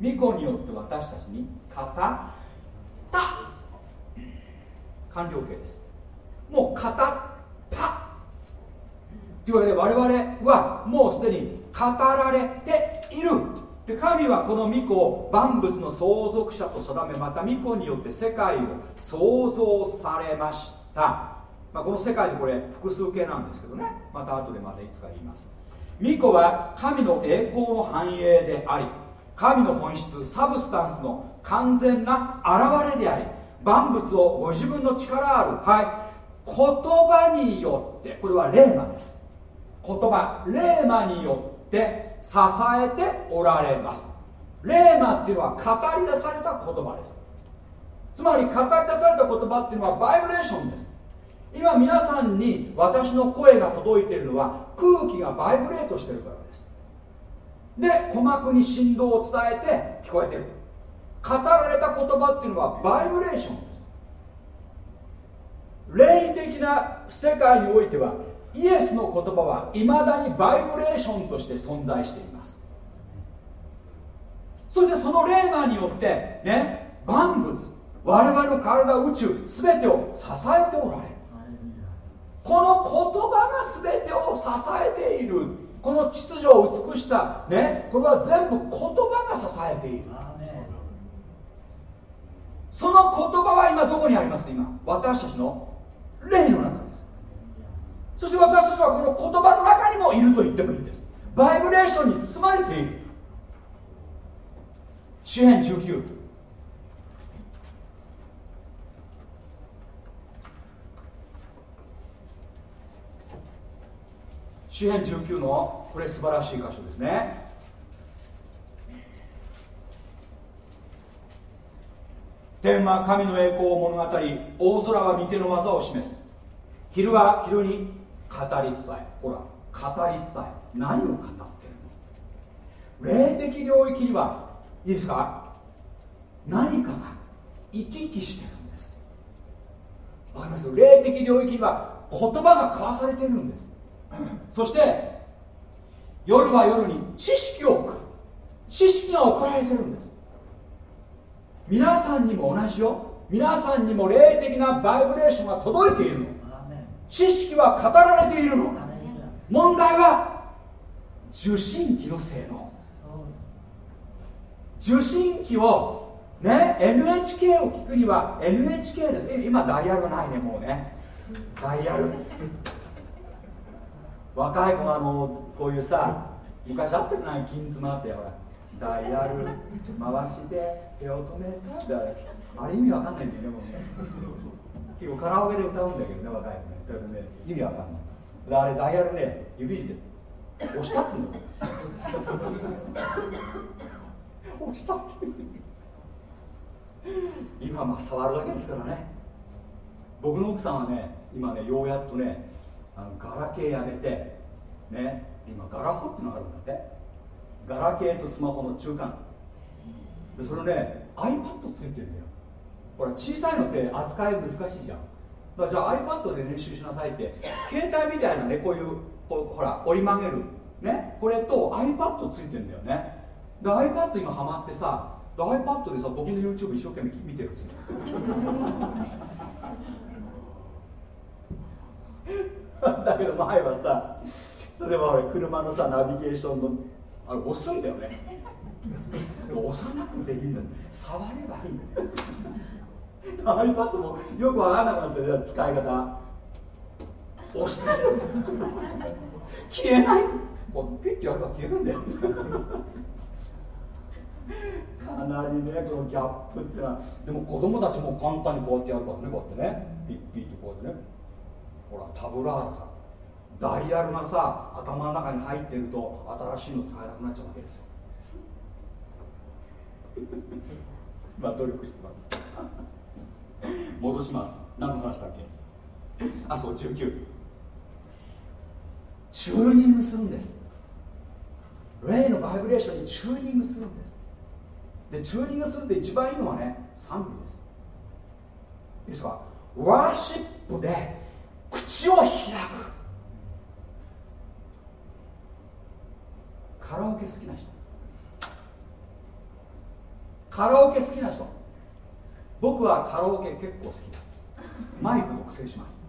巫女によって私たちに語った。完了形です。もう語った。というわけで我々はもうすでに語られている。で神はこの巫女を万物の相続者と定めまた巫女によって世界を創造されました。まあ、この世界でこれ複数形なんですけどね。また後でまたいつか言います。巫女は神の栄光の繁栄であり神の本質サブスタンスの完全な現れであり万物をご自分の力あるはい言葉によってこれはレーマです。言葉レーマによって支えておられます。レーマっていうのは語り出された言葉です。つまり語り出された言葉っていうのはバイブレーションです。今皆さんに私の声が届いているのは空気がバイブレートしてるからです。で鼓膜に振動を伝えて聞こえてる。語られた言葉っていうのはバイブレーションです。霊的な世界においてはイエスの言葉はいまだにバイブレーションとして存在しています。そしてそのレーマーによってね万物我々の体宇宙全てを支えておられる。この言葉が全てを支えている。この秩序美しさ。ね。これは全部言葉が支えている。その言葉は今どこにあります？今。私たちの霊の中です。そして私たちはこの言葉の中にもいると言ってもいいんです。バイブレーションに包まれている。詩篇19詩篇19のこれ素晴らしい箇所ですね。天は神の栄光を物語大空は御手の技を示す。昼は昼に語り伝え。ほら語り伝え。何を語ってるの？霊的領域にはいいですか？何かが行き来してるんです。わかります？霊的領域には言葉が交わされてるんです。そして夜は夜に知識を送る。知識が送られてるんです。皆さんにも同じよ。皆さんにも霊的なバイブレーションが届いているの.知識は語られているの.問題は受信機の性能。Oh, 受信機をね NHK を聞くには NHK です。え今ダイヤルないねもうね。ダイヤル若い子があのこういうさ昔あったじゃない金妻ってほらダイヤル回して手を止めた。あれ意味わかんないんだよねもうね。結構カラオケで歌うんだけどね若い子ね。だね意味わかんない。あれダイヤルね指で押したってんだよ押したって今まあ触るだけですからね。僕の奥さんはね今ねようやっとねあのガラケーやめてね今ガラホっていうのがあるんだって。ガラケーとスマホの中間。でそれね iPad ついてるんだよ。ほら小さいのって扱い難しいじゃん。じゃあ iPad で練習しなさいって携帯みたいなねこういうこうほら折り曲げる。ねこれと iPad ついてるんだよね。で iPad 今ハマってさで iPad でさ僕の YouTube 一生懸命見てるんですよ。だけど前はさ例えば俺車のさナビゲーションのあれ押すんだよね。押さなくていいんだ触ればいいんだよ。iPad もよくわからなくなってる使い方。押してる。消えない。こうピッてやれば消えるんだよ。かなりねこのギャップってのは。でも子供たちも簡単にこうやってやるからねこうやってね。ピッピッてこうやってね。ほらタブラーラさダイヤルがさ頭の中に入ってると新しいの使えなくなっちゃうわけですよ。まあ努力してます。戻します。何の話だっけ？あそう19チューニングするんです。霊のバイブレーションにチューニングするんです。でチューニングするって一番いいのはね賛美です。いいですか？ワーシップで口を開く。カラオケ好きな人。カラオケ好きな人。僕はカラオケ結構好きです。マイク独占します。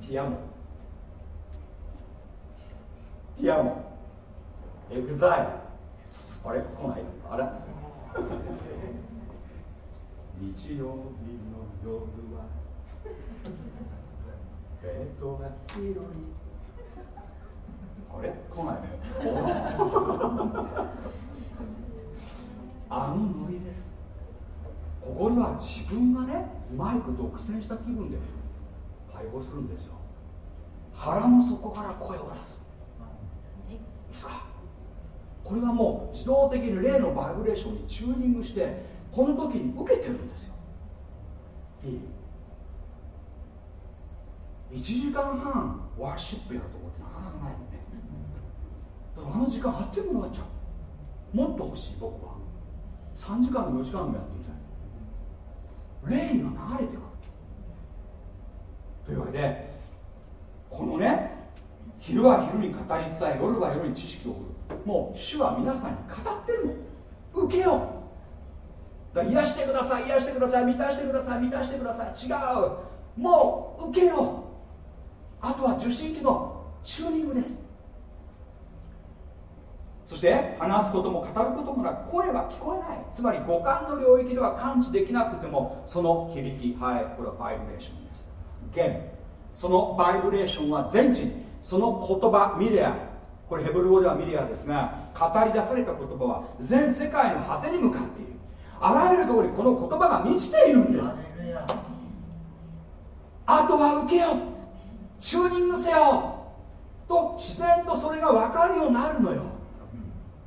ティアモティアモエグザイル。あれ？来ない？あれ？日曜日の夜は ベッドが広い。あれ？来ないね。あのノリです。ここには自分がねマイク独占した気分で解放するんですよ。腹の底から声を出す。い。いですか？これはもう自動的に霊のバイブレーションにチューニングしてこの時に受けてるんですよ。いい？1時間半ワーシップやるとこってなかなかないよね。だからあの時間あっという間に終わっちゃう。もっと欲しい僕は。3時間も4時間もやってみたい。霊が流れてくるというわけでこのね昼は昼に語り伝え夜は夜に知識を送る。もう主は皆さんに語ってるの。受けよう。だから癒してください癒してください満たしてください満たしてください。違う。もう受けようあとは受信機のチューニングです。そして話すことも語ることもなく声は聞こえない。つまり五感の領域では感知できなくてもその響きはいこれはバイブレーションです。弦そのバイブレーションは全地にその言葉ミレアこれヘブル語ではミレアですが語り出された言葉は全世界の果てに向かっている。あらゆるところにこの言葉が満ちているんです.あとは受けよチューニングせよ。と自然とそれが分かるようになるのよ。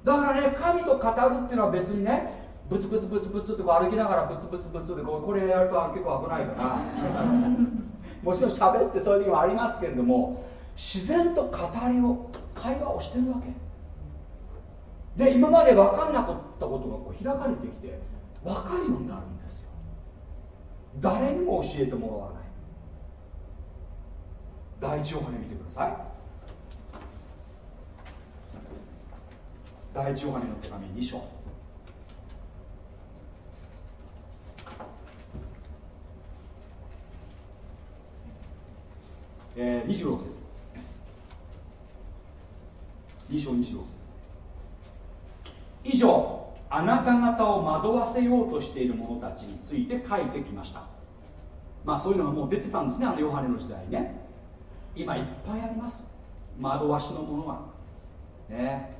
だからね神と語るっていうのは別にねブツブツブツブツってこう歩きながらブツブツブツってこうこれやると結構危ないから。もちろん喋ってそういう時もありますけれども自然と語りを会話をしてるわけ。で今まで分かんなかったことがこう開かれてきて分かるようになるんですよ。誰にも教えてもらわない。第一ヨハネ見てください。第一ヨハネの手紙2章。えー、26節。2章26節。以上。あなた方を惑わせようとしている者たちについて書いてきました。まあそういうのがもう出てたんですねあのヨハネの時代ね。今いっぱいあります。惑わしのものがね。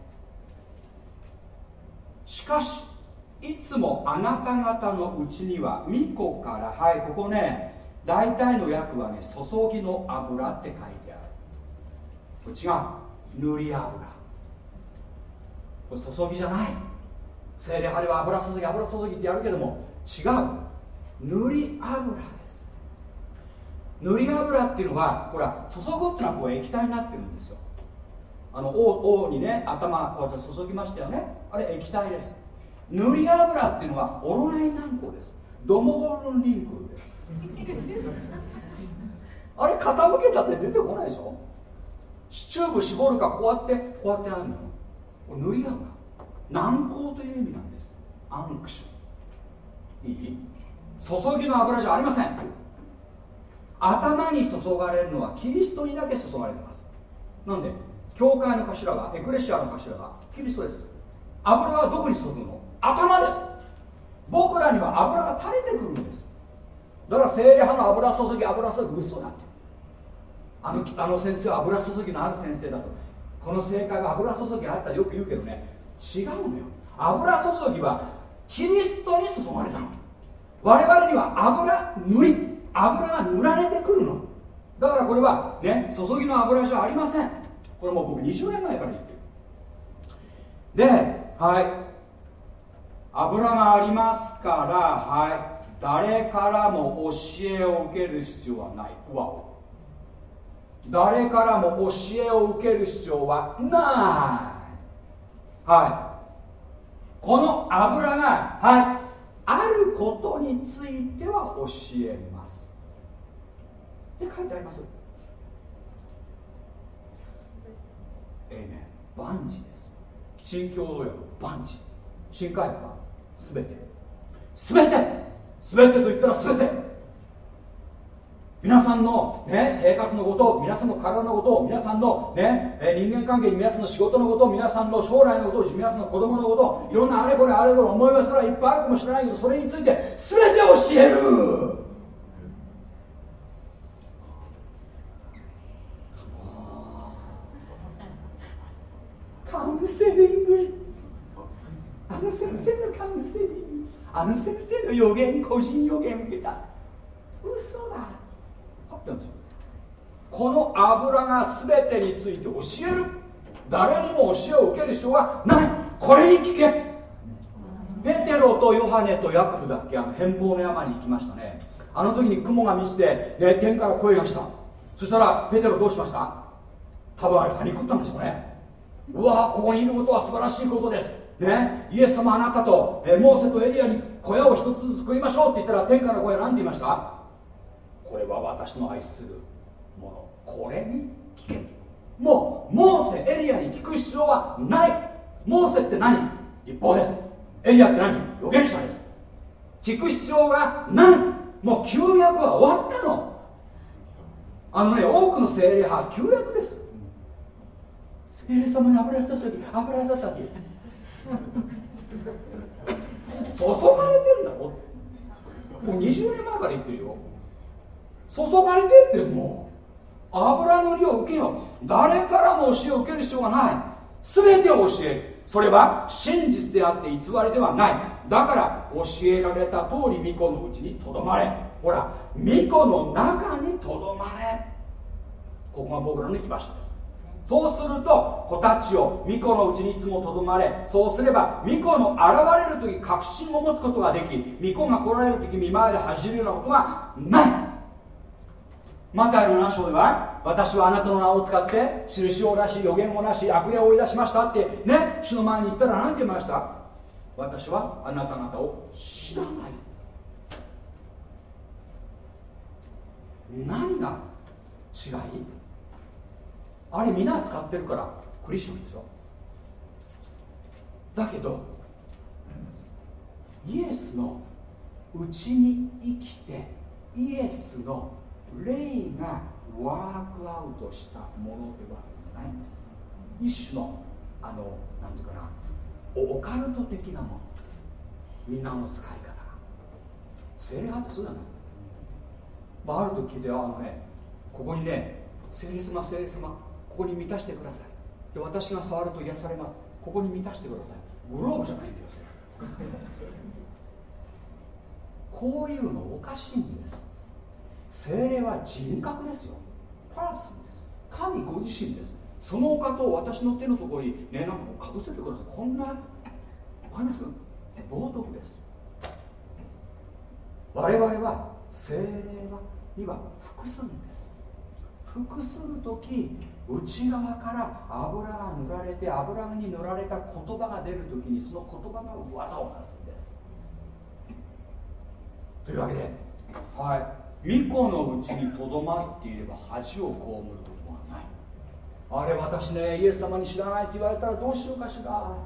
しかしいつもあなた方のうちには巫女からはいここね大体の訳はね注ぎの油って書いてある。これ違う。塗り油。これ注ぎじゃない。精霊派では油注ぎ油注ぎってやるけども違う。塗り油です。塗り油っていうのはほら注ぐっていうのはこう液体になってるんですよ。あの王王にね頭こうやって注ぎましたよね。あれ液体です。塗り油っていうのはオロナイ軟膏です。ドモホルンリンクです。あれ傾けたって出てこないでしょ？チューブ絞るかこうやってこうやってあるの？塗り油。軟膏という意味なんです。アンクションいい？注ぎの油じゃありません。頭に注がれるのはキリストにだけ注がれてます。なんで？教会の頭がエクレシアの頭がキリストです。油はどこに注ぐの？頭です。僕らには油が垂れてくるんです。だから精霊派の油注ぎ油注ぎ嘘だって。あのあの先生は油注ぎのある先生だと。この正解は油注ぎあったらよく言うけどね。違うのよ。油注ぎはキリストに注がれたの。我々には油塗り油が塗られてくるの。だからこれはね注ぎの油じゃありません。これもう僕20年前から言ってる。ではい。油がありますからはい。誰からも教えを受ける必要はない。わお。誰からも教えを受ける必要はない。はい。この油がはい。あることについては教えます。って書いてあります。ええね万事です。新共同訳万事。新海は全て。全て。全てと言ったら全て。皆さんの、ね、生活のこと皆さんの体のこと皆さんの、ね、人間関係皆さんの仕事のこと皆さんの将来のこと皆さんの子供のこといろんなあれこれあれこれ思いますらいっぱいあるかもしれないけどそれについて全て教える。カウンセリング。あの先生のカウンセリング。あの先生の予言個人予言受けた。嘘だ。ってんですよ。この油が全てについて教える。誰にも教えを受ける必要はない。これに聞け。ペテロとヨハネとヤコブだっけあの偏方の山に行きましたね。あの時に雲が満ちて、ね、天から声がした。そしたらペテロどうしました？多分あれパニクったんでしょうね。うわここにいることは素晴らしいことです。ねイエス様あなたと、えモーセとエリアに小屋を一つずつ作りましょうって言ったら天から声は何て言いました。これは私の愛するもの。これに聞け。もうモーセエリアに聞く必要はない。モーセって何？一方です。エリアって何？預言者です。聞く必要がない。もう旧約は終わったの。あのね多くの精霊派旧約です。精霊様の油注ぎ油注ぎ。注がれてんだろもう20年前から言ってるよ。注がれてってもう。油のりを受けよ誰からも教えを受ける必要がない。全てを教える。それは真実であって偽りではない。だから教えられた通り巫女のうちにとどまれ。ほら巫女の中にとどまれ。ここが僕らの居場所です。そうすると子たちを巫女のうちにいつもとどまれ。そうすれば巫女の現れる時確信を持つことができ巫女が来られる時見舞いで走るようなことがない。マタイの何章では私はあなたの名を使って印を出し予言をなし悪霊を追い出しましたってね主の前に言ったら何て言いました？私はあなた方を知らない。何が違い？あれ皆使ってるからクリスチャンですよ。だけどイエスのうちに生きてイエスの霊がワークアウトしたものではないんです。一種のあのなんていうかなオカルト的なもの皆の使い方精霊派ってそうじゃな、まあ、ある時聞いてあのねここにね聖霊様聖霊様ここに満たしてください。で私が触ると癒されますここに満たしてください。グローブじゃないんだよこういうのおかしいんです。精霊は人格ですよ。パーソンです。神ご自身です。そのお方を私の手のところにねなんかこうかぶせてください。こんなわかります？冒涜です。我々は精霊はには服するんです。服する時内側から油が塗られて油に塗られた言葉が出る時にその言葉が技をなすんです。というわけではい。巫女のうちにとどまっていれば恥を被ることはない。あれ私ねイエス様に知らないって言われたらどうしようかしら。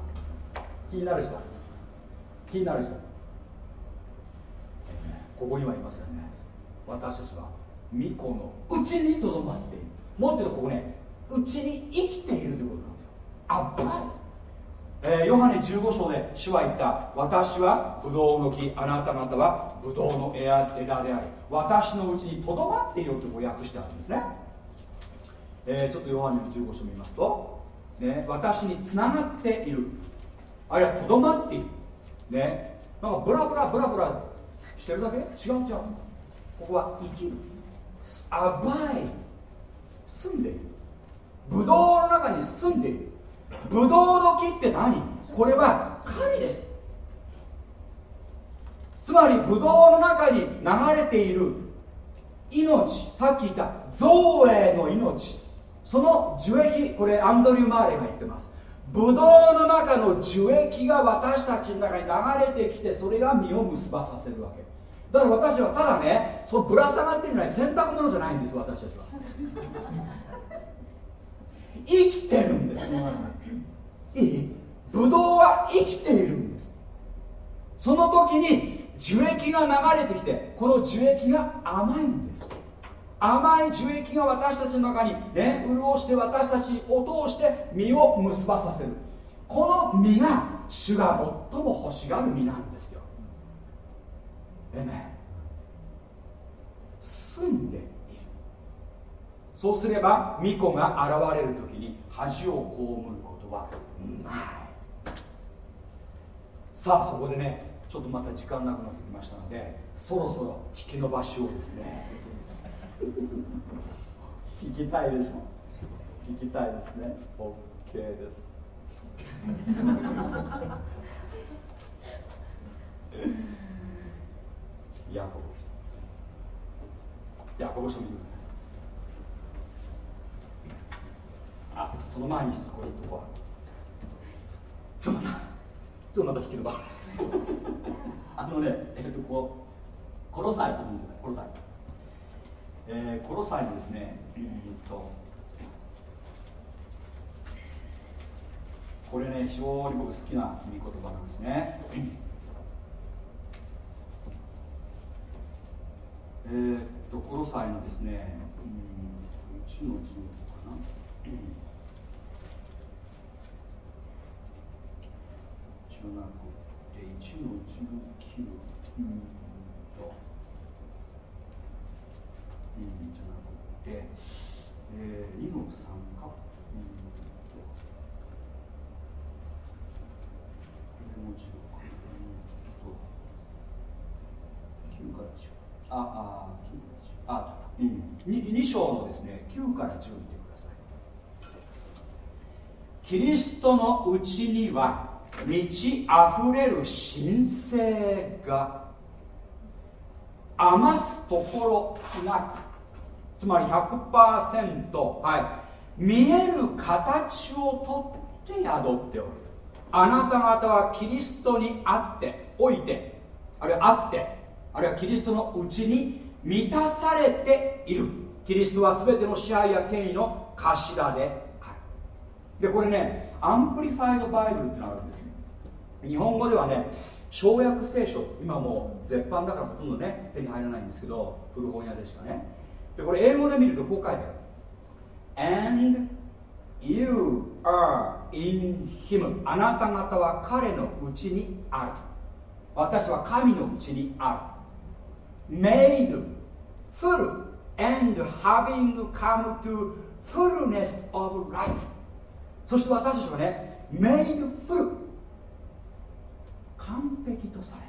気になる人。気になる人。ここにはいますよね。私たちは巫女のうちにとどまっている。もっと言うとここねうちに生きているということなんだよ。あっえー、ヨハネ15章で主は言った私はブドウの木あなた方はブドウの枝である私のうちにとどまっていると訳してあるんですね、えー、ちょっとヨハネの15章見ますと、ね、私につながっている。あるいはとどまっている。ね。なんかブラブラブラブラしてるだけ？違う違う？ここは生きる。アバイ。住んでいる。ブドウの中に住んでいる。ブドウの木って何？これは神です。つまりブドウの中に流れている命さっき言った造営の命。その樹液これアンドリュー・マーレが言ってます。ブドウの中の樹液が私たちの中に流れてきてそれが実を結ばさせるわけ。だから私はただねそのぶら下がってるのは洗濯物じゃないんです私たちは。生きてるんです。いいブドウは生きているんです。その時に樹液が流れてきてこの樹液が甘いんです。甘い樹液が私たちの中にね潤して私たちを通して実を結ばさせる。この実が主が最も欲しがる実なんですよ。えね住んでいる。そうすれば巫女が現れる時に恥を被る。こと。はない。さあそこでねちょっとまた時間なくなってきましたのでそろそろ引き伸ばしをですね 聞きたいでしょ？聞きたいですね。OK です。ヤコブ。ヤコブ書見てください。あその前に一つこういうとこはちょっとちょっとまた引き伸ばあのねえっ、とこうコロサイと見てくださいコロサイ。えー、コロサイにですねうんとこれね非常に僕好きな見言葉なんですね。えー、っとコロサイのですね、うん、1の15かな、じゃなくて1の19うんとうんじゃなくて、えー、2の3かうんとこれも15かうんと9から10あああうん、2, 2章のですね9から10見てください。キリストのうちには満ち溢れる神聖が余すところなく。つまり100%、はい、見える形をとって宿っておる。あなた方はキリストにあっておいてあるいはあってあるいはキリストのうちに満たされている。キリストは全ての支配や権威の頭ででこれねアンプリファイドバイブルってのがあるんです日本語ではね小約聖書。今もう絶版だからほとんどね手に入らないんですけど古本屋でしかね。でこれ英語で見るとこう書いてある。And you are in him. あなた方は彼のうちにある。私は神のうちにある。Made full and having come to fullness of life. そして私たちはね made full 完璧とされ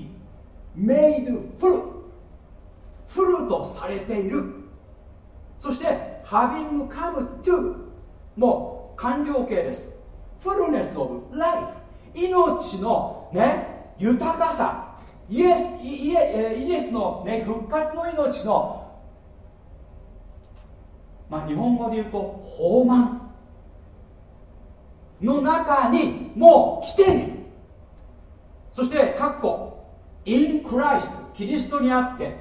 ている。いい。made full フルとされている。そして having come to もう完了形です。fullness of life 命のね豊かさ。イエスイエイエスの、ね、復活の命のまあ日本語で言うと豊満の中にもう来ている。そして括弧 in Christ キリストにあって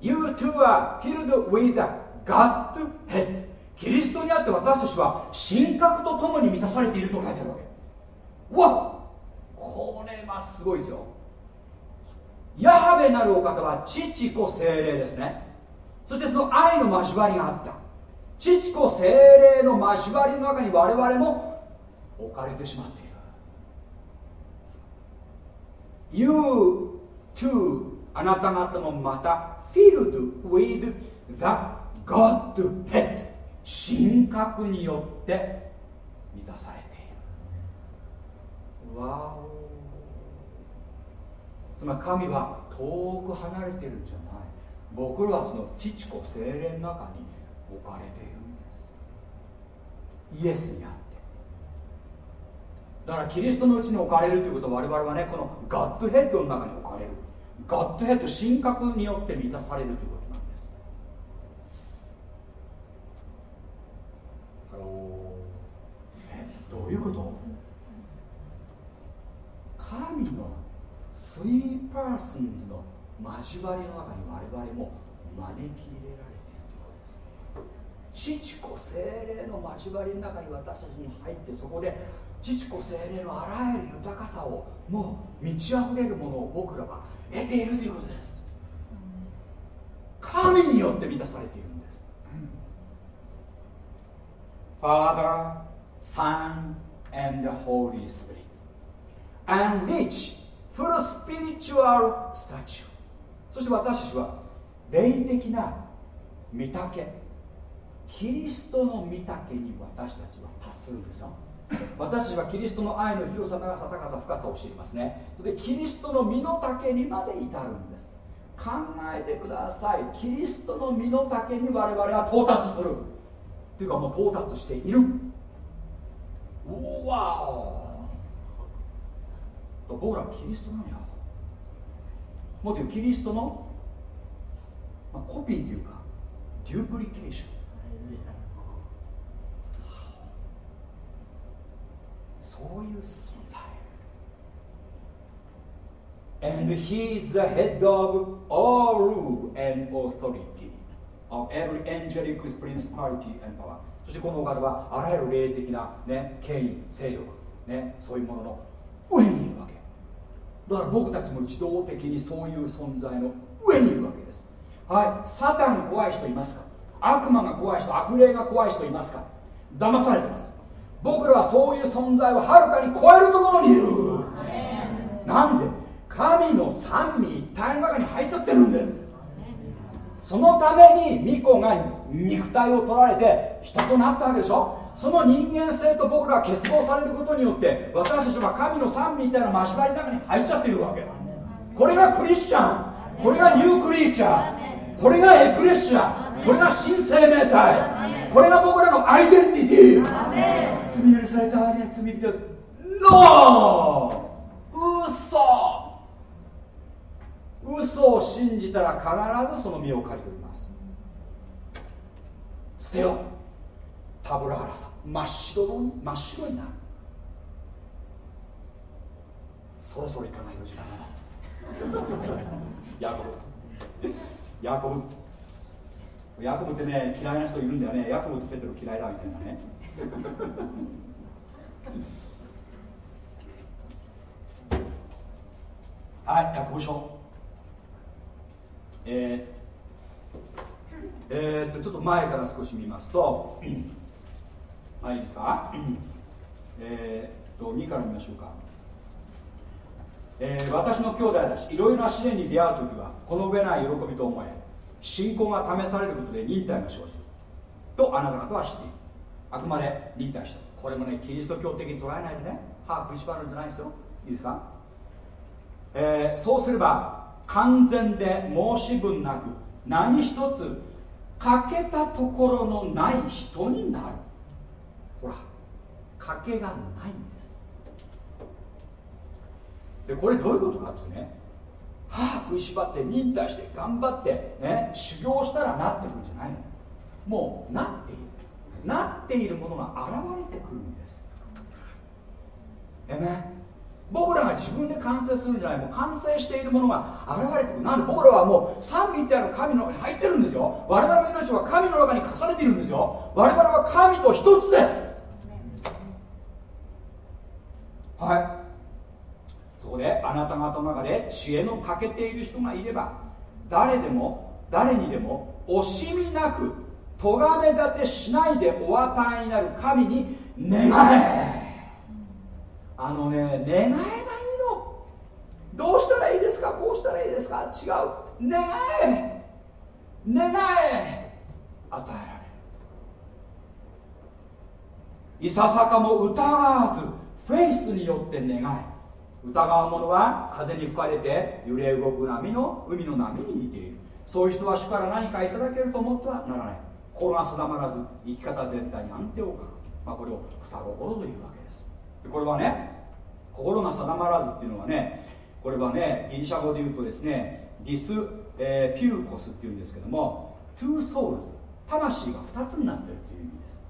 You too are filled with the Godhead キリストにあって私たちは神格とともに満たされていると書いてあるわけ。うわこれはすごいですよヤハベなるお方は父子精霊ですね。そしてその愛の交わりがあった。父子精霊の交わりの中に我々も置かれてしまっている。You too あなた方もまた filled with the Godhead 神格によって満たされている。わおつまり神は遠く離れているんじゃない。僕らはその父子精霊の中に置かれているんです。イエスにあって。だからキリストのうちに置かれるということは我々はねこのガッドヘッドの中に置かれる。ガッドヘッド神格によって満たされるということなんです。どういうこと？神のスリーパーソンズの交わりの中に我々も招き入れられる父子精霊の交わりの中に私たちに入ってそこで父子精霊のあらゆる豊かさをもう満ち溢れるものを僕らは得ているということです。神によって満たされているんです。うん Father, Son, and the Holy Spirit and reach full spiritual stature. そして私たちは霊的な御丈キリストの御丈に私たちは達するんですよ。私たちはキリストの愛の広さ長さ高さ深さを知りますね。でキリストの身の丈にまで至るんです。考えてください。キリストの身の丈に我々は到達する。っていうかもう到達している。うわお僕らはキリストなのよ。もっと言うキリストの、まあ、コピーというかデュプリケーション。そういう存在。And he is the head of all rule and authority of every angelic principality and power. そしてこのお方はあらゆる霊的な、ね、権威勢力、ね、そういうものの上にいるわけ。だから僕たちも自動的にそういう存在の上にいるわけです。はい。サタン怖い人いますか？悪魔が怖い人悪霊が怖い人いますか？騙されてます。僕らはそういう存在をはるかに超えるところにいる。なんで神の三位一体の中に入っちゃってるんです。そのために巫女が肉体を取られて人となったわけでしょ。その人間性と僕らが結合されることによって私たちは神の三位一体の交わりの中に入っちゃってるわけ。これがクリスチャン。これがニュークリーチャー。これがエクレシアこれが新生命体これが僕らのアイデンティティ。罪許されたね罪人ノー。嘘。嘘を信じたら必ずその身を借りております。捨てよう。タブラハラさ真っ白の真っ白になる。そろそろ行かないと時間が。ないヤコブヤコブ。ヤコブってね嫌いな人いるんだよね。ヤコブとペテロ嫌いだみたいなね。はいヤコブ書。えー、え、っとちょっと前から少し見ますと。まいいいですか、えー、っと2から見ましょうか。えー、私の兄弟たちいろいろな試練に出会う時はこの上ない喜びと思え信仰が試されることで忍耐が生じる。とあなた方は知っている。あくまで忍耐してこれもねキリスト教的に捉えないでね歯食いしばるんじゃないですよ。いいですか、えー、そうすれば完全で申し分なく何一つ欠けたところのない人になる。ほら欠けがないんですでこれどういうことかっていうね歯食いしばって忍耐して頑張ってね修行したらなってくるんじゃないの。もうなっている。なっているものが現れてくるんです。えね僕らが自分で完成するんじゃない。もう完成しているものが現れてくる。なんで僕らはもう賛美ってある神の中に入ってるんですよ。我々の命は神の中に隠されているんですよ。我々は神と一つです。はいそこであなた方の中で知恵の欠けている人がいれば誰でも誰にでも惜しみなく咎め立てしないでお与えになる神に願え。あのね願えばいいの。どうしたらいいですか？こうしたらいいですか？違う。願え。願え。与えられる。いささかも疑わずフェイスによって願え。疑う者は風に吹かれて揺れ動く波の海の波に似ている。そういう人は主から何かいただけると思ってはならない。心が定まらず生き方全体に安定を欠く、まあ、これを双心というわけです。これはね心が定まらずっていうのはねこれはねギリシャ語で言うとですね dis、えー、 psuchos っていうんですけども two souls。魂が2つになってるっていう意味です。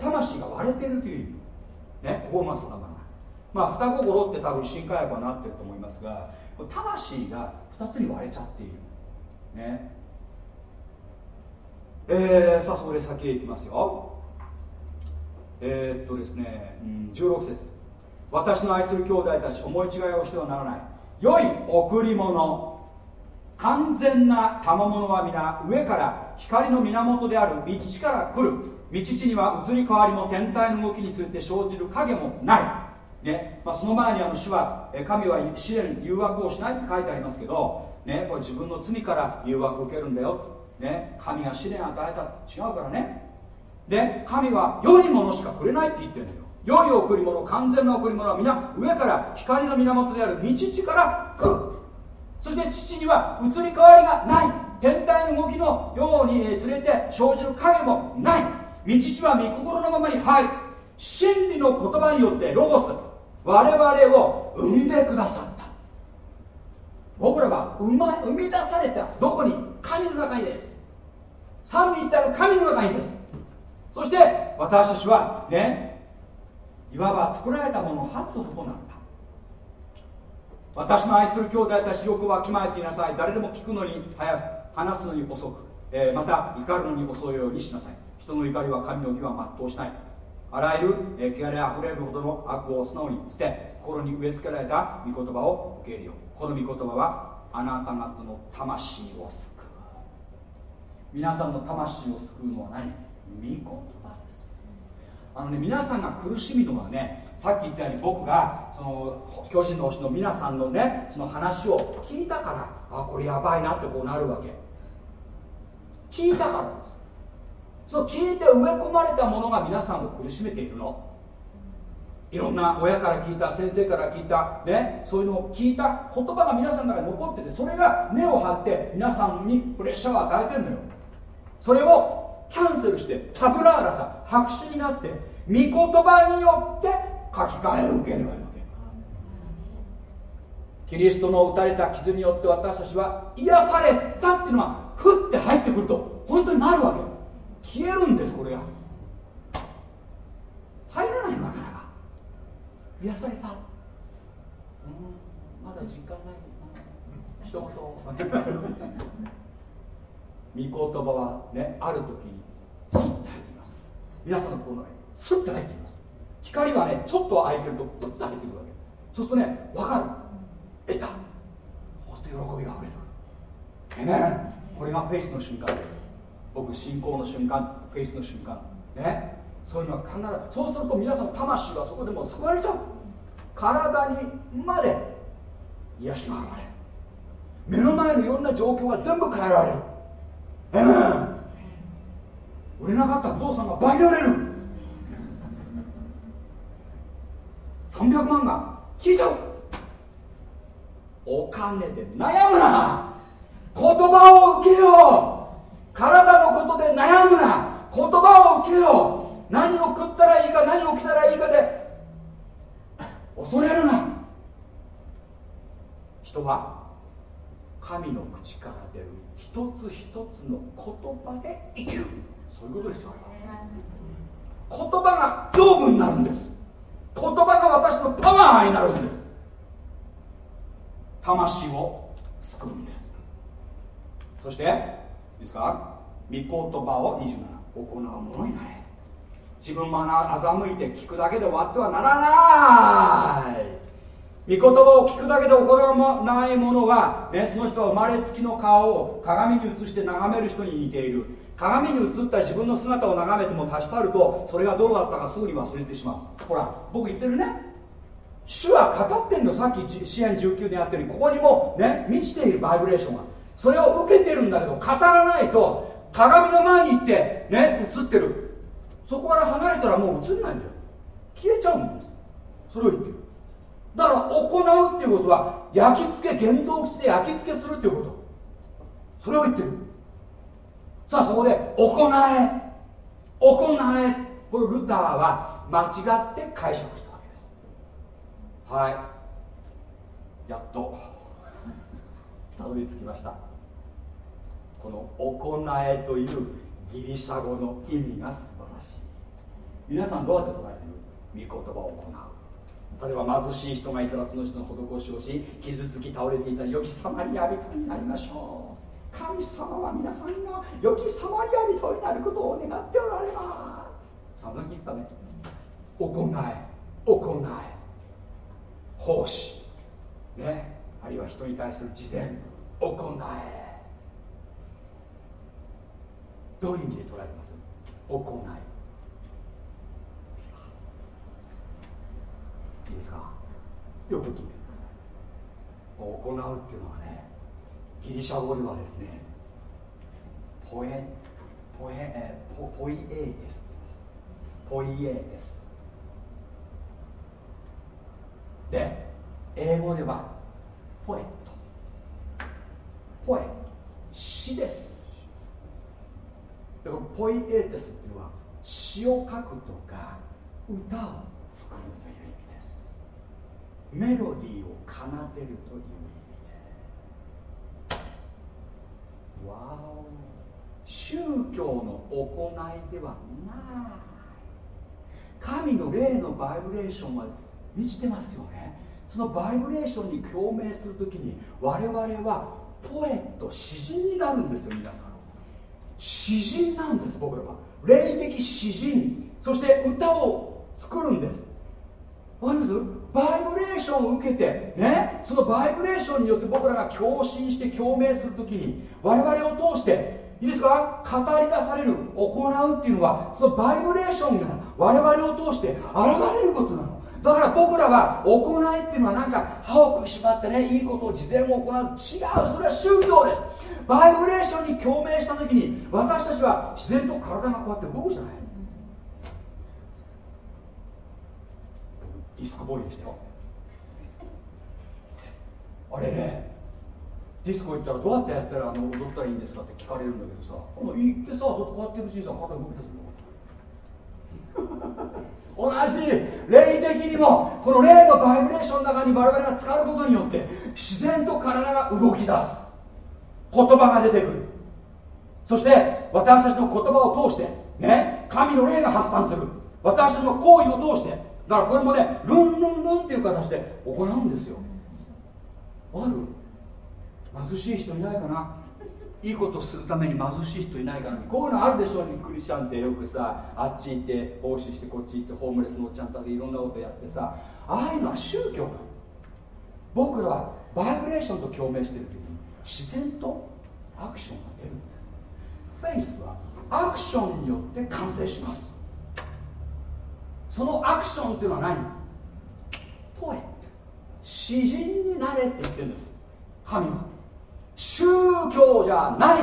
魂が割れてるという意味。ね心が定まらないまあ双心って多分新改訳はなってると思いますが魂が2つに割れちゃっている。ね。えー、さあそこで先へ行きますよ。えー、っとですね、うん、16節。私の愛する兄弟たち思い違いをしてはならない。良い贈り物。完全な賜物は皆上から光の源である。道地から来る。道地には移り変わりも天体の動きについて生じる影もない。ねまあ、その前にあの主は神は試練誘惑をしないって書いてありますけど、ね、これ自分の罪から誘惑を受けるんだよ、ね、神が試練を与えた。違うからね。で神は良いものしかくれないって言ってるんだよ。良い贈り物完全な贈り物は皆上から光の源である道地から来るそして父には移り変わりがない。天体の動きのように連れて生じる影もない。道地は御心のままに入る。真理の言葉によってロゴス。我々を生んでくださった。僕らは生,、ま、生み出された。どこに？神の中にです。三位一体の神の中にです。そして私たちはねいわば作られたもの初となった。私の愛する兄弟たちよくわきまえていなさい。誰でも聞くのに早く話すのに遅く、えー、また怒るのに遅いようにしなさい。人の怒りは神の義は全うしない。あらゆる、え、汚れあふれるほどの悪を素直に捨て心に植え付けられた御言葉を受け入れよう。この御言葉はあなた方の魂を救う。皆さんの魂を救うのは何？御言葉です。あのね皆さんが苦しみのはねさっき言ったように僕がその巨人の星の皆さんのねその話を聞いたからあこれやばいなってこうなるわけ。聞いたからです。その聞いて植え込まれたものが皆さんを苦しめているの。いろんな親から聞いた先生から聞いた、ね、そういうのを聞いた言葉が皆さんの中に残っててそれが根を張って皆さんにプレッシャーを与えてるのよ。それをキャンセルしてタブラーラさ白紙になって御言葉によって書き換えを受ければいいわけ。キリストの打たれた傷によって私たちは癒されたっていうのがふって入ってくると本当になるわけよ。消えるんですこれが入らないのなかなか。癒さ。れた、うん、まだ実感ない。一言御言葉はねある時にスッと入ってきます。皆さんの心の中に。スッと入ってきます。光はねちょっと開いてるとプッと入ってくるわけ。そうするとね分かる。得た。喜びがあふれてる。ねこれがフェイスの瞬間です僕信仰の瞬間フェイスの瞬間。ね。そういうのは必ずそうすると皆さんの魂はそこでもう救われちゃう。体にまで癒しが現れ目の前のいろんな状況が全部変えられる。えめ売れなかった不動産が倍売れる。300万が消えちゃう。お金で悩むな。言葉を受けよう。体のことで悩むな。言葉を受けよう。何を食ったらいいか何を着たらいいかで恐れるな。人は神の口から出る一つ一つの言葉で生きる。そういうことですよ。言葉が養分になるんです。言葉が私のパワーになるんです。魂を救うんです。そしていいですか？御言葉を27行うものになれ。自分も欺いて聞くだけで終わってはならない。御言葉を聞くだけで行わないものは、ね、その人は生まれつきの顔を鏡に映して眺める人に似ている。鏡に映った自分の姿を眺めても立ち去るとそれがどうだったかすぐに忘れてしまう。ほら僕言ってるね。主は語ってんの。さっき支援19でやったようにここにもね満ちているバイブレーションがそれを受けてるんだけど語らないと鏡の前に行ってね映ってる。そこから離れたらもう映んないんだよ。消えちゃうんです。それを言ってる。だから行うっていうことは焼き付け現像して焼き付けするっていうこと。それを言ってる。さあそこで行え。行え。これルターは間違って解釈したわけです。はい。やっと。たどり着きました。この「行え」というギリシャ語の意味が素晴らしい。皆さんどうやって捉えてる？御言葉を行う。例えば貧しい人がいたらその人の施しをし傷つき倒れていたら良きサマリア人になりましょう。神様は皆さんが良きサマリア人になることを願っておられます。散々聞いたね。行え行え奉仕。ね。あるいは人に対する事前行えどういう意味で捉えます行い。いいですか？よく聞いてください。行うっていうのはねギリシャ語ではですねポエポエえポポイエーです。ポイエーです。で英語ではポエット。ポエット。詩です。だからポイエーテスっていうのは詩を書くとか歌を作るという意味です。メロディーを奏でるという意味で。わお。宗教の行いではない。神の霊のバイブレーションは満ちてますよね。そのバイブレーションに共鳴するときに我々はポエット詩人になるんですよ皆さん。詩人なんです僕らは。霊的詩人。そして歌を作るんです。わかります？バイブレーションを受けてね？そのバイブレーションによって僕らが共振して共鳴するときに我々を通していいですか？語り出される行うっていうのはそのバイブレーションが我々を通して現れることなの。だから僕らは行いっていうのはなんか歯を食いしばってねいいことを事前を行う。違うそれは宗教です。バイブレーションに共鳴した時に私たちは自然と体がこうやって動くじゃない。ディスコボーイでしたよ。あれねディスコ行ったらどうやってやったらあの踊ったらいいんですかって聞かれるんだけどさ行ってさこうやってるうちにさ体動き出すの。同じ霊的にもこの霊のバイブレーションの中に我々が使うことによって自然と体が動き出す。言葉が出てくる。そして私たちの言葉を通してね神の霊が発散する。私たちの行為を通して。だからこれもねルンルンルンっていう形で行うんですよ。ある。貧しい人いないかな。いいことするために貧しい人いないからこういうのあるでしょ。うねクリスチャンってよくさあっち行って奉仕してこっち行ってホームレスのおっちゃんたちいろんなことやってさ。ああいうのは宗教なの。僕らはバイブレーションと共鳴している時。に自然とアクションが出るんです。フェイスはアクションによって完成します。そのアクションっていうのは何？ポエット詩人になれって言ってるんです。神は。宗教じゃない。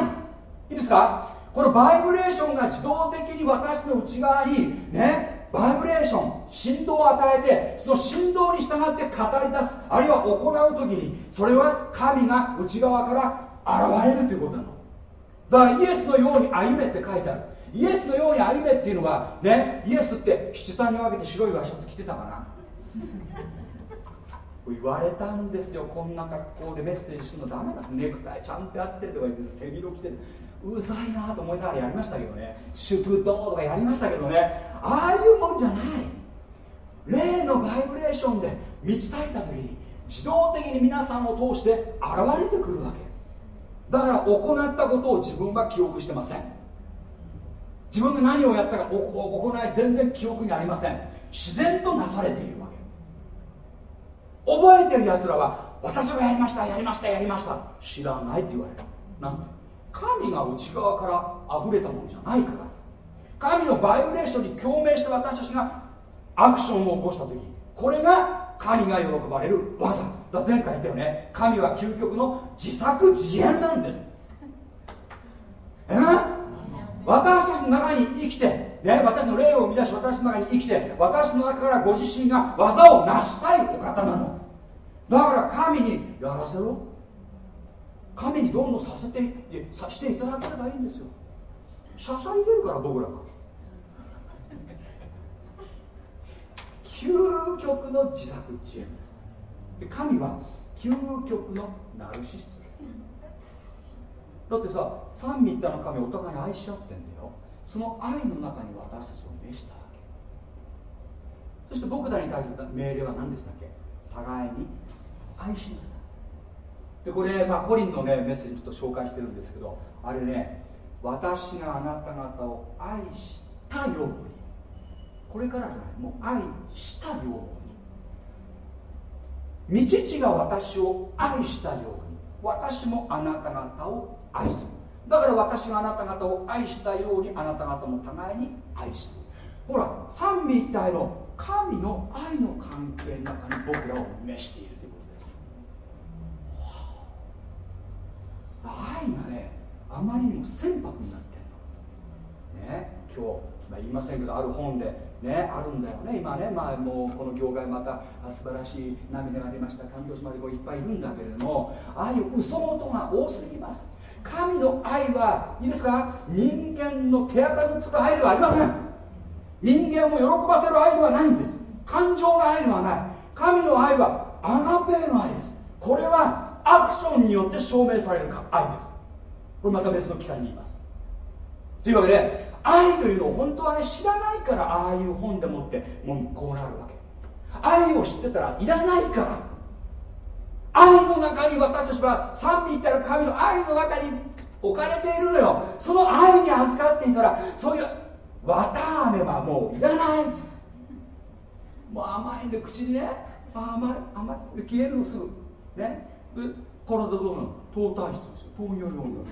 いいですか？このバイブレーションが自動的に私の内側にねバイブレーション振動を与えてその振動に従って語り出すあるいは行う時にそれは神が内側から現れるということなの。だからイエスのように歩めって書いてある。イエスのように歩めっていうのはねイエスって七三に分けて白いワシャツ着てたかな。言われたんですよ。こんな格好でメッセージするのダメだ。ネクタイちゃんとやってとか言って背広着て。うざいなと思いながらやりましたけどね。祝祷とかやりましたけどね。ああいうもんじゃない。霊のバイブレーションで満ち足りた時に自動的に皆さんを通して現れてくるわけ。だから行ったことを自分は記憶してません。自分が何をやったか行い全然記憶にありません。自然となされているわけ。覚えてるやつらは私がやりましたやりましたやりました。知らないって言われるなんで？神が内側から溢れたものじゃないから。神のバイブレーションに共鳴して私たちがアクションを起こした時これが神が喜ばれる技。だ前回言ったよね。神は究極の自作自演なんです。え？私たちの中に生きて、ね、私の霊を生み出し私の中に生きて私の中からご自身が技を成したいお方なの。だから神にやらせろ。神にどんどんさせてさしていただければいいんですよ。しゃしゃり出るから僕らが究極の自作自演です。で神は究極のナルシストです。だってさ三位一体の神お互いに愛し合ってんだよ。その愛の中に私たちを召したわけ。そして僕らに対する命令は何でしたっけ？互いに愛しなさいでこれ、まあ、コリンの、ね、メッセージちょっと紹介してるんですけどあれね私があなた方を愛したように。これからじゃないもう愛したように。道父が私を愛したように。私もあなた方を愛する。だから私があなた方を愛したようにあなた方も互いに愛する。ほら三位一体の神の愛の関係の中に僕らを召している。愛がねあまりにも船舶になってるの。ね今日、まあ、言いませんけどある本でねあるんだよね。今ねまあもうこの業界また素晴らしい涙が出ました。感動しまでこういっぱいいるんだけれどもああいう嘘事が多すぎます。神の愛はいいですか？人間の手垢のつく愛ではありません。人間を喜ばせる愛ではないんです。感情の愛ではない。神の愛はアガペーの愛です。これはアクションによって証明されるか。愛です。これまた別の機会に言います。というわけで愛というのを本当はね知らないからああいう本でもってもうこうなるわけ。愛を知ってたらいらないから。愛の中に私たちは三位一体の神の愛の中に置かれているのよ。その愛に預かっていたらそういう綿あめはもういらない。もう甘いんで口にね甘い甘い消えるのすぐ。ね。で体どうなの糖体質ですよ。糖尿病になる。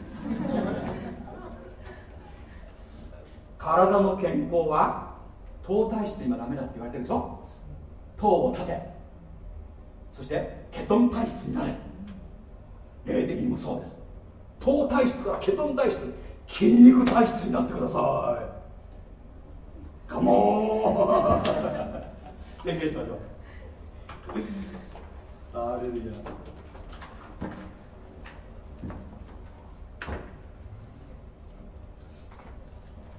体の健康は糖体質今ダメだって言われてるでしょ？糖を立て。そしてケトン体質になれ。霊的にもそうです。糖体質からケトン体質筋肉体質になってください。カモン宣言しましょう。あれでい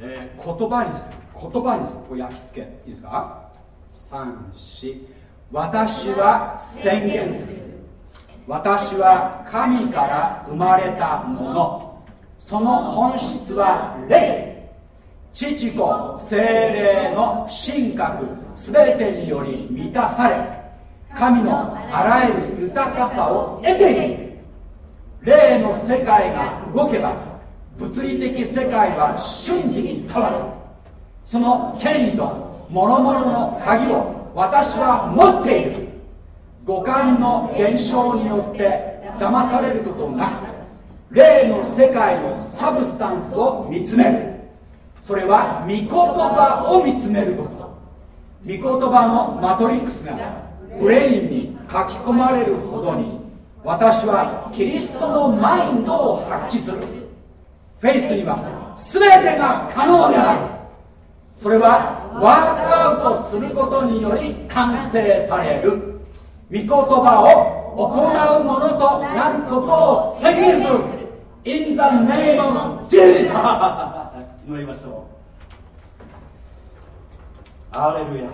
えー、言葉にする。言葉にする。これ焼き付け。いいですか？34私は宣言する。私は神から生まれたもの。その本質は霊。父子精霊の神格。全てにより満たされ。神のあらゆる豊かさを得ている。霊の世界が動けば物理的世界は瞬時に変わる。その権威と諸々の鍵を私は持っている。五感の現象によって騙されることなく霊の世界の substance を見つめる。それは御言葉を見つめること。御言葉のマトリックスが brain に書き込まれるほどに私はキリストのマインドを発揮する。フェイスには全てが可能である。それは work out することにより完成される。御言葉を行うものとなることを宣言する。In the name of Jesus! 祈りましょう。アレルヤ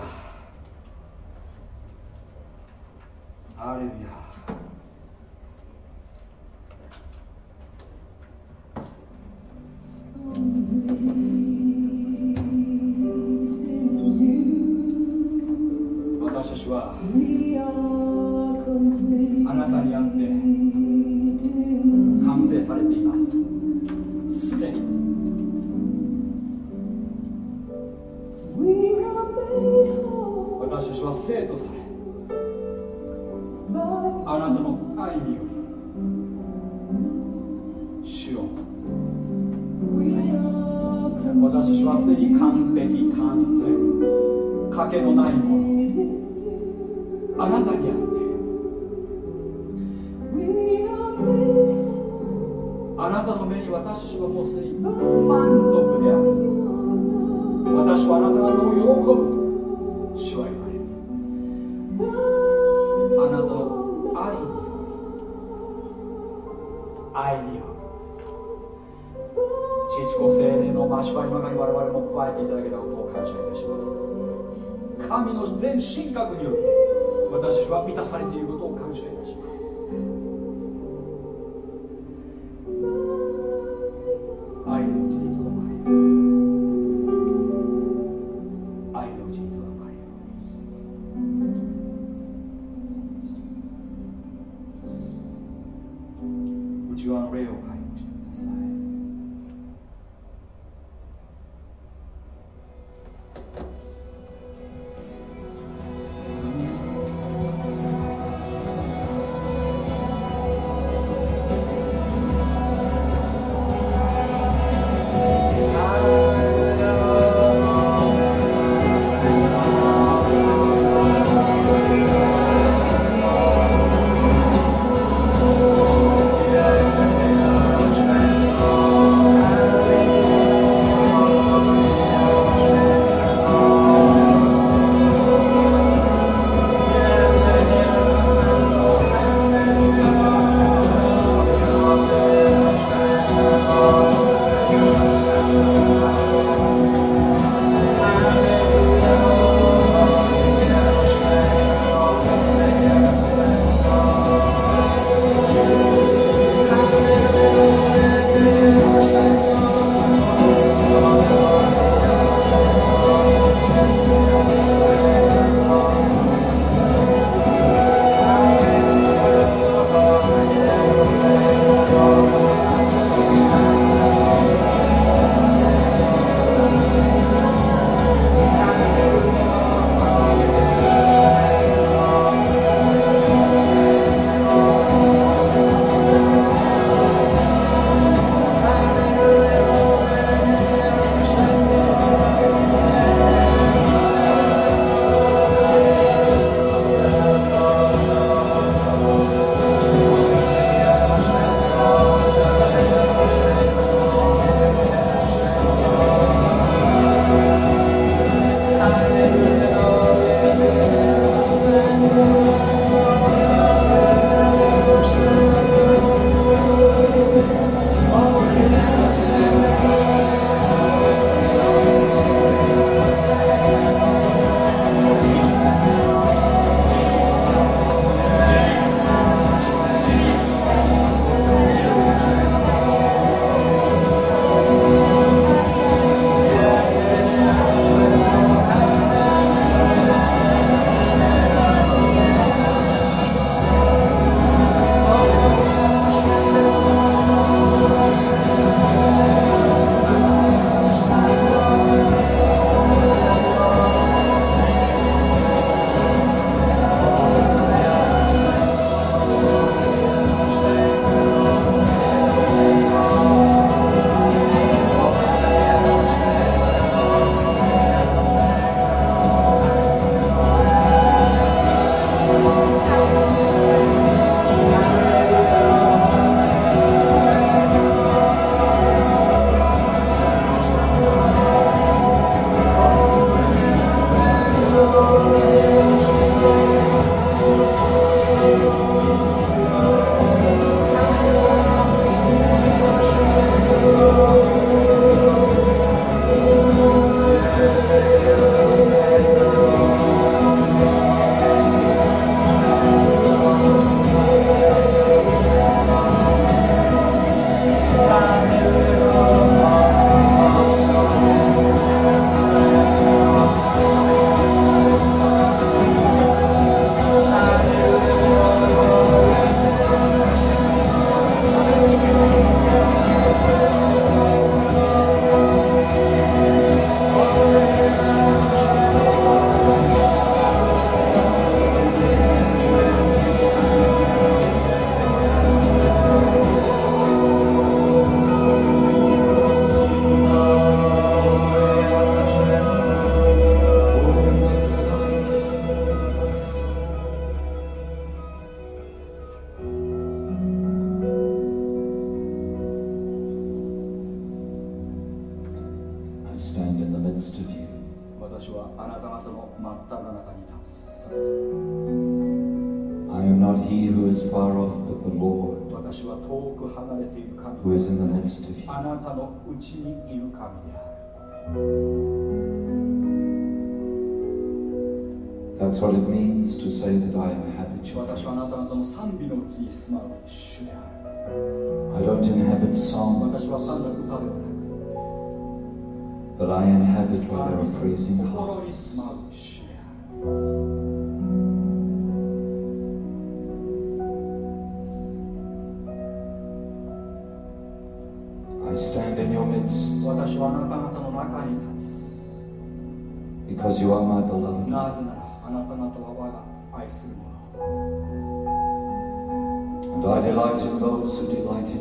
アレルヤ私たちはあなたにあって完成されています。すでに。私たちは生徒されあなたの愛により主よ私たちはすでに完璧完全賭けのないものあなたにあってあなたの目に私たちはもうすでに満足である私はあなた方を喜ぶ。主は言われる。あなたの愛による。愛による。父子精霊の場所は今かに我々も加えていただけたことを感謝いたします。神の全神格によって私たちは満たされている。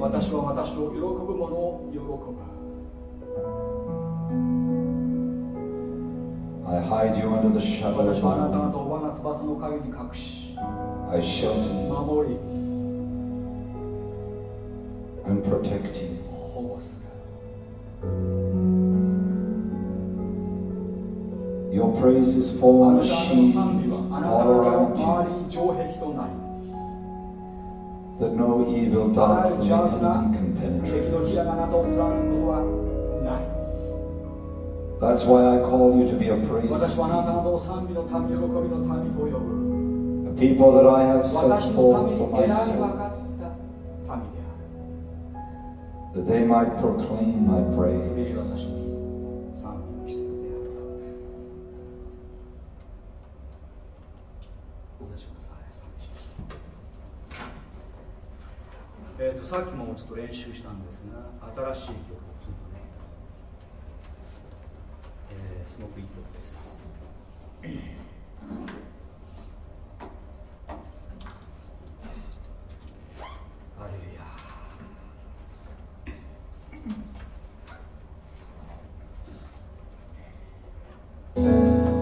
私は私を喜ぶ者を喜ぶ。I hide you under the shadow of my wings. I shelter you and protect you. Your praise is for my sheep. evil dark from the can penetrate. That's why I call you to be a priest, the people that I have set forth for myself. That they might proclaim my praise. えーと、さっきもちょっと練習したんですが新しい曲を聴いてね、えー、すごくいい曲です。あれやヤ。ー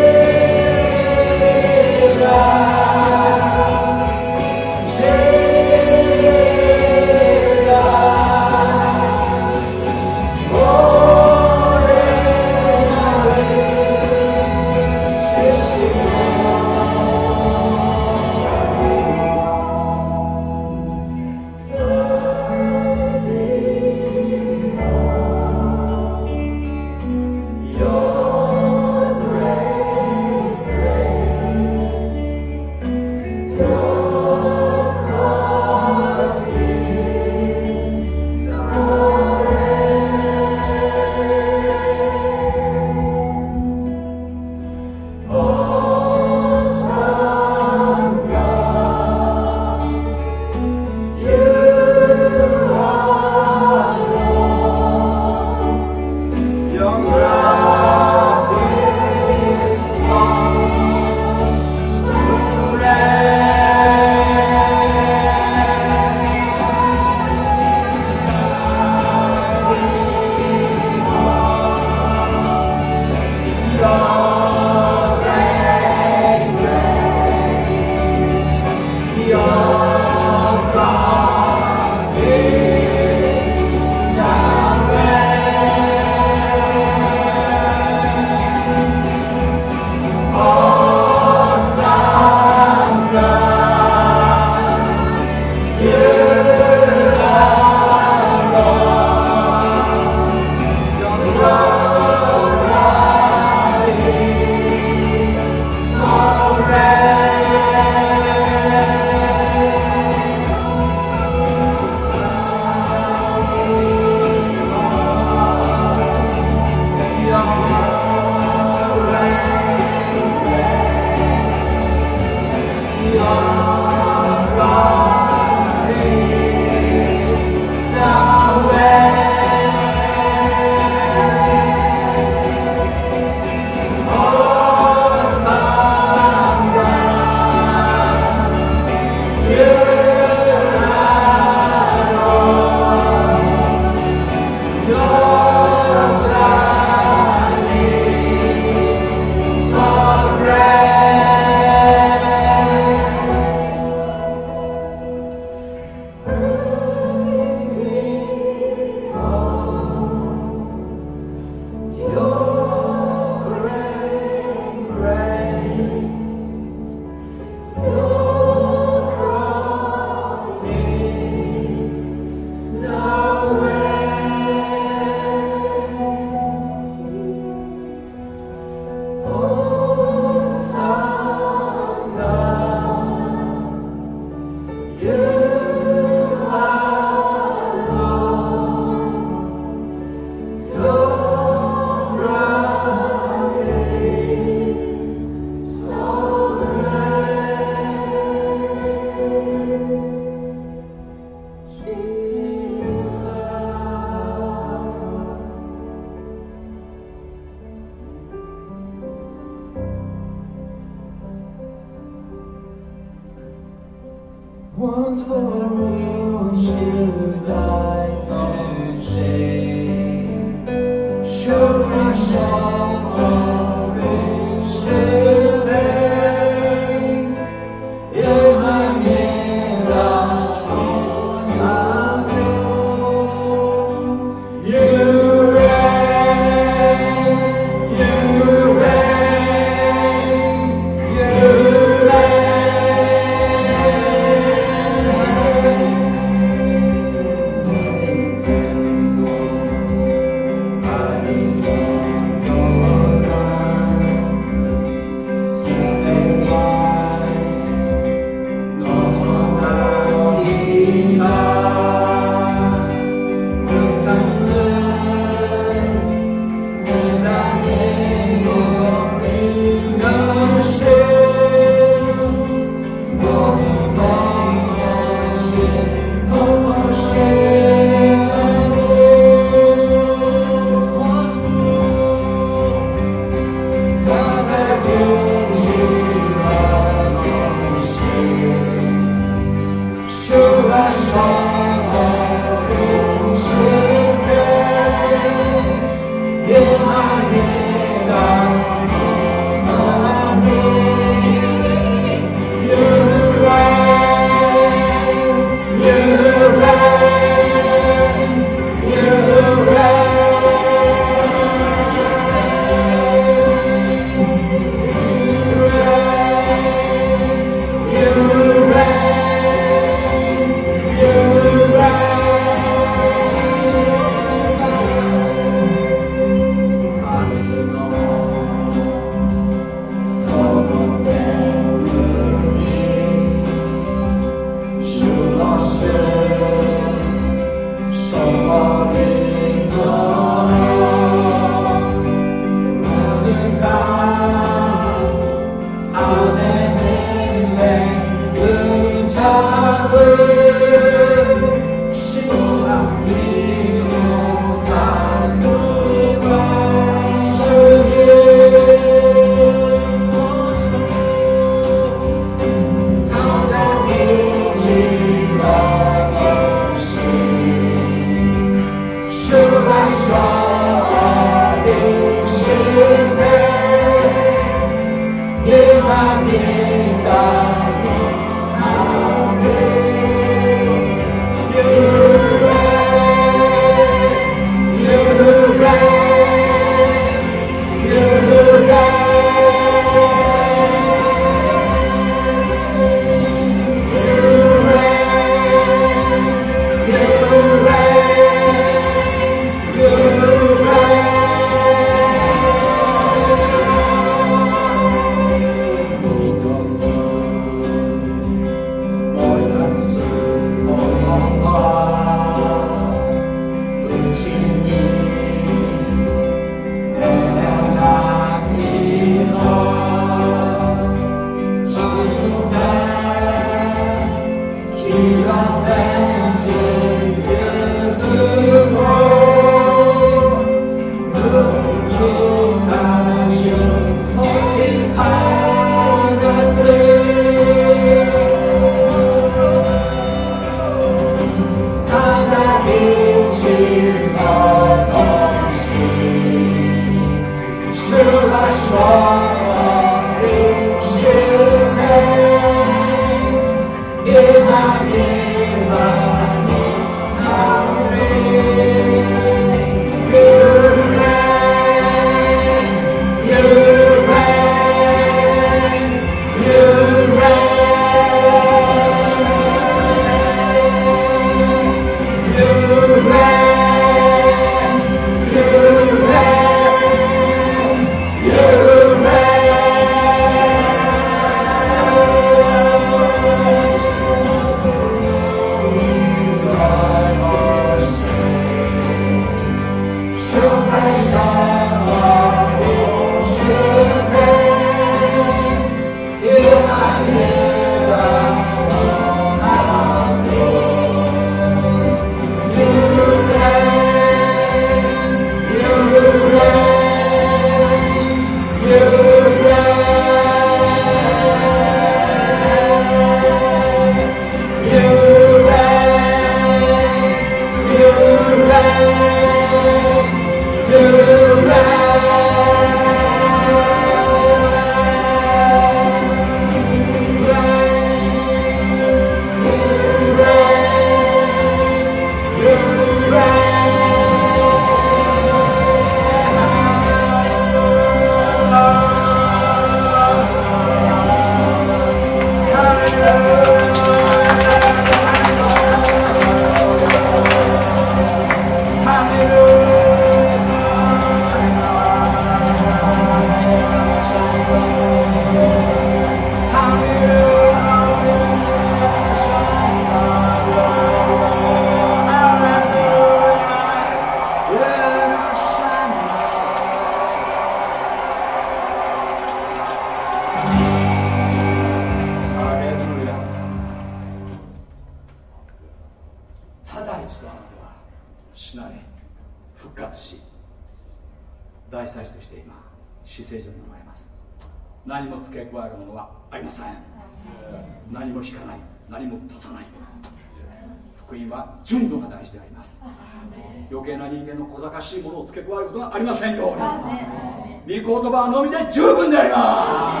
付け加えることがありませんように御言葉のみで十分でありま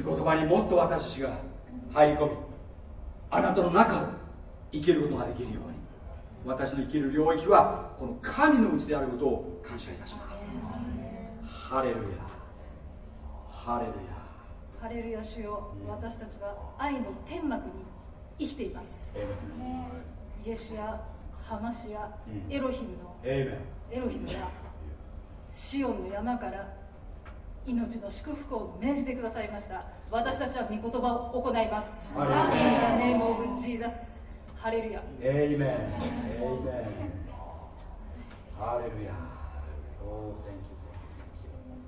す御言葉にもっと私たちが入り込みあなたの中を生きることができるように私の生きる領域はこの神のうちであることを感謝いたしますハレルヤハレルヤハレルヤ主よ私たちは愛の天幕に生きていますイエシやハマシやエロヒムのエエロヒムやシオンの山から命の祝福を命じてくださいました。私たちは御言葉を行います。In the name of Jesus. ハレルヤエイメンエイメンハレルヤ Oh, thank you, thank you, thank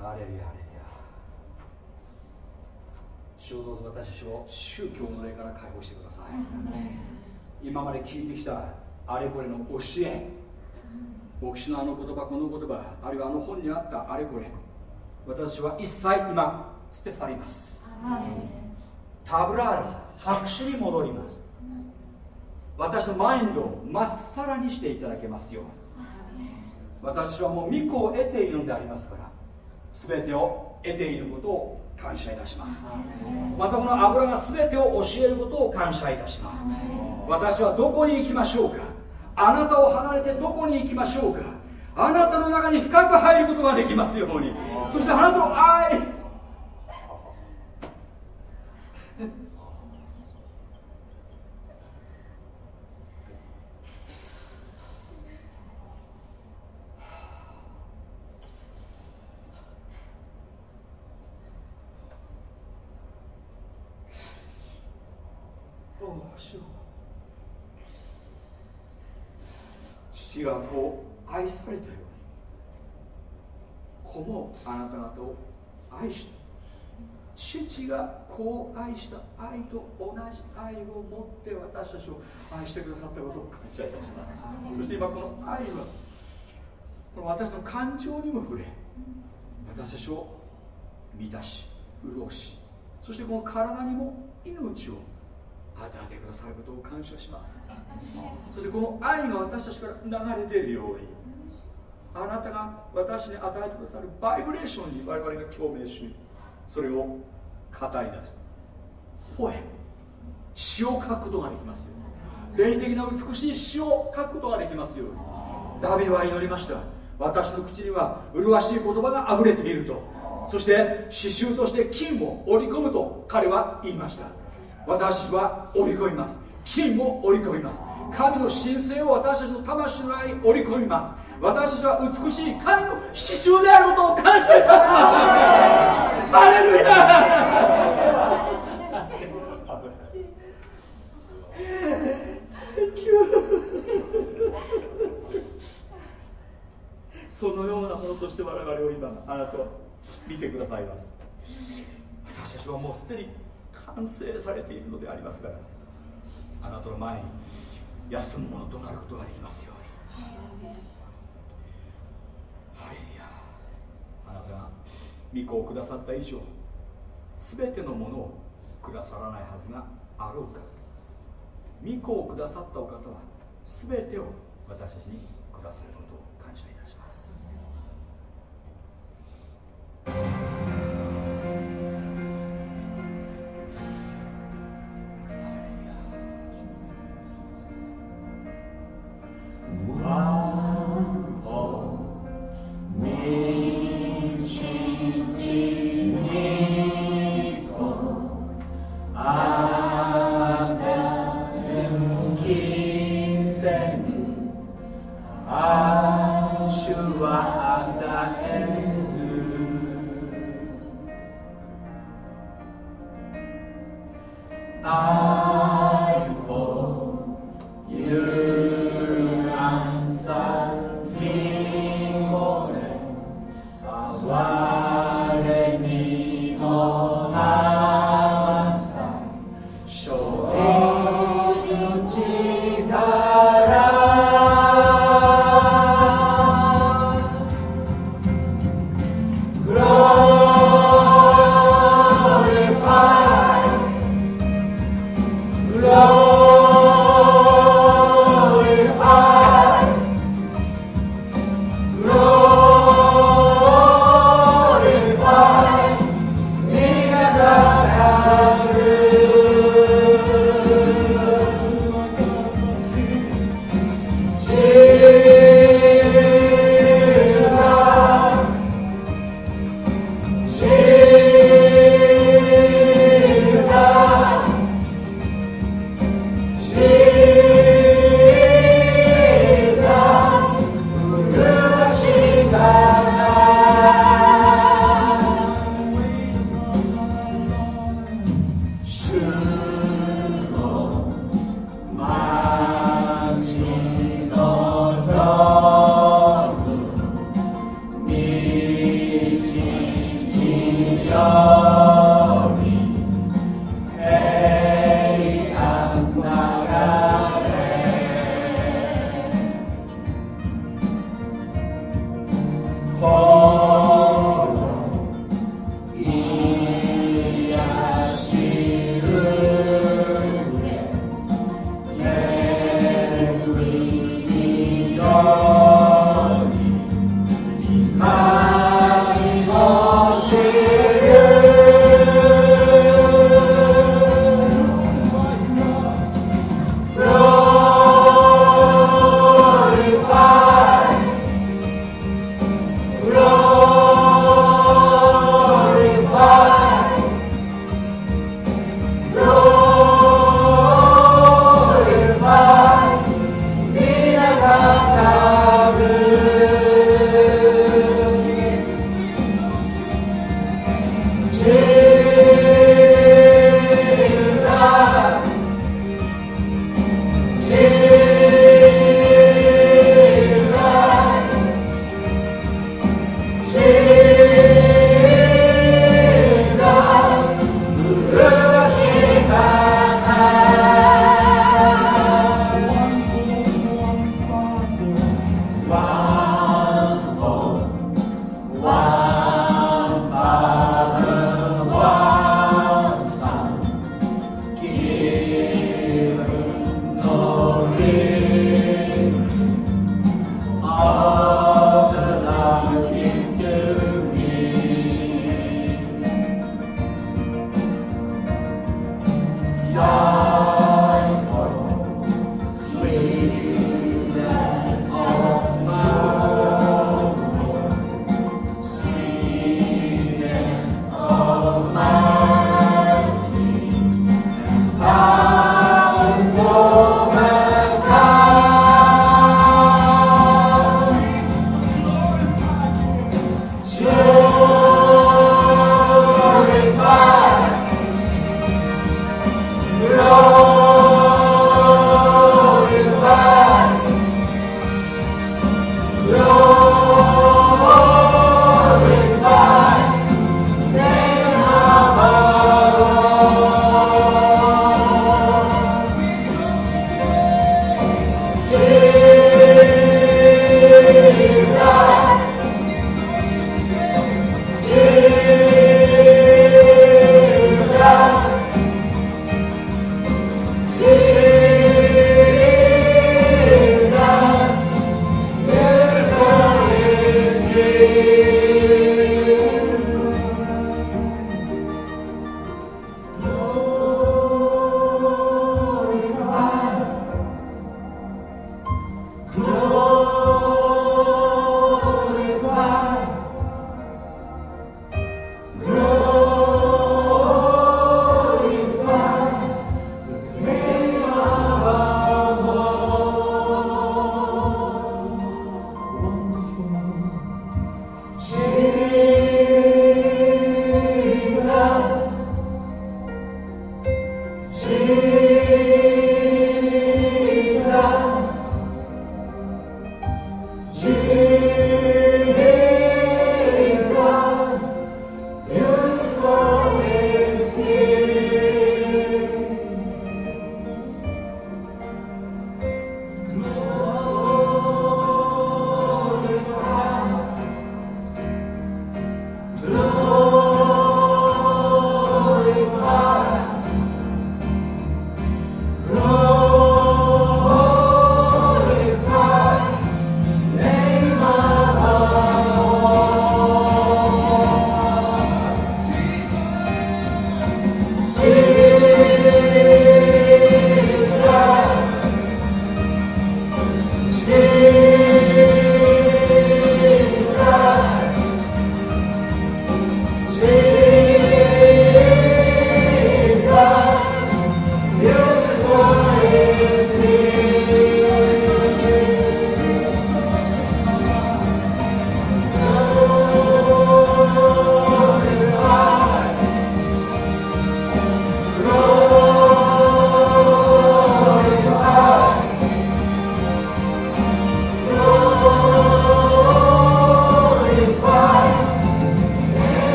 you. ハレルヤハレルヤ主をどうぞ私を宗教の霊から解放してください。今まで聞いてきたあれこれの教え。牧師のあの言葉この言葉あるいはあの本にあったあれこれ。私は一切今捨て去ります。タブラーダ白紙に戻ります。私のマインドをまっさらにしていただけますように。私はもう御子を得ているのでありますから全てを得ていることを感謝いたします。またこの油が全てを教えることを感謝いたします。私はどこに行きましょうか。あなたを離れてどこに行きましょうか？あなたの中に深く入ることができますように。そしてあなたの愛おお主よ父がこう愛されたように子もあなた方を愛した父がこう愛した愛と同じ愛を持って私たちを愛してくださったことを感謝い。たしますそして今この愛はこの私の感情にも触れ私たちを満たし潤しそしてこの体にも命を与えてくださることを感謝します。そしてこの愛が私たちから流れているようにあなたが私に与えてくださるバイブレーションに我々が共鳴しそれを語り出す。ポエ詩を書くことができますよ。霊的な美しい詩を書くことができますよ。ダビデは祈りました。私の口には麗しい言葉が溢れていると。そして刺繍として金を織り込むと彼は言いました。私は織り込みます。金を織り込みます。神の神聖を私たちの魂の愛に織り込みます。私たちは美しい神の刺繍であることを感謝いたします。ハレルヤ。そのようなものとして我々を今あなたは見てくださいます。私たちはもうすでに完成されているのでありますからあなたの前に休むものとなることができますように。ハレルヤ。あなたが御子をくださった以上全てのものをくださらないはずがあろうか。御子をくださったお方は全てを私たちにくださることを感謝いたします。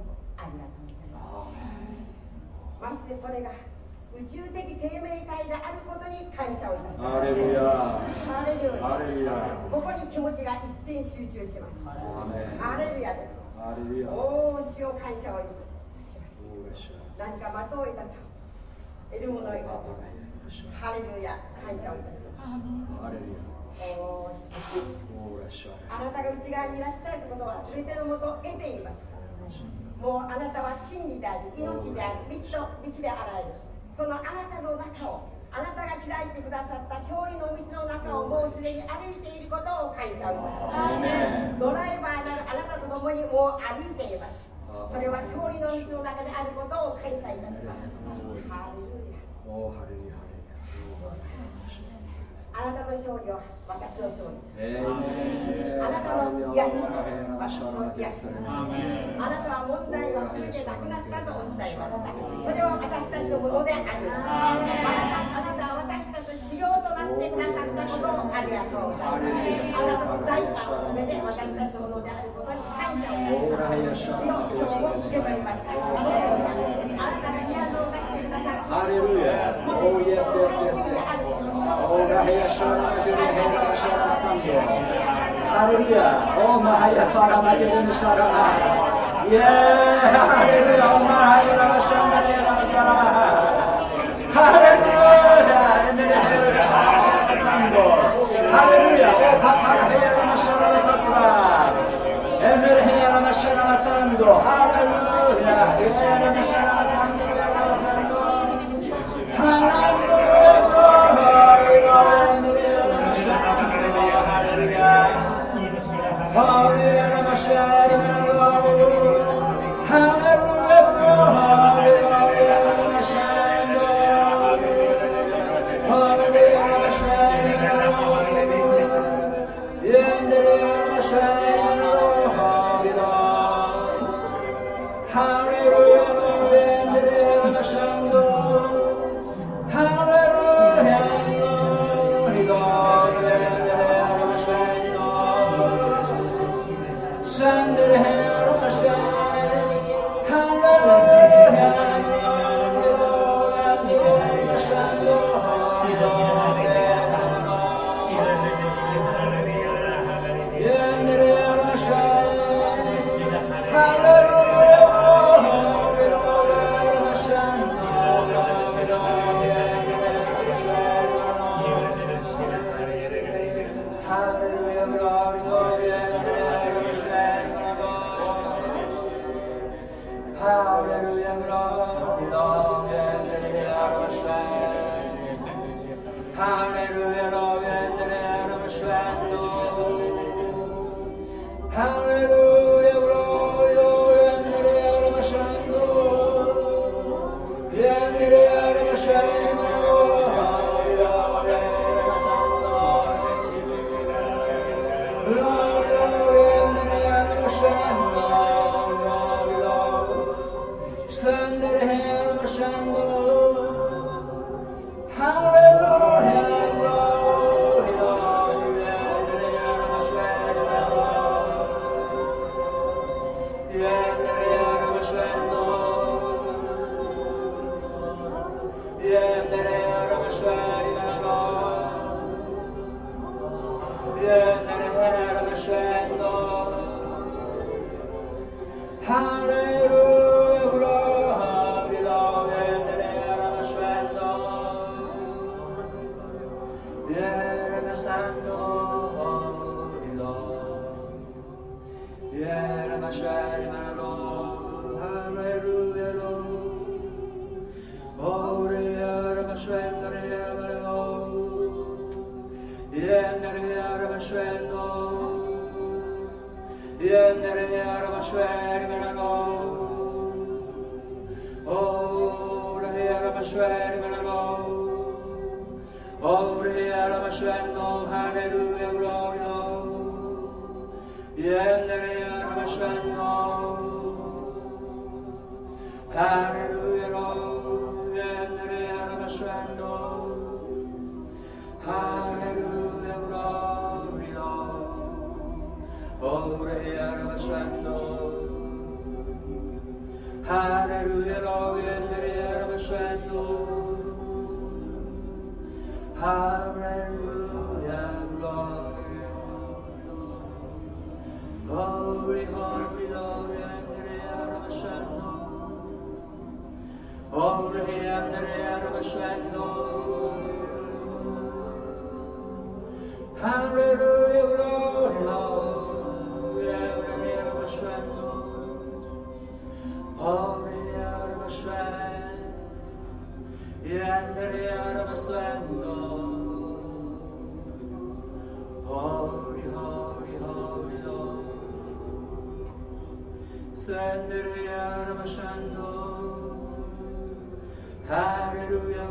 をありがとうございます。ましてそれが宇宙的生命体であることに感謝をいたします。ハレルヤハレルヤハレルヤ。ここに気持ちが一点集中します。ハレルヤです。ハレルヤおお主を感謝をいたします。何か的を得たと得るものを得たとハレルヤ。感謝をいたします。ハレルヤ。あなたが内側にいらっしゃるということは全てのもとを得ていますもうあなたは真理であり命であり道と道であらゆる。そのあなたの中をあなたが開いてくださった勝利の道の中をもうすでに歩いていることを感謝します。ドライバーなるあなたと共にもう歩いています。それは勝利の道の中であることを感謝いたしますハレルヤおーハレルヤハレルヤあなたの勝利は私の勝利エーメンあなたの癒しは私の癒しあなたは問題は全てなくなったとおっしゃいましたそれは私たちのものでありあなたは私たちの修行となってくださったことをありがとうございますあなたの財産は全て私たちのものであることに感謝をいたします主の今日を受け取りましたあなたが宮を出してくださってハレルヤ Oh yes yes yes yes オーラヘヤシャラマジュリヘラシャラマサンドハレルヤオーマハヤサラマジュリシハレルヤ Yendere araba şvendo Yendere araba şver melano. Oh, rehe araba şver melano. Oh, rehe araba şvendo Hallelujah, gloria Yendere araba şvendo Hallelujah. Hallelujah, glory. Holy, holy, Lord, Andrea Rabashando. Holy, Andrea Rabashando. Hallelujah, glory, Lord, Andrea Rabashando. Holy, Rabashando. Andrea Rabashando. Sendere Arabashando. Hallelujah,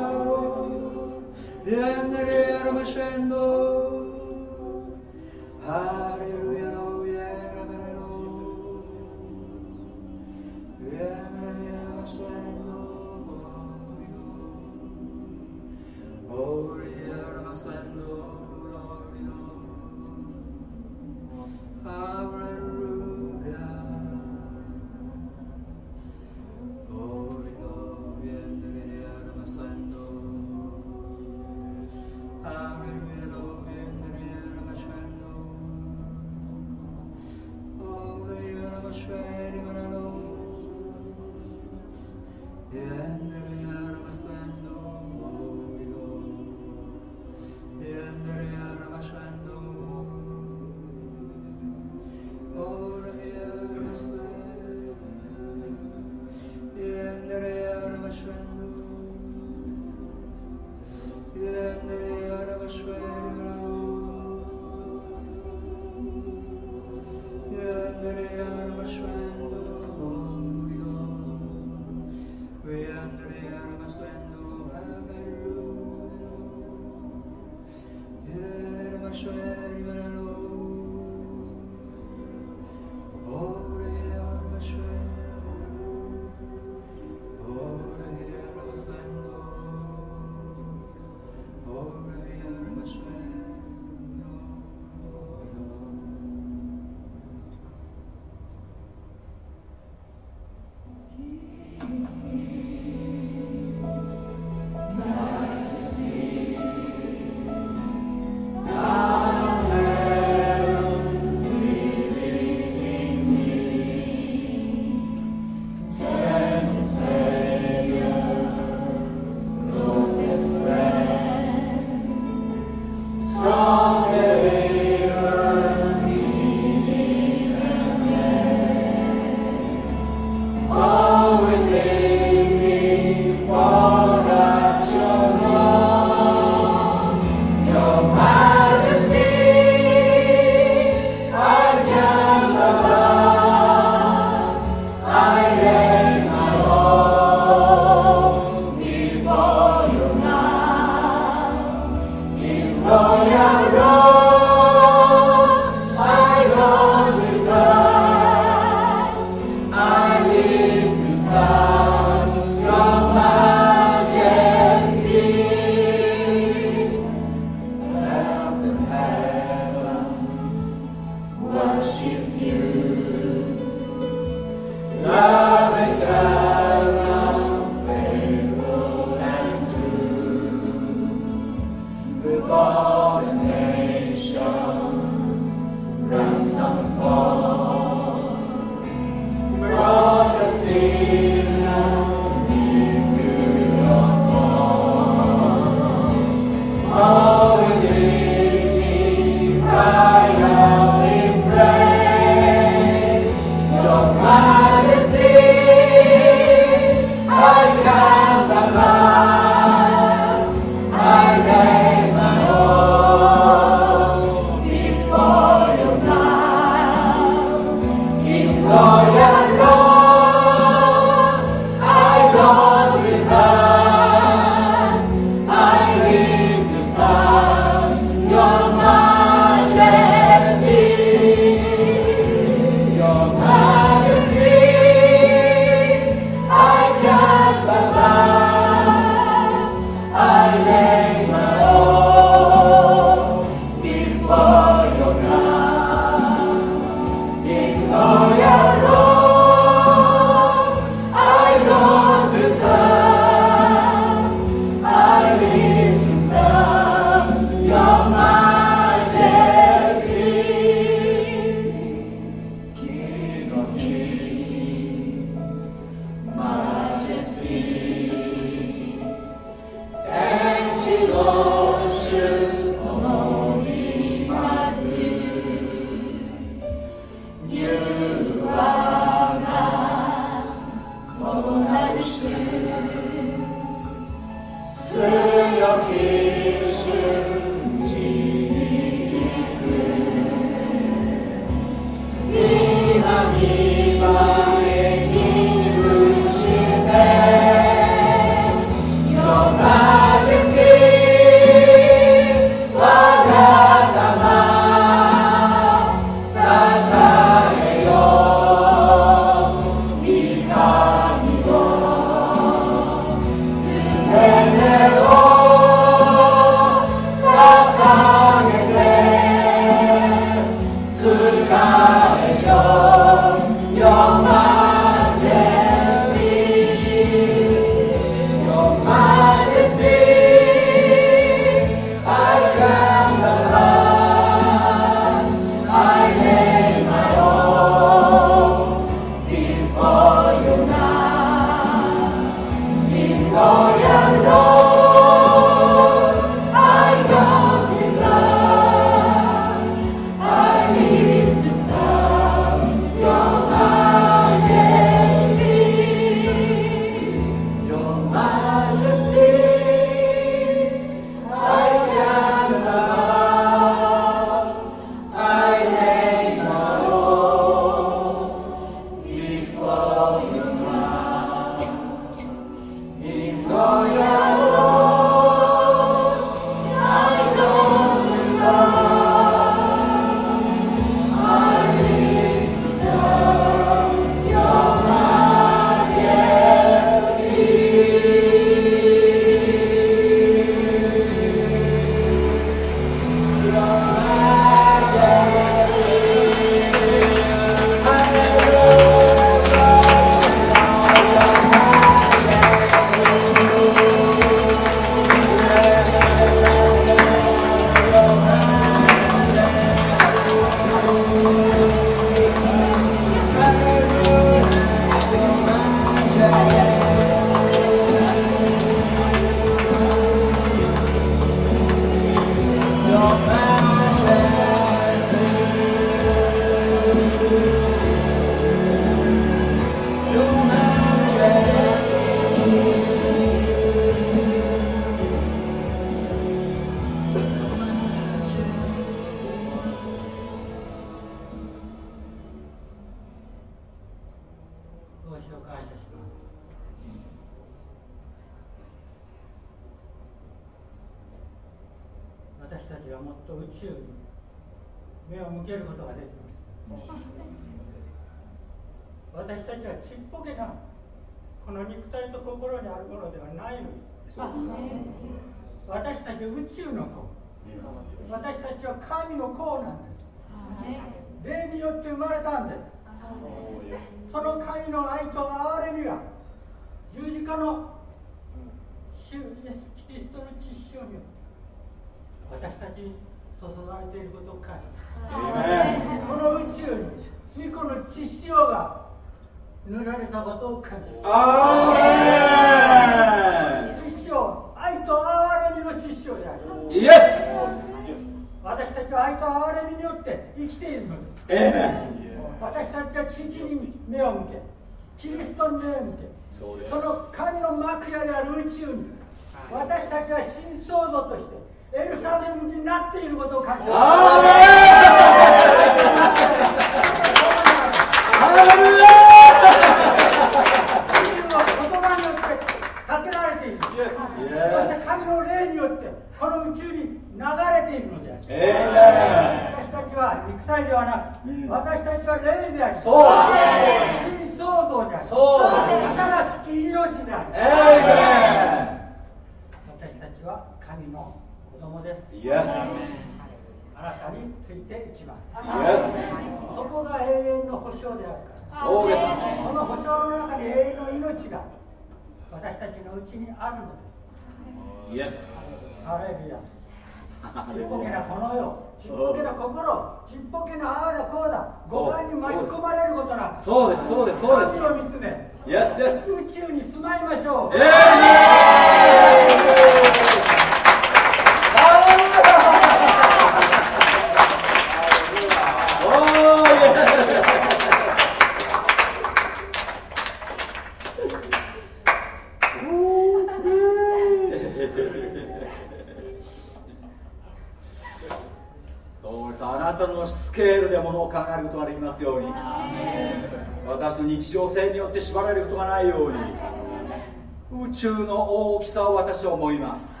私は思います。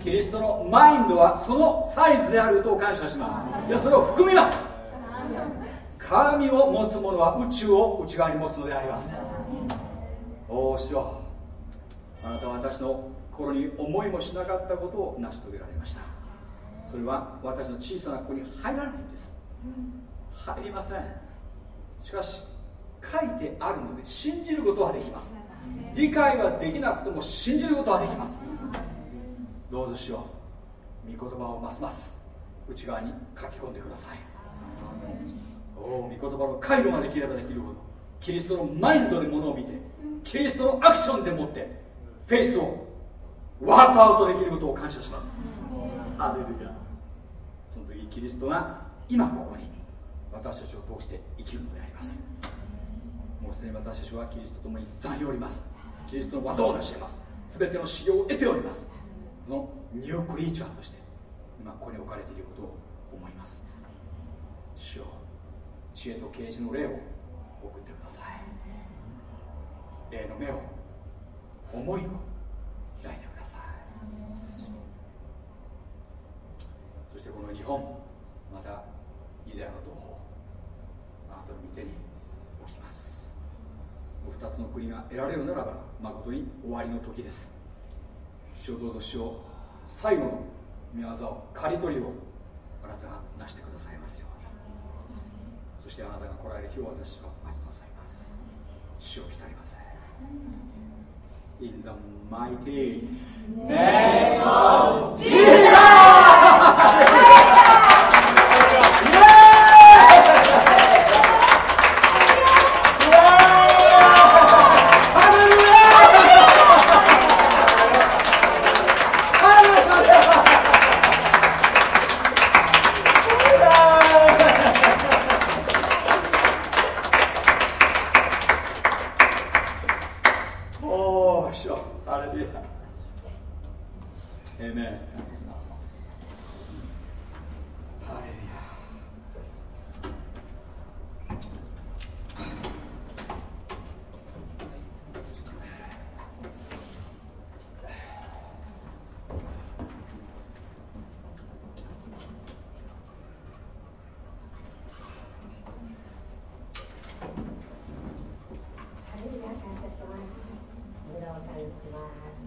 キリストのマインドはそのサイズであることを感謝します。い。やそれを含みます。神を持つ者は宇宙を内側に持つのであります。おおあなたは私の心に思いもしなかったことを成し遂げられました。それは私の小さな子に入らないんです。入りません。しかし書いてあるので信じることはできます理解ができなくても信じることはできます。どうぞしよう御言葉をますます内側に書き込んでください。おお御言葉の回路ができればできるほどキリストのマインドでものを見てキリストのアクションでもってフェイスをワークアウトできることを感謝します。ハレルヤ。その時キリストが今ここに私たちを通して生きるのでありますもうすでに私たちはキリストと共に残りおります。キリストの技を成し得ます。全ての修行を得ております。このニュークリーチャーとして今ここに置かれていることを思います。主よ知恵と啓示の霊を送ってください。霊の目を思いを開いてください。そしてこの日本またイデアの同胞あなたの御手に2つの国が得られるならば誠に終わりの時です。主をどうぞ主を最後の見業を刈り取りをあなたがなしてくださいますように。そしてあなたが来られる日を私は待ちなさいます。主を来たりません。In the mighty name of Jesus!